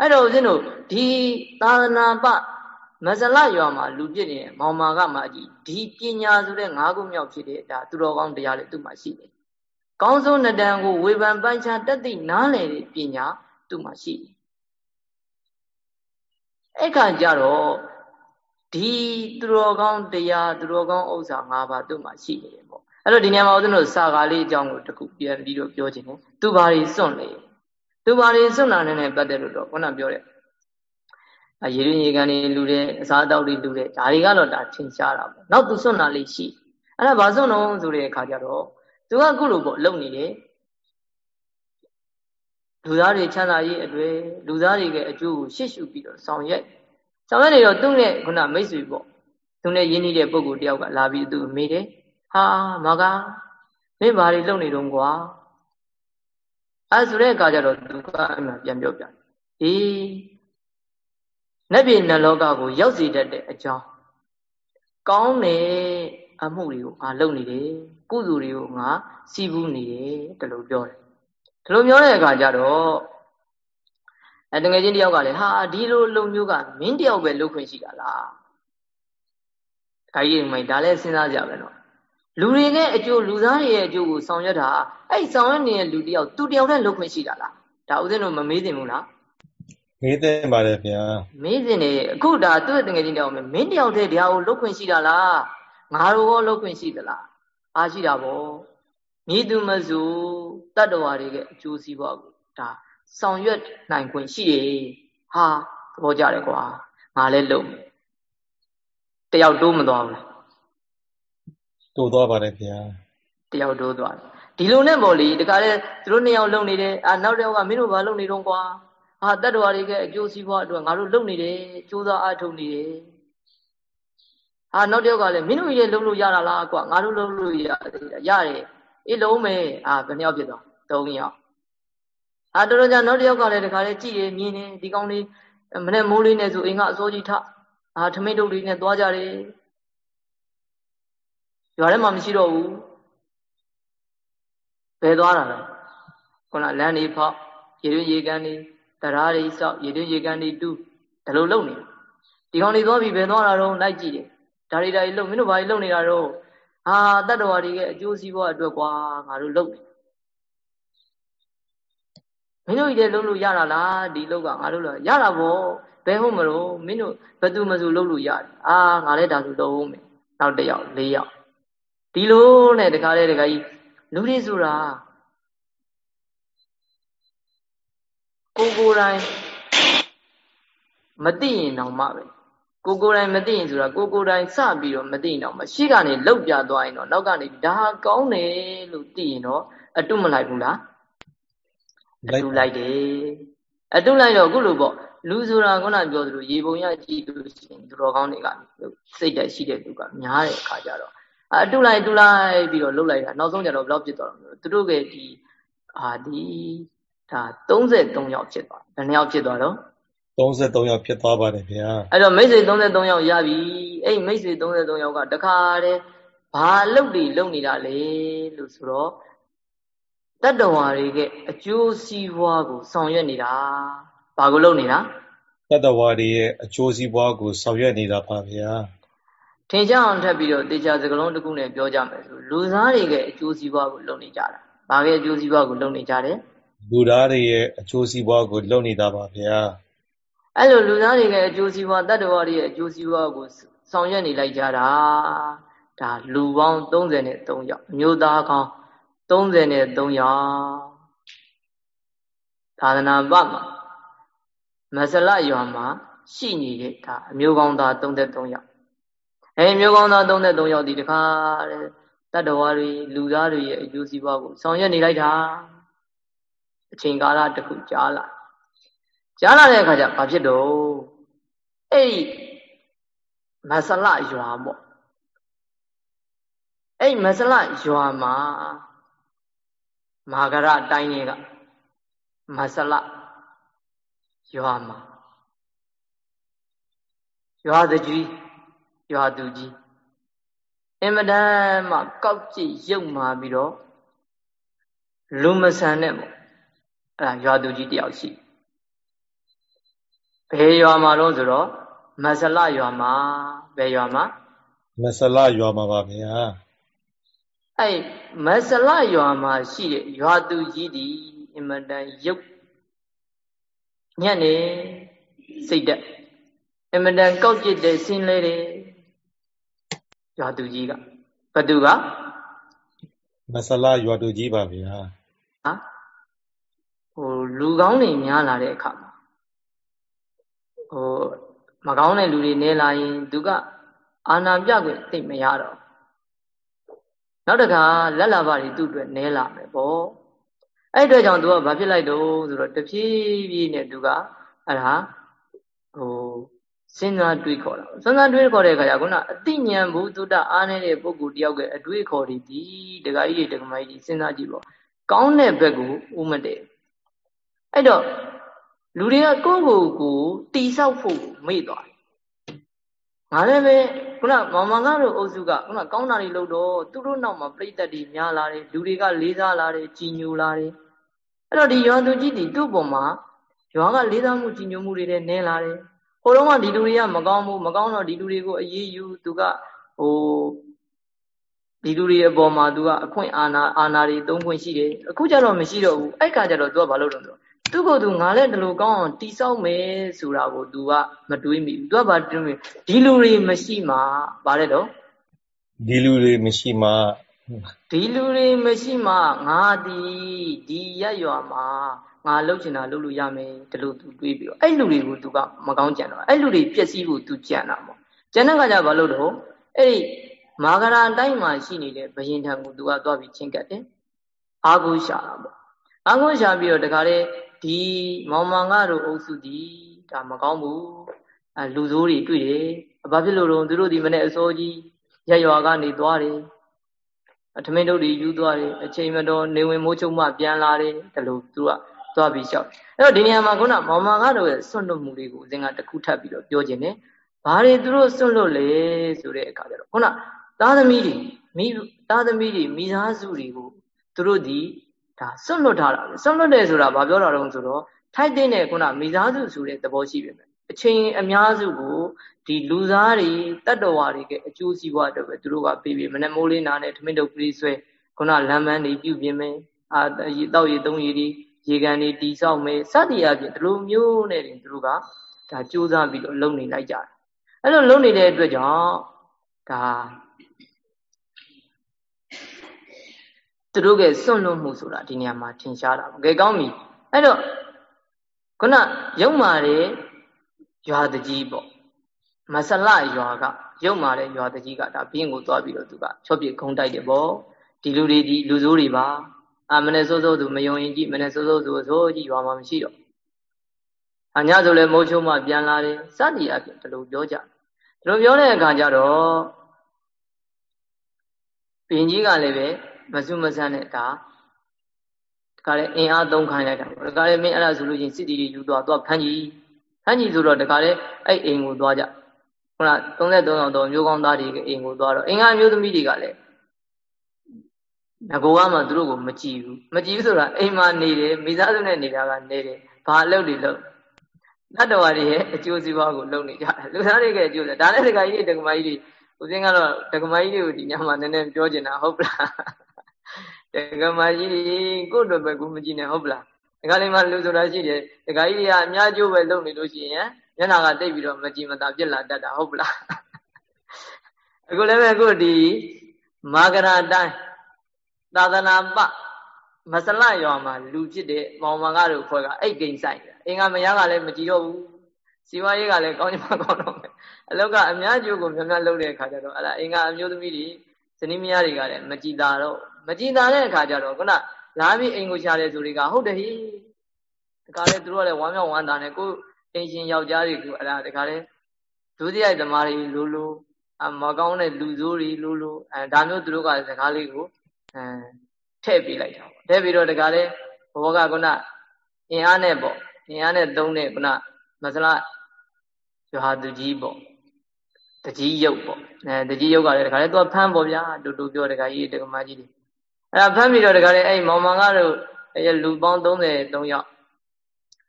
အဲ့တော့ဦးဇင်းတို့ဒီသာသနာပမဇလရွာမှာလူပြစ်နေမောင်မာကမှကြီးဒီပညာဆိုတဲ့ငါးခုမြောက်ဖြစ်တဲ့ဒါသူတော်ကောင်းတရားလေးသူ့မှာရှိတယ်။ကောင်းဆုံးနတန်ကိုဝေဖန်ပိုင်းခြားတတ်သိနားလည်တဲ့ပညာသူ့မှာရှိတယ်။အဲ့ခါကျတော့ ဒီသူတော်ကောင်းတရားသူတော်ကောင်းဥစ္စာ၅ပါးသူ့မှာရှိနေတယ်ပေါ့။အဲ့တော့ဒီနေရာမှာဦးဇင်းတို့စာကားလေးအကြောင်းကိုတခုပြန်ပြီးတော့ပြောချင်တယ်။သူဘာတွေစွန့်နေသူဘာတွေစွန့်လာနေပတ်သက်လို့တော့ခုနပြောတဲ့ရေရင်းရေကန်တွေလူတဲ့အစားအသောက်တွေလူတဲ့ဒါတွေကတော့ဒါထင်ရှားတာပေါ့နောက်သူစွန့်တာလေးရှိအဲ့ဒါဘာစွန့်တော့ဆိုတဲ့အခါကျတော့သူကခုလိုပေါ့လုံနေတယ်လူသားတွေချမ်းသာရေးအတွေ့လူသားတွေရဲ့အကျိုးကိုရှေ့ရှုပြီးတော့ဆောင်ရွက် ဆောင်ရွက်နေတော့သူ့နဲ့ခုနမိတ်ဆွေပေါ့သူနဲ့ရင်းနှီးတဲ့ပုဂ္ဂိုလ်တယောက်ကလာပြီးသူမေးတယ်ဟာမကမင်းဘာတွေလုပ်နေတုံးကွာအဲဆိုတဲ့အခါကျတော့သူကအမှန်ပြန်ပြောပြအေးနတ်ပြည်နတ်လောကကိုရောက်စေတတ်တဲ့အကြောင်းကောင်းတဲ့အမှုတွေကိုငါလုပ်နေတယ်ကုသိုလ်တွေကိုငါစီးပူးနေတယ်တလို့ပြောတယ်ဒီလိုပြောတဲ့အခါကျတော့ အဲတငယ်ချင်းတယောက်ကလည်းဟာဒီလိုလုံမျိုးကမင်းတယောက်ပဲလုပ်ခွင့်ရှိတာလားခါကြီးမိုင်ဒါလည်းစဉ်းစားကြပဲနော်လူတွေနဲ့အကျိုးလူသားတွေရဲ့အကျိုးကိုဆောင်ရွက်တာအဲ့ဆောင်ရွက်နေတဲ့လူတယောက်သူတယောက်တည်းလုပ်ခွင့်ရှိတာလားဒါဥစဉ်တို့မမေးသင့်ဘူးလားမေးသင့်ပါတယ်ဗျာမေးသင့်တယ်အခုဒါသူ့တငယ်ချင်းတယောက်မင်းတယောက်တည်းတရားကိုလုပ်ခွင့်ရှိတာလားငါတို့ရောလုပ်ခွင့်ရှိသလားအားရှိတာဗောမိသူမစုတတ္တဝါတွေရဲ့အကျိုးစီးပွားကိုဒါ ဆောင်ရွက်နိုင်ခွင့်ရှိတယ်ဟာသဘောကျတယ်ကွာငါလည်းလုပ်မယ်တယောက်တိုးမသွားဘူးလားတိုးသွားပါတယ်ဗျာတယောက်တိုးသွားတယ်ဒီလိုနဲ့ပေါ့လေတခါလေသူတို့နှစ်ယောက်လုံနေတယ်အာနောက်တစ်ယောက်ကမင်းတို့ဘာလုံနေတော့ကွာဟာတတ္တဝါတွေကအကျိုးစီးပွားအတွက်ငါတို့လုံနေတယ်ကြိုးစားအားထုတ်နေတယ်ဟာနောက်တစ်ယောက်ကလည်းမင်းတို့ရဲ့လုံလို့ရတာလားကွာငါတို့လုံလို့ရရတယ်အေးလုံးမယ်အာဘယ်နှယောက်ဖြစ်သွား၃ယောက် အာတော်တော်ကြာနောက်တစ်ယောက်ကလည်းတခါလေကြည့်ရမြင်နေဒီကောင်းလေးမနဲ့မိုးလေးနဲ့ဆိုအိမ်ကအစိုးကြီးထအာထမိတ်တုပ်လေးနဲ့သွားကြတယ်ရွာထဲမှာမရှိတော့ဘူးဘယ်သွားတာလဲခုနလမ်းနေဖောက်ရေတွင်းရေကန်နေတရားတွေစောက်ရေတွင်းရေကန်နေတူးဒါလိုလုပ်နေဒီကောင်တွေသွားပြီးဘယ်သွားတာတော့လိုက်ကြည့်တယ်ဒါတွေဒါတွေလုပ်မင်းတို့ဘာတွေလုပ်နေတာတော့ဟာတတ္တဝါတွေရဲ့အကျိုးစီးပွားအတွက်ကွာငါတို့လုပ်နေ မင်းတို့ကြီးလည်းလုပ်လို့ရတာလားဒီလောက်ကငါတို့လည်းရတာဗောဘယ်ဟုတ်မလို့မင်းတို့ဘယ်သူမှဆိုလုပ်လို့ရတယ်အာငါလည်းဒါဆိုလုပ်ဦးမယ်နောက်တစ်ယောက်၄ယောက်ဒီလိုနဲ့တခါလေတခါကြီးလူတွေဆိုတာကိုကိုယ်တိုင်မသိရင်တော့မှပဲကိုကိုယ်တိုင်မသိရင်ဆိုတာကိုကိုယ်တိုင်စပြီးတော့မသိရင်တော့မှရှေ့ကနေလောက်ပြသွားရင်တော့နောက်ကနေဒါကောင်းတယ်လို့သိရင်တော့အတုမလိုက်ဘူးလား အတုလိုက်တယ်အတုလိုက်တော့အခုလိုပေါ့လူဆိုတာခုနပြောသလိုရေပုံရကြည့်လို့ရှိရင်သူတော်ကောင်းတွေကစိတ်ဓာတ်ရှိတဲ့သူကများတဲ့အခါကျတော့အတုလိုက်တုလိုက်ပြီးတော့လှုပ်လိုက်တာနောက်ဆုံးကျတော့ဘယ်လောက်ဖြစ်သွားတော့သူတို့ကဒီအာဒီဒါ33ယောက်ဖြစ်သွားဘယ်နှယောက်ဖြစ်သွားတော့33ယောက်ဖြစ်သွားပါတယ်ဗျာအဲ့တော့မိတ်ဆွေ33ယောက်ရပြီအဲ့မိတ်ဆွေ33ယောက်ကတခါတည်းဘာလှုပ်တွေလှုပ်နေတာလဲလို့ဆိုတော့ တတ္တဝါတွေကအကျိုးစီးပွားကိုဆောင်ရွက်နေတာဘာကိုလုပ်နေတာတတ္တဝါတွေရဲ့အကျိုးစီးပွားကိုဆောင်ရွက်နေတာပါဗျာထင်ရှားအောင်ထပ်ပြီးတော့တေချာစကလုံးတစ်ခုနဲ့ပြောကြမယ်ဆိုလူသားတွေရဲ့အကျိုးစီးပွားကိုလုပ်နေကြတာဘာရဲ့အကျိုးစီးပွားကိုလုပ်နေကြတယ်လူသားတွေရဲ့အကျိုးစီးပွားကိုလုပ်နေတာပါဗျာအဲ့လိုလူသားတွေရဲ့အကျိုးစီးပွားတတ္တဝါတွေရဲ့အကျိုးစီးပွားကိုဆောင်ရွက်နေလိုက်ကြတာဒါလူပေါင်း33ယောက်အမျိုးသားကောင်း 33ယောက်သာသနာ့ဘမှာမဆလရွာမှာရှိနေတဲ့ဒါအမျိုးကောင်းသား33ယောက်အဲမျိုးကောင်းသား33ယောက်ဒီတခါတဲ့တတ္တဝါတွေလူသားတွေရဲ့အကျိုးစီးပွားကိုဆောင်ရွက်နေလိုက်တာအချိန်ကာလတစ်ခုကြားလာကြားလာတဲ့အခါကျဘာဖြစ်တော့အဲ့ဒီမဆလရွာပေါ့အဲ့မဆလရွာမှာ မာဂရတိုင်းတွေကမဆလရွာမှာရွာသူကြီးရွာသူကြီးအင်မတန်မှကောက်ကြည့်ရုပ်မာပြီးတော့လူမဆန်နဲ့ပေါ့အဲ့ဒါရွာသူကြီးတယောက်ရှိဘယ်ရွာမှာတော့ဆိုတော့မဆလရွာမှာဘယ်ရွာမှာမဆလရွာမှာပါဗျာ အဲ့မဆလရွာမှာရှိတဲ့ရွာသူကြီးဒီအင်မတန်ရုပ်ညံ့နေစိတ်တက်အမတန်ကောက်ကျစ်တဲ့ဆင်းလဲတယ်ရွာသူကြီးကဘသူကမဆလာရွာသူကြီးပါဗျာဟာဟိုလူကောင်းတွေများလာတဲ့အခါမှာဟိုမကောင်းတဲ့လူတွေနေလာရင်သူကအာနာပြခွင့်သိမရတော့ နောက်တခါလက်လာပါတွေသူ့အတွက်နဲလာမယ်ပေါ့အဲ့အတွက်ကြောင့်သူကဘာဖြစ်လိုက်တော့ဆိုတော့တဖြည်းဖြည်းနဲ့သူကအဲ့ဒါဟိုစဉ်းစားတွေးခေါ်တာစဉ်းစားတွေးခေါ်တဲ့အခါကျခုနအတိညာဘုဒ္ဓအားနေတဲ့ပုဂ္ဂိုလ်တယောက်ရဲ့အတွေးခေါ်တွေဒီဒကာကြီးတွေဒကာမကြီးတွေစဉ်းစားကြည့်ပေါ့ကောင်းတဲ့ဘက်ကိုဥမတည့်အဲ့တော့လူတွေကကိုယ့်ကိုယ်ကိုတိဆောက်ဖို့မေ့သွား တယ်ငါလည်းပဲခုနမောင်မောင်ကားတို့အုပ်စုကခုနကောင်းတာတွေလုပ်တော့သူတို့နောက်မှာပြိတ္တတွေများလာတယ်လူတွေကလေးစားလာတယ်ကြည်ညိုလာတယ်အဲ့တော့ဒီရွာသူကြီးတီသူ့ပေါ်မှာရွာကလေးစားမှုကြည်ညိုမှုတွေနဲ့နည်းလာတယ်ဟိုတုန်းကဒီလူတွေကမကောင်းဘူးမကောင်းတော့ဒီလူတွေကိုအေးအေးယူသူကဟိုဒီလူတွေအပေါ်မှာသူကအခွင့်အာဏာအာဏာတွေသုံးခွင့်ရှိတယ်အခုကျတော့မရှိတော့ဘူးအဲ့ခါကျတော့သူကဘာလုပ်လို့လဲ သူကသူငါလည်းဒီလိုကောင်းအောင်တိဆောက်မယ်ဆိုတာကို तू ကမတွေးမိဘူး तू ကဘာတွေးမိဒီလူတွေမရှိမှဗါတဲ့တော့ဒီလူတွေမရှိမှဒီလူတွေမရှိမှငါဒီဒီရက်ရွာမှာငါလှုပ်ချင်တာလှုပ်လို့ရမယ်ဒီလိုသူတွေးပြီးတော့အဲ့လူတွေကို तू ကမကောင်းကြံတော့အဲ့လူတွေပျက်စီးဖို့ तू ကြံတာပေါ့ကြံတဲ့ခါကျဘာလို့တော့အဲ့ဒီမာဂရာတိုင်းမှာရှိနေတဲ့ဘယင်ထံကို तू ကသွားပြီးချင်းကတ်တယ်အာဟုရှာတာပေါ့အာဟုရှာပြီးတော့တခါလေ ဒီမောင်မောင်ကတို့အုပ်စုဒီဒါမကောင်းဘူးအဲလူဆိုးတွေတွေ့တယ်ဘာဖြစ်လို့တော့သူတို့ဒီမနေ့အစိုးကြီးရက်ရွာကနေသွားတယ်အထမင်းတို့တွေယူသွားတယ်အချိန်မတော်နေဝင်မိုးချုံမှပြန်လာတယ်ဒါလို့သူကသွားပြီးလျှောက်အဲ့တော့ဒီနေရာမှာခုနမောင်မာကတော့ရဲ့စွန့်လွတ်မှုတွေကိုအစဉ်ကတခုထပ်ပြီးတော့ပြောခြင်းနဲ့ဘာတွေသူတို့စွန့်လွတ်လဲဆိုတဲ့အခါကျတော့ခုနသားသမီးတွေမိသားသမီးတွေမိသားစုတွေကိုသူတို့ဒီ ဒါစွန့်လွတ်ထားတာပဲစွန့်လွတ်တယ်ဆိုတာဘာပြောတာတုံးဆိုတော့ထိုက်တဲ့ခုနမိသားစုဆိုတဲ့သဘောရှိပြီမယ်အချိန်အများစုကိုဒီလူသားတွေတတ္တဝါတွေကအကျိုးစီးပွားအတွက်ပဲသူတို့ကပေးပြီးမနေ့မိုးလေးနာနဲ့ထမင်းတုပ်ကလေးဆွဲခုနလမ်းမန်းတွေပြုပြင်မယ်အာတောက်ရည်သုံးရည်တွေရေကန်တွေတီဆောက်မယ်စသည်အပြင်ဒီလိုမျိုးနဲ့တင်သူတို့ကဒါစူးစမ်းပြီးတော့လုပ်နေလိုက်ကြတယ်အဲ့လိုလုပ်နေတဲ့အတွက်ကြောင့်ဒါ သူတို့ကစွန့်လွတ်မှုဆိုတာဒီနေရာမှာထင်ရှားတာပေါ့ကဲကောင်းပြီအဲ့တော့ခုနရုံမာတဲ့ရွာတကြီးပေါ့မဆလရွာကရုံမာတဲ့ရွာတကြီးကဒါဘင်းကိုသွားပြီးတော့သူကချော့ပြခုံတိုက်တယ်ပေါ့ဒီလူတွေဒီလူဆိုးတွေပါအာမနဲ့စိုးစိုးသူမယုံရင်ကြည့်မနဲ့စိုးစိုးသူဆိုကြည့်ရွာမှာမရှိတော့အညာဆိုလဲမိုးချုံမှပြန်လာတယ်စသည်အပြင်ဒီလိုပြောကြဒီလိုပြောတဲ့အခါကျတော့ဘင်းကြီးကလည်းပဲ မစုမဆန်းနဲ့ဒါဒါကလည်းအင်အားသုံးခိုင်းလိုက်တာပေါ့ဒါကလည်းမင်းအဲ့ဒါဆိုလို့ချင်းစစ်တီတွေယူသွားသွားဖမ်းကြီးဖမ်းကြီးဆိုတော့ဒါကလည်းအဲ့အိမ်ကိုသွားကြခုန33အောင်တော့မျိုးကောင်းသားတွေကအိမ်ကိုသွားတော့အင်္ဂါမျိုးသမီးတွေကလည်းငကိုကမှသူတို့ကိုမကြည့်ဘူးမကြည့်ဘူးဆိုတာအိမ်မှာနေတယ်မိသားစုနဲ့နေတာကနေတယ်ဘာအလုပ်တွေလုပ်တတ္တဝါတွေရဲ့အကျိုးစီးပွားကိုလုပ်နေကြတယ်လူသားတွေရဲ့အကျိုးစီးဒါနဲ့တက္ကကြီးတွေတက္ကမကြီးတွေဦးစင်းကတော့တက္ကမကြီးတွေကိုဒီညမှာနည်းနည်းပြောချင်တာဟုတ်ပလား တက္ကမကြီးတွေကိုယ့်တို့ပဲကိုမကြည့်နဲ့ဟုတ်ပလားတက္ကလေးမှလူဆိုတာရှိတယ်တက္ကကြီးတွေကအများကျိုးပဲလုပ်နေလို့ရှိရင်မျက်နှာကတိတ်ပြီးတော့မကြည်မသာပြစ်လာတတ်တာဟုတ်ပလားအခုလည်းပဲအခုဒီမာဂရာတိုင်းသာသနာပမဆလရွာမှာလူဖြစ်တဲ့မောင်မကတို့ဖွဲ့ကအိတ်ကိန်းဆိုင်အင်္ဂါမယားကလည်းမကြည့်တော့ဘူးစီဝါရေးကလည်းကောင်းချင်မှကောင်းတော့မယ်အလောက်ကအများကျိုးကိုများများလုပ်တဲ့အခါကျတော့အဲ့ဒါအင်္ဂါအမျိုးသမီးတွေဇနီးမယားတွေကလည်းမကြည်တာတော့ မကြည်တာတဲ့အခါကျတော့ခုနလာပြီးအိမ်ကိုရှာတယ်ဆိုတွေကဟုတ်တယ်ဟိတခါလေသူတို့ကလည်းဝမ်းမြောက်ဝမ်းသာနဲ့ကိုအိမ်ရှင်ယောက်ျားတွေကအဲ့ဒါတခါလေဒုတိယသမားတွေလိုလိုအမကောင်းတဲ့လူဆိုးတွေလိုလိုအဲဒါမျိုးသူတို့ကစကားလေးကိုအဲထည့်ပေးလိုက်တာပေါ့ထည့်ပြီးတော့တခါလေဘောကခုနအင်အားနဲ့ပေါ့အင်အားနဲ့သုံးတဲ့ခုနမဆလာယဟာသူကြီးပေါ့တကြီးရုပ်ပေါ့အဲတကြီးရုပ်ကလည်းတခါလေသူကဖမ်းပေါ့ဗျာတူတူပြောတခါကြီးတက္ကမကြီးတွေ အဲ့ဒါဖမ်းပြီးတော့တခါလေအဲ့မောင်မောင်ကတော့လူပေါင်း33ယောက်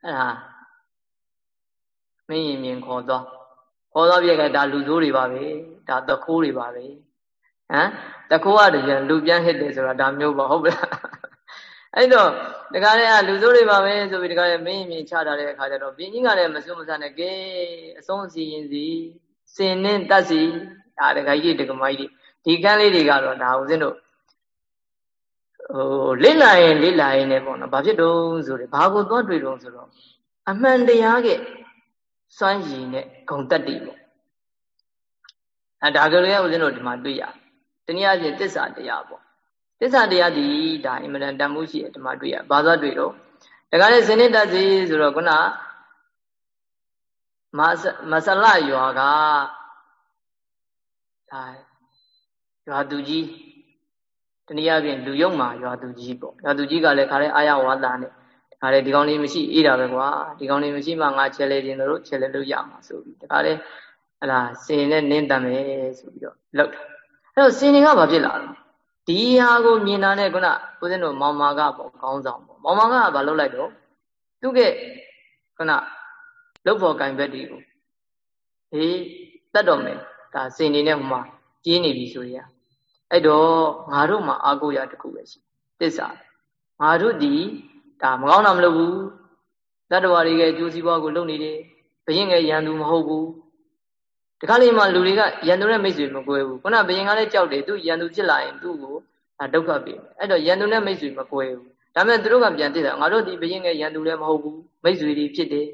အဲ့ဒါမင်းရင်မြင်ခေါ်သွားခေါ်သွားပြက်ကဒါလူဆိုးတွေပါပဲဒါတခိုးတွေပါပဲဟမ်တခိုးကတည်းကလူပြန်ဟစ်တယ်ဆိုတာဒါမျိုးပေါ့ဟုတ်ပလားအဲ့တော့တခါတည်းကလူဆိုးတွေပါပဲဆိုပြီးတခါတည်းမင်းရင်မြင်ချထားတဲ့အခါကျတော့ပြင်းကြီးကလည်းမစွမဆန်နဲ့ကဲအဆုံးစီရင်စီစင်နဲ့တတ်စီဒါတခါကြီးတက္ကမကြီးဒီကန်းလေးတွေကတော့ဒါဦးဇင်းတို့ ဟိုလိလာရင်လိလာရင်လည်းပေါ့နော်ဘာဖြစ်တုံးဆိုတယ်ဘာကိုသွားတွေ့တုံးဆိုတော့အမှန်တရားကစွမ်းရည်နဲ့ဂုံတက်တည်ပေါ့အဲဒါကလေးကဦးဇင်းတို့ဒီမှာတွေ့ရတနည်းအားဖြင့်တစ္ဆာတရားပေါ့တစ္ဆာတရားဒီဒါအင်မတန်တန်မှုရှိတယ်ဒီမှာတွေ့ရဘာသာတွေ့တော့ဒါကလည်းဇနိတတ်စီဆိုတော့ခုနမဆလရွာကဒါရွာသူကြီး တနည်းအားဖြင့်လူယုံမှာရွာသူကြီးပေါ့ရွာသူကြီးကလည်းခါရဲအာရဝါဒနဲ့ခါရဲဒီကောင်းလေးမရှိအေးတာပဲကွာဒီကောင်းလေးမရှိမှငါချဲလဲခြင်းတို့ချဲလဲလို့ရမှာဆိုပြီးတခါလဲဟလာစင်နဲ့နင်းတတ်မယ်ဆိုပြီးတော့လောက်တာအဲ့တော့စင်တွေကဘာဖြစ်လာလဲဒီဟာကိုမြင်တာနဲ့ခုနဦးဇင်းတို့မောင်မာကပေါ့ခေါင်းဆောင်ပေါ့မောင်မာကဘာလုပ်လိုက်တော့သူကခုနလုတ်ဖို့ကင်ဘက်တွေကိုဟေးတတ်တော်မယ်ဒါစင်နေနဲ့ဟိုမှာကြီးနေပြီဆိုရ အဲ့တော့ငါတို့မှာအာကိုရတခုပဲရှိတစ္ဆာငါတို့ဒီဒါမကောင်းတာမလုပ်ဘူးတတ္တဝါတွေကကျိုးစည်းပွားကိုလုပ်နေတယ်ဘယင်ငယ်ရန်သူမဟုတ်ဘူးတခါလေးမှလူတွေကရန်သူနဲ့မိတ်ဆွေမကွဲဘူးခုနဘယင်ကလည်းကြောက်တယ်သူရန်သူဖြစ်လာရင်သူ့ကိုဒါဒုက္ခပေးမယ်အဲ့တော့ရန်သူနဲ့မိတ်ဆွေမကွဲဘူးဒါမဲ့သူတို့ကပြန်သိတာငါတို့ဒီဘယင်ငယ်ရန်သူလည်းမဟုတ်ဘူးမိတ်ဆွေတွေဖြစ်တယ်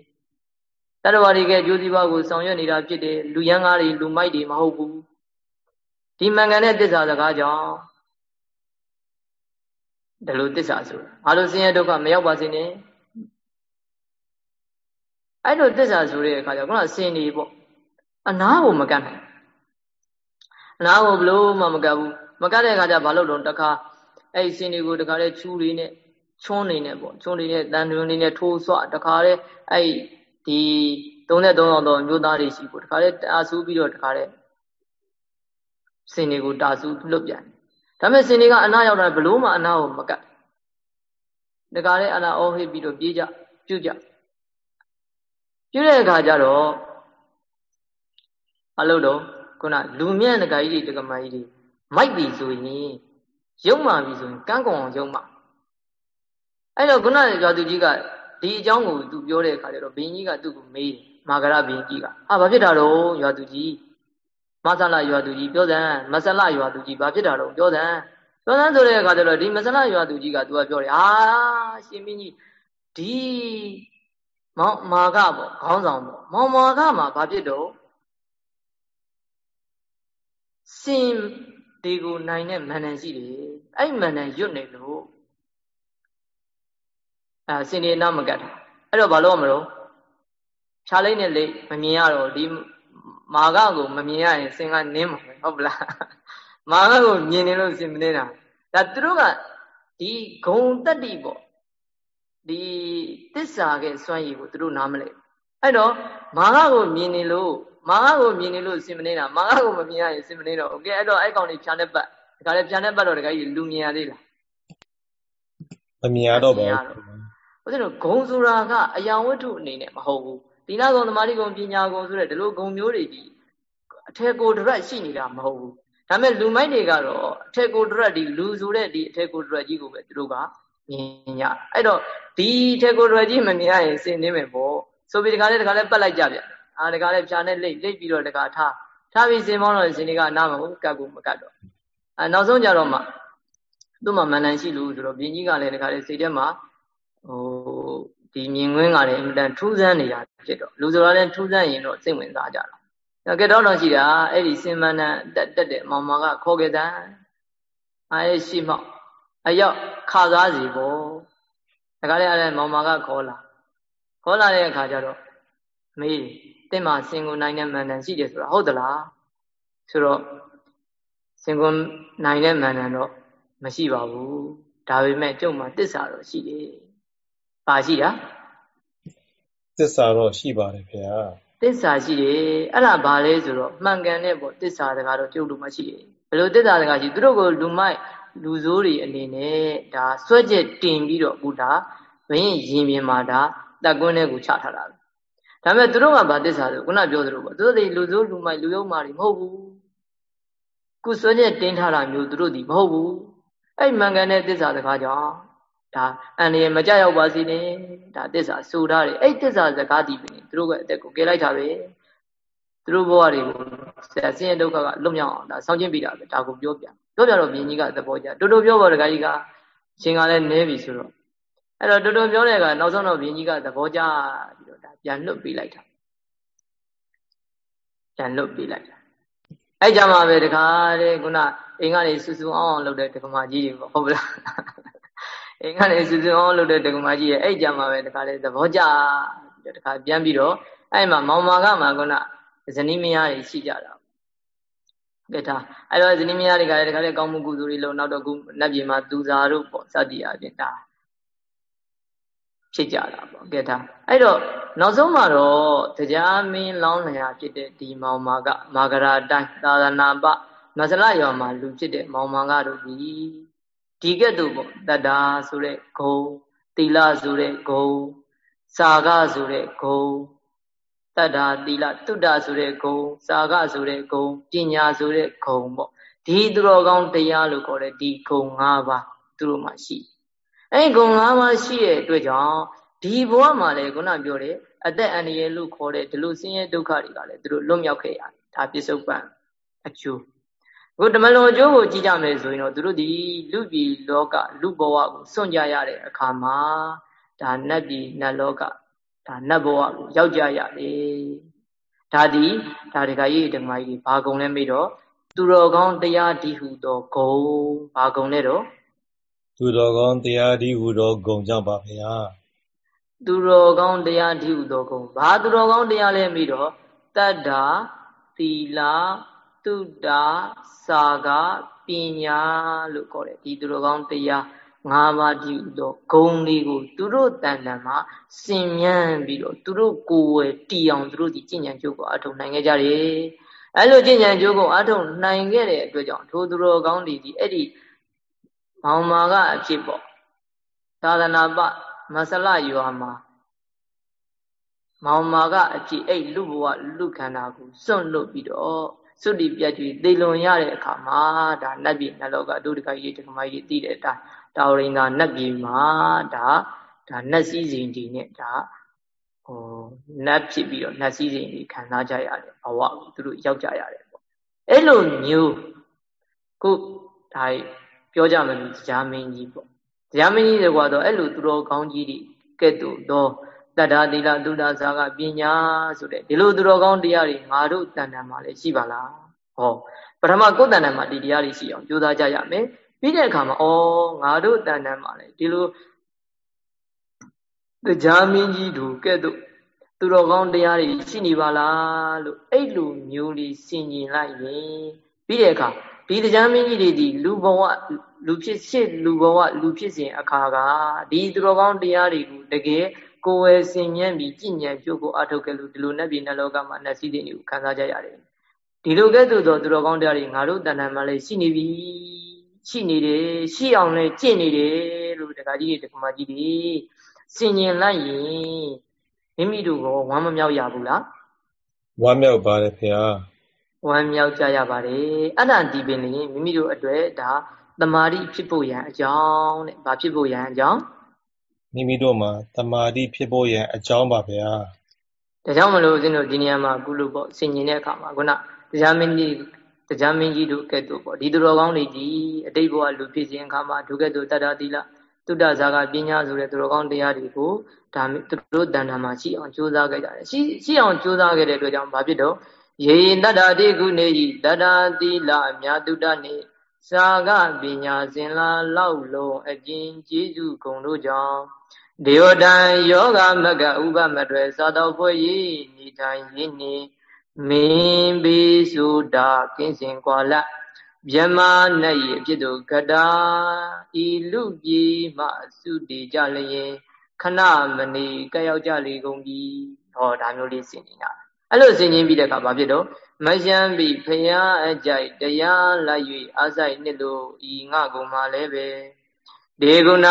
တတ္တဝါတွေကကျိုးစည်းပွားကိုဆောင်ရွက်နေတာဖြစ်တယ်လူရန်ကားတွေလူမိုက်တွေမဟုတ်ဘူး ဒီမှန်ကန်တဲ့တစ္ဆာစကားကြောင့်ဒီလိုတစ္ဆာဆိုငါတို့ဆင်းရဲဒုက္ခမရောက်ပါစေနဲ့အဲ့လိုတစ္ဆာဆိုတဲ့အခါကျတော့ခုနဆင်းနေပေါ့အနာကိုမကတ်နိုင်အနာကိုဘလို့မှမကတ်ဘူးမကတ်တဲ့အခါကျဘာလို့တော့တခါအဲ့ဆင်းနေကိုတခါလေချူးလေးနဲ့ချွန်းနေနဲ့ပေါ့ချွန်းနေနဲ့တန်တွင်နေနဲ့ထိုးဆွတခါလေအဲ့ဒီ33လောက်တော့မျိုးသားတွေရှိဖို့တခါလေတာဆူးပြီးတော့တခါလေ စင်တွေကိုတာဆူလွတ်ပြန်ဒါပေမဲ့စင်တွေကအနာရောက်တာဘလို့မှအနာကိုမကတ်တခါလေအနာအောဟိပြီးတော့ပြေးကြပြုတ်ကြပြုတ်တဲ့အခါကျတော့အလုပ်တော့ခုနလူမြတ်ငကကြီးတွေတက္ကမကြီးတွေမိုက်ပြီဆိုရင်ရုံမှပြီဆိုရင်ကန်းကုံအောင်ရုံမှအဲ့တော့ခုနရွာသူကြီးကဒီအကြောင်းကိုသူပြောတဲ့အခါကျတော့ဘင်းကြီးကသူ့ကိုမေးတယ်မာဂရဘင်းကြီးကဟာဘာဖြစ်တာတော့ရွာသူကြီး မဆလရွာသူကြီးပြောစမ်းမဆလရွာသူကြီးဘာဖြစ်တာတော့ပြောစမ်းပြောစမ်းဆိုတဲ့အခါကျတော့ဒီမဆလရွာသူကြီးကသူကပြောတယ်ဟာရှင်မင်းကြီးဒီမောင်မာကပေါ့ခေါင်းဆောင်ပေါ့မောင်မာကမှာဘာဖြစ်တော့စင်ဒီကိုနိုင်တဲ့မန္တန်ရှိတယ်အဲ့မန္တန်ရွတ်နေလို့အဲစင်ဒီနာမကတ်တာအဲ့တော့ဘာလို့မလို့ဖြားလိုက်နဲ့လေမမြင်ရတော့ဒီ မာကကိုမမြင်ရရင်စင်ကနင်းမှာပဲဟုတ်ပလားမာကကိုမြင်နေလို့စင်မနေတာဒါသူတို့ကဒီဂုံတက်တိပေါ့ဒီတစ္ဆာကစွမ်းရည်ကိုသူတို့နားမလဲအဲ့တော့မာကကိုမြင်နေလို့မာကကိုမြင်နေလို့စင်မနေတာမာကကိုမမြင်ရရင်စင်မနေတော့โอเคအဲ့တော့အဲ့ကောင်တွေဖြာတဲ့ပတ်ဒါကြလည်းဖြာတဲ့ပတ်တော့တခါကြီးလူမြင်ရသေးလားမမြင်ရတော့ပါဘူးဦးဇင်းတို့ဂုံဆိုတာကအယံဝတ္ထုအနေနဲ့မဟုတ်ဘူး သီလကုံသမာဓိကုံပညာကုံဆိုတဲ့ဒီလိုဂုံမျိုးတွေဒီအထက်ကိုတရက်ရှိနေတာမဟုတ်ဘူးဒါပေမဲ့လူမိုက်တွေကတော့အထက်ကိုတရက်ဒီလူဆိုတဲ့ဒီအထက်ကိုတရက်ကြီးကိုပဲသူတို့ကမြင်ရအဲ့တော့ဒီအထက်ကိုတရက်ကြီးမမြင်ရရင်စင်နေမယ်ပေါ့ဆိုပြီးဒီကနေ့ဒီကနေ့ပတ်လိုက်ကြဗျအာဒီကနေ့ဖြာနဲ့လိတ်လိတ်ပြီးတော့ဒီကထားထားပြီးစင်မောင်းတော့ရှင်တွေကနားမဟုတ်ကတ်ကိုမကတ်တော့အဲနောက်ဆုံးကြတော့မှသူ့မှာမန္တန်ရှိလို့ဆိုတော့ဘင်းကြီးကလည်းတခါလေစိတ်ထဲမှာဟို ဒီမြင်ကွင်းကလည်းအင်မတန်ထူးဆန်းနေတာဖြစ်တော့လူဆိုတာလည်းထူးဆန်းရင်တော့စိတ်ဝင်စားကြတာ။ကဲတော့တော့ရှိတာအဲ့ဒီစင်မန္တန်တက်တက်တဲ့မောင်မောင်ကခေါ်ခဲ့တဲ့အဲရှိမောက်အရောက်ခါစားစီပေါ့။ဒါကြလည်းအဲ့မောင်မောင်ကခေါ်လာခေါ်လာတဲ့အခါကျတော့မေးတင့်မှာစင်ကိုနိုင်တဲ့မန္တန်ရှိတယ်ဆိုတာဟုတ်သလားဆိုတော့စင်ကိုနိုင်တဲ့မန္တန်တော့မရှိပါဘူးဒါပေမဲ့ကျုပ်မှာတစ္ဆာတော့ရှိတယ်။ ပါရှိတာသစ္စာတော့ရှိပါတယ်ခင်ဗျာသစ္စာရှိတယ်အဲ့ဒါဘာလဲဆိုတော့မှန်ကန်တဲ့ပေါ့သစ္စာတကားတော့ကျုပ်တို့မှရှိတယ်ဘယ်လိုသစ္စာတကားရှိသူတို့ကိုလူမိုက်လူဆိုးတွေအနေနဲ့ဒါစွဲချက်တင်ပြီးတော့အခုဒါဘင်းရင်ပြင်မှာဒါတက်ကွင်းထဲကိုချထားတာဒါပေမဲ့သူတို့ကဘာသစ္စာဆိုခုနပြောသလိုပေါ့သူတို့တွေလူဆိုးလူမိုက်လူယုံမာတွေမဟုတ်ဘူးခုစွဲချက်တင်ထားတာမျိုးသူတို့ဒီမဟုတ်ဘူးအဲ့မှန်ကန်တဲ့သစ္စာတကားကြောင့် ဒါအန္တရာယ်မကြရောက်ပါစေနဲ့ဒါတစ္ဆာဆိုထားတယ်အဲ့တစ္ဆာစကားဒီပင်သူတို့ကအသက်ကိုကယ်လိုက်တာပဲသူတို့ဘဝတွေကိုဆရာဆင်းရဲဒုက္ခကလွတ်မြောက်အောင်ဒါဆောင်းချင်းပြတာပဲဒါကိုပြောပြပြောပြတော့မြင်းကြီးကသဘောကျတူတူပြောပါတခါကြီးကအချိန်ကလည်းနဲပြီဆိုတော့အဲ့တော့တူတူပြောတဲ့ကနောက်ဆုံးတော့မြင်းကြီးကသဘောကျပြီးတော့ဒါပြန်လွတ်ပေးလိုက်တာပြန်လွတ်ပေးလိုက်တာအဲ့ကြမှာပဲတခါတဲ့ခုနအိမ်ကနေစူးစူးအောင်အောင်လုပ်တဲ့တက္ကမကြီးတွေပေါ့ဟုတ်ပလား အိမ်ကနေစူးစူးအောင်လုပ်တဲ့တက္ကမကြီးရဲ့အဲ့ကြမှာပဲတခါလေသဘောကျတခါပြန်ပြီးတော့အဲ့မှာမောင်မာကမှခုနဇနီးမယားတွေရှိကြတာကဲဒါအဲ့တော့ဇနီးမယားတွေကလည်းတခါလေကောင်းမှုကုသိုလ်တွေလုပ်နောက်တော့ခုနတ်ပြည်မှာသူစာတို့ပေါ့စသည်အပြင်ဒါဖြစ်ကြတာပေါ့ကဲဒါအဲ့တော့နောက်ဆုံးမှာတော့တရားမင်းလောင်းလျာဖြစ်တဲ့ဒီမောင်မာကမာဂရာတိုင်းသာသနာပမဆလရောမှာလူဖြစ်တဲ့မောင်မာကတို့ဒီ ဒီကဲ့သို့ပေါ့တတ္တာဆိုတဲ့ဂုံတိလဆိုတဲ့ဂုံစာကဆိုတဲ့ဂုံတတ္တာတိလတုတ္တဆိုတဲ့ဂုံစာကဆိုတဲ့ဂုံပညာဆိုတဲ့ဂုံပေါ့ဒီသူတော်ကောင်းတရားလို့ခေါ်တဲ့ဒီဂုံ၅ပါးသူတို့မှာရှိအဲ့ဂုံ၅ပါးရှိတဲ့အတွက်ကြောင့်ဒီဘဝမှာလည်းခုနပြောတဲ့အသက်အန္တရာယ်လို့ခေါ်တဲ့ဒီလိုဆင်းရဲဒုက္ခတွေကလည်းသူတို့လွတ်မြောက်ခဲ့ရတယ်ဒါပြစ္ဆုတ်ပံအကျိုး အခုဓမ္မလွန်အကျိုးကိုကြည့်ကြမယ်ဆိုရင်တော့သူတို့ဒီလူပြည်လောကလူဘဝကိုစွန့်ကြရတဲ့အခါမှာဒါနတ်ပြည်နတ်လောကဒါနတ်ဘဝကိုရောက်ကြရတယ်ဒါဒီဒါဒကာကြီးဓမ္မကြီးဘာကုံလဲမေးတော့သူတော်ကောင်းတရားဒီဟုသောဂုံဘာကုံလဲတော့သူတော်ကောင်းတရားဒီဟုသောဂုံကြောင့်ပါဗျာသူတော်ကောင်းတရားဒီဟုသောဂုံဘာသူတော်ကောင်းတရားလဲမေးတော့တတ္တာသီလ တုတ္တာစာကပညာလို့ခေါ်တယ်ဒီသူတော်ကောင်းတရား၅ပါးဒီတော့ဂုံလေးကိုသူတို့တန်တန်မှာစင်မြန်းပြီးတော့သူတို့ကိုယ်ဝယ်တီအောင်သူတို့ဒီကျင့်ကြံကြိုးကိုအထုံနိုင်ခဲ့ကြတယ်အဲ့လိုကျင့်ကြံကြိုးကိုအထုံနိုင်ခဲ့တဲ့အတွက်ကြောင့်ထိုသူတော်ကောင်းတွေဒီအဲ့ဒီမောင်မာကအဖြစ်ပေါ့သာသနာပမဆလရွာမှာမောင်မာကအဖြစ်အဲ့လူဘဝလူခန္ဓာကိုစွန့်လွတ်ပြီးတော့ စွတ်တိပြတ်ကြွေသေလွန်ရတဲ့အခါမှာဒါနတ်ပြည်နတ်လောကဒုဒကကြီးတက္ကမကြီးသိတဲ့အတိုင်းတာဝရိန္ဒာနတ်ပြည်မှာဒါဒါနတ်စည်းစိမ်ဒီနဲ့ဒါဟိုနတ်ဖြစ်ပြီးတော့နတ်စည်းစိမ်ဒီခံစားကြရတယ်ဘဝကိုသူတို့ရောက်ကြရတယ်ပေါ့အဲ့လိုမျိုးခုဒါပြောကြမယ်တရားမင်းကြီးပေါ့တရားမင်းကြီးတွေကတော့အဲ့လိုသူတော်ကောင်းကြီးတွေကဲ့သို့သော တတ္ထာသီလသုဒ္ဓဇာကပညာဆိုတဲ့ဒီလိုသူတော်ကောင်းတရားတွေငါတို့တဏ္ဍာမှာလည်းရှိပါလားဟောပထမကိုယ်တဏ္ဍာမှာဒီတရားတွေရှိအောင်ကြိုးစားကြရမယ်ပြီးတဲ့အခါမှာဩငါတို့တဏ္ဍာမှာလည်းဒီလိုတရားမင်းကြီးတို့ကဲ့သို့သူတော်ကောင်းတရားတွေရှိနေပါလားလို့အဲ့လိုမျိုးလေးဆင်ញင်လိုက်ရင်ပြီးတဲ့အခါဒီတရားမင်းကြီးတွေဒီလူဘဝလူဖြစ်ဖြစ်လူဘဝလူဖြစ်စဉ်အခါကဒီသူတော်ကောင်းတရားတွေကိုတကယ် ကိုယ်ဝယ်ဆင်ញံပြီးကြည်ညံကြိုးကိုအထုတ်ခဲ့လို့ဒီလိုနတ်ပြည်နတ်လောကမှာနတ်စည်းတွေကိုခံစားကြရတယ်ဒီလိုကဲ့သို့သောသူတော်ကောင်းတရားတွေငါတို့တဏ္ဍာမှာလည်းရှိနေပြီရှိနေတယ်ရှိအောင်လည်းကျင့်နေတယ်လို့တခါကြီးတွေတခါမကြီးတွေဆင်ញင်လိုက်ရင်မိမိတို့ကဝမ်းမမြောက်ရဘူးလားဝမ်းမြောက်ပါတယ်ခင်ဗျာဝမ်းမြောက်ကြရပါတယ်အဲ့ဒါဒီပင်လေမိမိတို့အတွက်ဒါတမာတိဖြစ်ဖို့ရန်အကြောင်းတဲ့ဘာဖြစ်ဖို့ရန်အကြောင်း မိမိတို့မှာတမာတိဖြစ်ဖို့ရန်အကြောင်းပါဗျာဒါကြောင့်မလို့ဦးဇင်းတို့ဒီနေရာမှာအခုလို့ပေါ့ဆင်ញင်တဲ့အခါမှာခုနတရားမင်းကြီးတရားမင်းကြီးတို့ကဲ့သို့ပေါ့ဒီသူတော်ကောင်းတွေဒီအတိတ်ဘဝလူဖြစ်ခြင်းအခါမှာဒုကဲ့သို့တတ္တသီလတုတ္တဇာကပညာဆိုတဲ့သူတော်ကောင်းတရားတွေကိုဒါသူတို့တဏ္ဍာမှာရှိအောင်ကြိုးစားခဲ့ကြတယ်ရှိရှိအောင်ကြိုးစားခဲ့တဲ့အတွက်ကြောင့်ဘာဖြစ်တော့ယေတတ္တာတိကုနေဤတတ္တာသီလအမြတုတ္တနေ စာကပညာစင်လာလောက်လုံးအကျဉ်ကျေးဇူးဂုံတို့ကြောင့်ဒေဝတံယောဂမကဥပမတွေသာတော်ဖွဲ့ဤနေထိုင်ရင်းနေမင်းဘီဆိုတာကင်းစင်ကွာလမြမနဲ့ဤအဖြစ်တို့ကတာဤလူပြည်မှစုတည်ကြလျင်ခဏမနေကရောက်ကြလေကုန်ပြီဟောဒါမျိုးလေးစင်နေတာ အဲ့လိုစင်ချင်းပြီးတဲ့အခါဘာဖြစ်တော့မယံပြီဖယားအကြိုက်တရားလိုက်၍အဆိုင်နှစ်လို့ဤငါကုံမှလည်းပဲဒေဂုဏ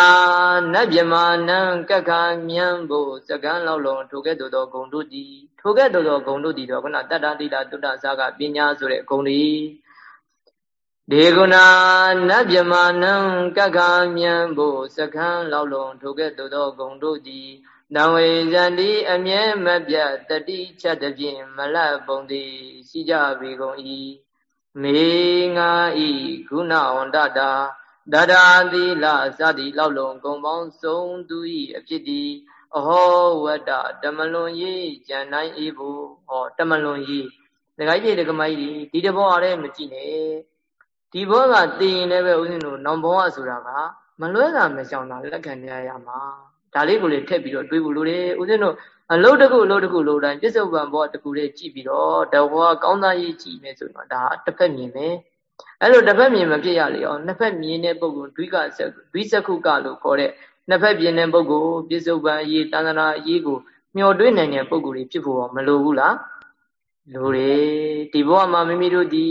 နတ်မြမနံကက္ခမြံဖို့စကံလောက်လုံးထိုကဲ့သို့သောဂုံတို့သည်ထိုကဲ့သို့သောဂုံတို့သည်တော့ခုနတတ္တတိတာတုတ္တဇာကပညာဆိုတဲ့ဂုံတွေဒေဂုဏနတ်မြမနံကက္ခမြံဖို့စကံလောက်လုံးထိုကဲ့သို့သောဂုံတို့သည် နဝေဇန္တိအမြဲမပြတ်တတိချက်တဖြင့်မလတ်ပုံသည်ရှိကြပေကုန်၏မေငါဤခုဏဝန္တတာတရာသီလစသည်လောက်လုံးကုံပေါင်းစုံသူ၏အဖြစ်သည်အဟောဝတ္တတမလွန်ရေးကြံနိုင်၏ဘူးဟောတမလွန်ရေးဒကာကြီးဒကာမကြီးဒီတဘောအားလည်းမကြည့်နဲ့ဒီဘောကတည်ရင်လည်းပဲဦးဇင်းတို့နောင်ဘောကဆိုတာကမလွဲတာမရှောင်တာလက်ခံရရမှာ ဒါလေးကိုလေထည့်ပြီးတော့တွေးဖို့လိုတယ်ဦးဇင်းတို့အလုပ်တစ်ခုအလုပ်တစ်ခုလုပ်တိုင်းပြစ္ဆုတ်ပံဘောတစ်ခုလေးကြည့်ပြီးတော့တဘောကောင်းသားရေးကြည့်မယ်ဆိုတော့ဒါတစ်ဖက်မြင်မယ်အဲ့လိုတစ်ဖက်မြင်မဖြစ်ရလေအောင်နှစ်ဖက်မြင်တဲ့ပုဂ္ဂိုလ်ဒွိကဆက်ဒွိစကုကလို့ခေါ်တဲ့နှစ်ဖက်မြင်တဲ့ပုဂ္ဂိုလ်ပြစ္ဆုတ်ပံအရေးတန်တရာအရေးကိုမျှော်တွေးနိုင်တဲ့ပုဂ္ဂိုလ်တွေဖြစ်ဖို့မလိုဘူးလားလိုတယ်ဒီဘဝမှာမိမိတို့ဒီ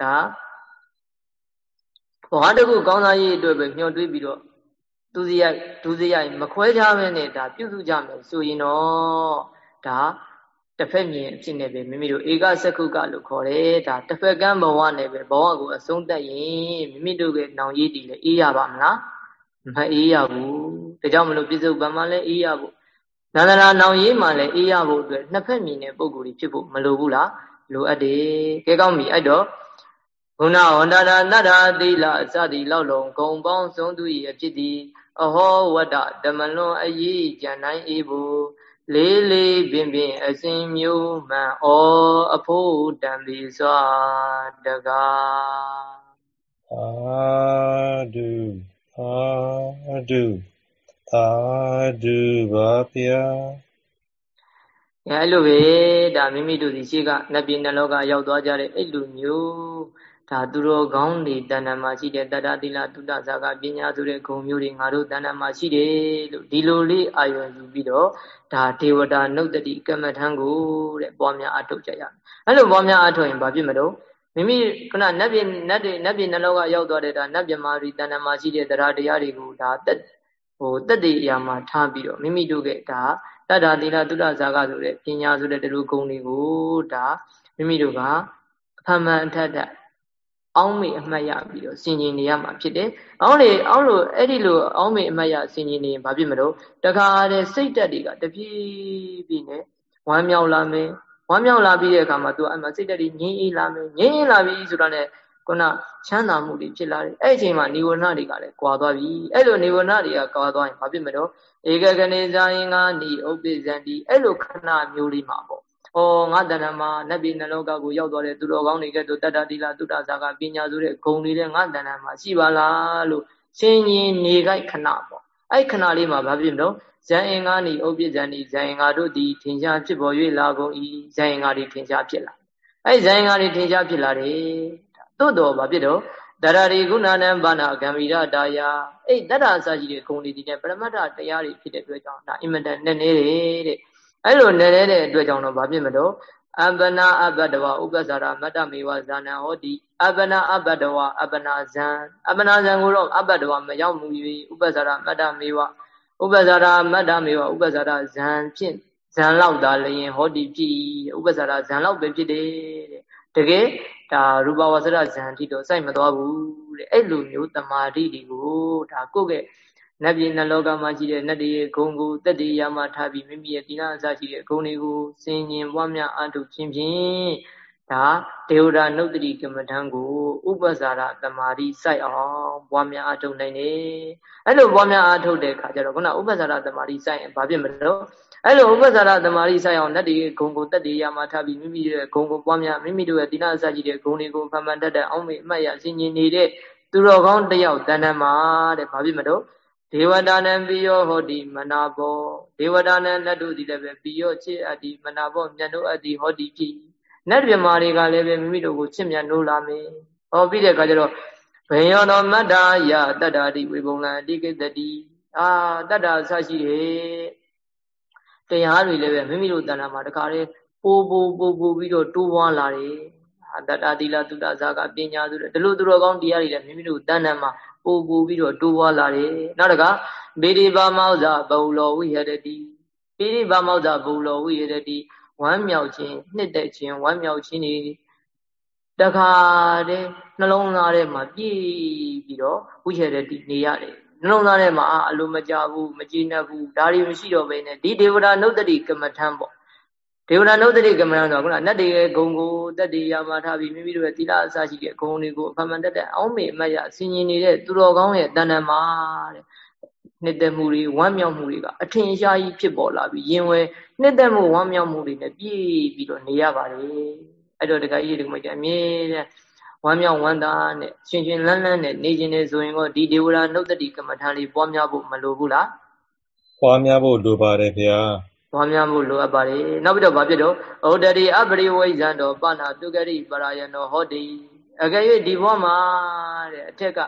ဒါဘဝတစ်ခုကောင်းသားရေးအတွက်ပဲမျှော်တွေးပြီးတော့ သူစရိုက်ဒုစရိုက်မခွဲခြားဘဲနဲ့ဒါပြုစုကြမယ်ဆိုရင်တော့ဒါတစ်ဖက်မြင်အဖြစ်နဲ့ပဲမိမိတို့ဧကစကုကလို့ခေါ်တယ်ဒါတစ်ဖက်ကမ်းဘဝနဲ့ပဲဘဝကိုအဆုံးသတ်ရင်မိမိတို့ရဲ့နောင်ရည်တည်လည်းအေးရပါမလားမအေးရဘူးဒါကြောင့်မလို့ပြစ္ဆုတ်ပံမှာလည်းအေးရဖို့နန္ဒနာနောင်ရည်မှာလည်းအေးရဖို့အတွက်နှစ်ဖက်မြင်တဲ့ပုံကိုယ်ကြီးဖြစ်ဖို့မလိုဘူးလားလိုအပ်တယ်ကဲကောင်းပြီအဲ့တော့ ဘုနာဝန္တာတတ္ထာသီလအစသည်လောက်လုံးဂုံပေါင်းဆုံးသူ၏အဖြစ်သည်အဟောဝတ္တဓမ္မလွန်အရေးကြံနိုင်၏ဘူးလေးလေးပင်ပင်အစဉ်မျိုးမှန်ဩအဖို့တံပြီစွာတကားအာဒုအာဒုအာဒုပါဗျာအဲလိုပဲဒါမိမိတို့ဒီရှိကနတ်ပြည်နှလောကရောက်သွားကြတဲ့အဲ့လိုမျိုး ဒါသူတော်ကောင်းတွေတဏ္ဍာမှာရှိတဲ့တတ္တသီလတုတ္တဇာကပညာဆိုတဲ့ဂုဏ်မျိုးတွေငါတို့တဏ္ဍာမှာရှိတယ်လို့ဒီလိုလေးအာရုံယူပြီးတော့ဒါဒေဝတာနုတ္တိကမ္မထံကိုတဲ့ပွားများအထုတ်ကြရမယ်အဲ့လိုပွားများအထုတ်ရင်ဘာဖြစ်မလို့မိမိခုနနတ်ပြည်နတ်တွေနတ်ပြည်နှလောကရောက်သွားတဲ့ဒါနတ်မြမာရီတဏ္ဍာမှာရှိတဲ့တရားတရားတွေကိုဒါတက်ဟိုတက်တေအရာမှာထားပြီးတော့မိမိတို့ကဒါတတ္တသီလတုတ္တဇာကဆိုတဲ့ပညာဆိုတဲ့ဒီလိုဂုဏ်တွေကိုဒါမိမိတို့ကအဖမှန်အထက်ထက် အောင်းမေအမှတ်ရပြီးတော့ဆင်ခြင်နေရမှာဖြစ်တယ်။အောင်းလေအောင်းလို့အဲ့ဒီလိုအောင်းမေအမှတ်ရဆင်ခြင်နေရင်ဘာဖြစ်မလို့တခါတည်းစိတ်တက်တွေကတပြေးပြေးနဲ့ဝမ်းမြောက်လာမယ်။ဝမ်းမြောက်လာပြီးတဲ့အခါမှာသူအဲ့မှာစိတ်တက်တွေငြိမ်းအေးလာမယ်။ငြိမ်းအေးလာပြီဆိုတော့ ਨੇ ခုနချမ်းသာမှုတွေဖြစ်လာတယ်။အဲ့ဒီအချိန်မှာနိဝရဏတွေကလည်းကွာသွားပြီ။အဲ့လိုနိဝရဏတွေကကွာသွားရင်ဘာဖြစ်မလို့ဧကကနေဇာယင်္ဂာနိဥပ္ပိဇန္တိအဲ့လိုခဏမျိုးလေးမှာပေါ့ ဩငါတဏ္ဍမှာနတ်ပြည်နှလောကကိုရောက်သွားတဲ့သူတော်ကောင်းတွေကဲ့သို့တတ္တတိလတုတ္တဇာကပညာဆိုတဲ့ဂုံနေတဲ့ငါတဏ္ဍမှာရှိပါလားလို့ရှင်းရင်နေခိုက်ခဏပေါ့အဲ့ခဏလေးမှာဘာဖြစ်မလို့ဇန်အင်္ဂါနိဥပ္ပဇန်နိဇန်အင်္ဂါတို့သည်ထင်ရှားဖြစ်ပေါ်၍လာကုန်၏ဇန်အင်္ဂါတွေထင်ရှားဖြစ်လာအဲ့ဇန်အင်္ဂါတွေထင်ရှားဖြစ်လာတယ်သို့တော်ဘာဖြစ်တော့တရရိကုဏနံဘာနာဂံဗီရတာယာအဲ့တတ္တအစရှိတဲ့ဂုံတွေဒီနဲ့ပရမတ္ထတရားတွေဖြစ်တဲ့အတွက်ကြောင့်ဒါအင်မတန်နဲ့နေတယ်တဲ့ အဲ့လိုနေတဲ့အတွက်ကြောင့်တော့ဘာဖြစ်မလို့အပနာအပတဝဥပ္ပဇာရမတ္တမေဝဇာနံဟောတိအပနာအပတဝအပနာဇံအပနာဇံကိုတော့အပတဝမရောက်မူ၍ဥပ္ပဇာရမတ္တမေဝဥပ္ပဇာရမတ္တမေဝဥပ္ပဇာရဇံဖြင့်ဇံလောက်သာလျင်ဟောတိဖြစ်ဥပ္ပဇာရဇံလောက်ပဲဖြစ်တယ်တဲ့တကယ်ဒါရူပဝါစရဇံတိတော့စိုက်မသွားဘူးတဲ့အဲ့လိုမျိုးတမာတိတွေကိုဒါကိုယ့်ရဲ့ နတ်ပြည်နတ်လောကမှာရှိတဲ့နတ်တွေရဲ့ဂုံကိုတက်တေရမှာထားပြီးမိမိရဲ့တိနာအစရှိတဲ့ဂုံတွေကိုစင်ញင်ပွားများအထုခြင်းဖြင့်ဒါဒေဝဒနုတ္တိကမ္မထံကိုဥပ္ပဇာရတမာတိစိုက်အောင်ပွားများအားထုတ်နိုင်တယ်အဲ့လိုပွားများအားထုတ်တဲ့အခါကျတော့ခုနဥပ္ပဇာရတမာတိစိုက်ရင်ဘာဖြစ်မလို့အဲ့လိုဥပ္ပဇာရတမာတိစိုက်အောင်တတ္တိဂုံကိုတတ္တိရမှာထားပြီးမိမိရဲ့ဂုံကိုပွားများမိမိတို့ရဲ့တိနာအစကြီးတဲ့ဂုံတွေကိုဖန်ဖန်တတ်တဲ့အောင်းမေအမှတ်ရဆင်ញင်နေတဲ့သူတော်ကောင်းတယောက်တဏ္ဍမှာတဲ့ဘာဖြစ်မလို့ ဒေဝတာနံပိယောဟောတိမနာဘောဒေဝတာနံလက်တို့ဒီလည်းပဲပိယောချစ်အပ်ဒီမနာဘောမြတ်တို့အပ်ဒီဟောတိဖြစ်နတ်ပြမာတွေကလည်းပဲမိမိတို့ကိုချစ်မြတ်နိုးလာမယ်ဟောပြီးတဲ့အခါကျတော့ဘယံတော်မတ္တာယတတ္တာတိဝေဘုံလံအတိကိတတိအာတတ္တာဆရှိတယ်တရားတွေလည်းပဲမိမိတို့တဏ္ဍာမှာတခါလေပိုးပိုးပိုးပိုးပြီးတော့တိုးပွားလာတယ်တတ္တာတိလသုတဇာကပညာဆိုတဲ့ဒီလိုသူတော်ကောင်းတရားတွေလည်းမိမိတို့တဏ္ဍာမှာ ပို့ပို့ပြီးတော့တိုးပွားလာတယ်နောက်တကဗေဒီပါမောဇဘုံလောဝိဟရတိဗေဒီပါမောဇဘုံလောဝိဟရတိဝမ်းမြောက်ခြင်းနှစ်သက်ခြင်းဝမ်းမြောက်ခြင်းတွေတခါတည်းနှလုံးသားထဲမှာပြည့်ပြီးတော့ဝိဟရတိနေရတယ်နှလုံးသားထဲမှာအလိုမကြဘူးမကြည်နပ်ဘူးဒါတွေမရှိတော့ဘဲနဲ့ဒီဒေဝတာနုတ္တိကမ္မထံပေါ့ ဒေဝနာနုဒ္တိကမ္မဏဆိုခုနနတ်တွေရဲ့ဂုံကိုတက်တွေရမှာထားပြီးမိမိတို့ရဲ့သီလအစရှိတဲ့ဂုံတွေကိုအဖမှန်တက်တဲ့အောင်းမေအမတ်ရဆင်ញင်နေတဲ့သူတော်ကောင်းရဲ့တဏ္ဍမှာတဲ့နှစ်သက်မှုတွေဝမ်းမြောက်မှုတွေကအထင်ရှားကြီးဖြစ်ပေါ်လာပြီးရင်ဝဲနှစ်သက်မှုဝမ်းမြောက်မှုတွေနဲ့ပြည့်ပြီးတော့နေရပါတယ်အဲ့တော့တခါကြီးဒီကမကြအမြဲတမ်းဝမ်းမြောက်ဝမ်းသာနဲ့ရှင်ရှင်လန်းလန်းနဲ့နေခြင်းနဲ့ဆိုရင်တော့ဒီဒေဝရာနုဒ္တိကမ္မထာလေးပွားများဖို့မလိုဘူးလားပွားများဖို့လိုပါတယ်ဗျာ ပွားများမှုလိုအပ်ပါတယ်နောက်ပြီးတော့ဗာဖြစ်တော့ဩဒတိအပရိဝိဇံတော်ပနာတုဂရိပရာယနောဟောတိအကယ်၍ဒီဘဝမှာတဲ့အထက်က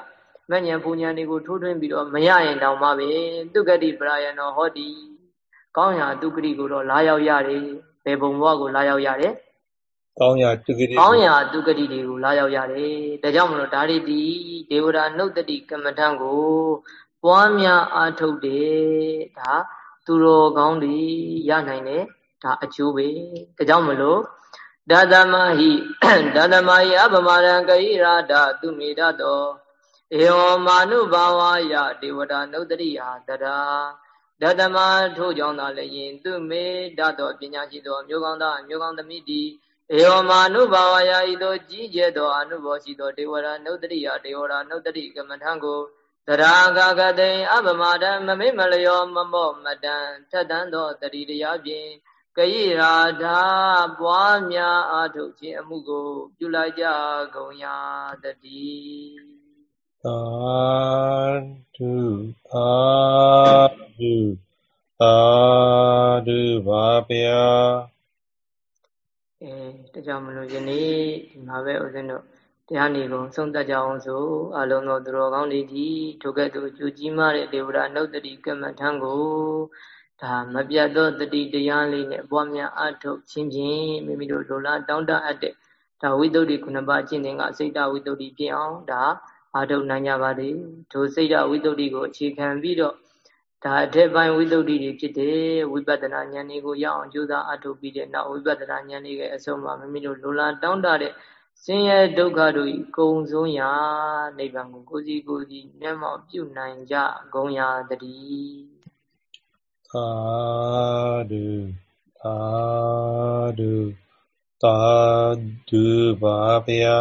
မဉ္ဇဉ်ပူဉ္ဇဉ်တွေကိုထိုးထွင်းပြီးတော့မရရင်တောင်မှပဲတုဂတိပရာယနောဟောတိကောင်းရာတုဂရိကိုတော့လာရောက်ရတယ်ဘယ်ဘုံဘဝကိုလာရောက်ရတယ်ကောင်းရာတုဂတိကောင်းရာတုဂတိတွေကိုလာရောက်ရတယ်ဒါကြောင့်မလို့ဒါရီတိဒေဝရာနှုတ်တတိကမ္မထံကိုပွားများအားထုတ်တယ်ဒါ သူတော်ကောင်းတွေရနိုင်တယ်ဒါအကျိုးပဲဒါကြောင့်မလို့ဒသမဟိဒသမဟိအပမရံကရိရာဒသူမေတတောဧဝမာနုဘာဝယဒေဝတာနုတ္တိဟာတရာဒသမထို့ကြောင့်သာလည်းယင်သူမေတတောပညာရှိသောမျိုးကောင်းသားမျိုးကောင်းသမီးတီဧဝမာနုဘာဝယဤသို့ကြီးကျယ်သောအနုဘောရှိသောဒေဝရာနုတ္တိယဒေဝရာနုတ္တိကမ္မထံကို တရာဂဂတိအပမဒံမမိမလျောမမောမတံထက်တန်သောတတိတရားဖြင့်ကရိရာဓာပွားများအာထုတ်ခြင်းအမှုကို ပြုလိုက်ကြကုန်ရာတတိသာဓုသာဓုသာဓုပါဗျာအဲတကြောင်မလို့ယနေ့ဒီမှာပဲဦးဇင်းတို့ တရားနေကုန်ဆုံးသက်ကြအောင်ဆိုအလုံးသောသူတော်ကောင်းတွေဒီထိုကဲ့သို့ကြူကြီးမားတဲ့ဒေဝရနှုတ်တိကမ္မထံကိုဒါမပြတ်သောတတိတရားလေးနဲ့ပွားများအထုတ်ခြင်းဖြင့်မိမိတို့လိုလားတောင်းတအပ်တဲ့ဒါဝိတုဒ္ဓိခုနှစ်ပါးအကျင့်တွေကစိတ်တဝိတုဒ္ဓိဖြစ်အောင်ဒါအာထုတ်နိုင်ကြပါလေထိုစိတ်တဝိတုဒ္ဓိကိုအခြေခံပြီးတော့ဒါအထက်ပိုင်းဝိတုဒ္ဓိတွေဖြစ်တဲ့ဝိပဿနာဉာဏ်တွေကိုရအောင်ကြိုးစားအထုတ်ပြီးတဲ့နောက်ဝိပဿနာဉာဏ်တွေရဲ့အဆုံးမှာမိမိတို့လိုလားတောင်းတတဲ့ ဆင်းရဲဒုက္ခတို့ဤကုံဆုံးရာနိဗ္ဗာန်ကိုကိုစီကိုစီမျက်မှောက်ပြုနိုင်ကြကုန်ရာတည်းသာဓုသာဓုသာဓုပါဗျာ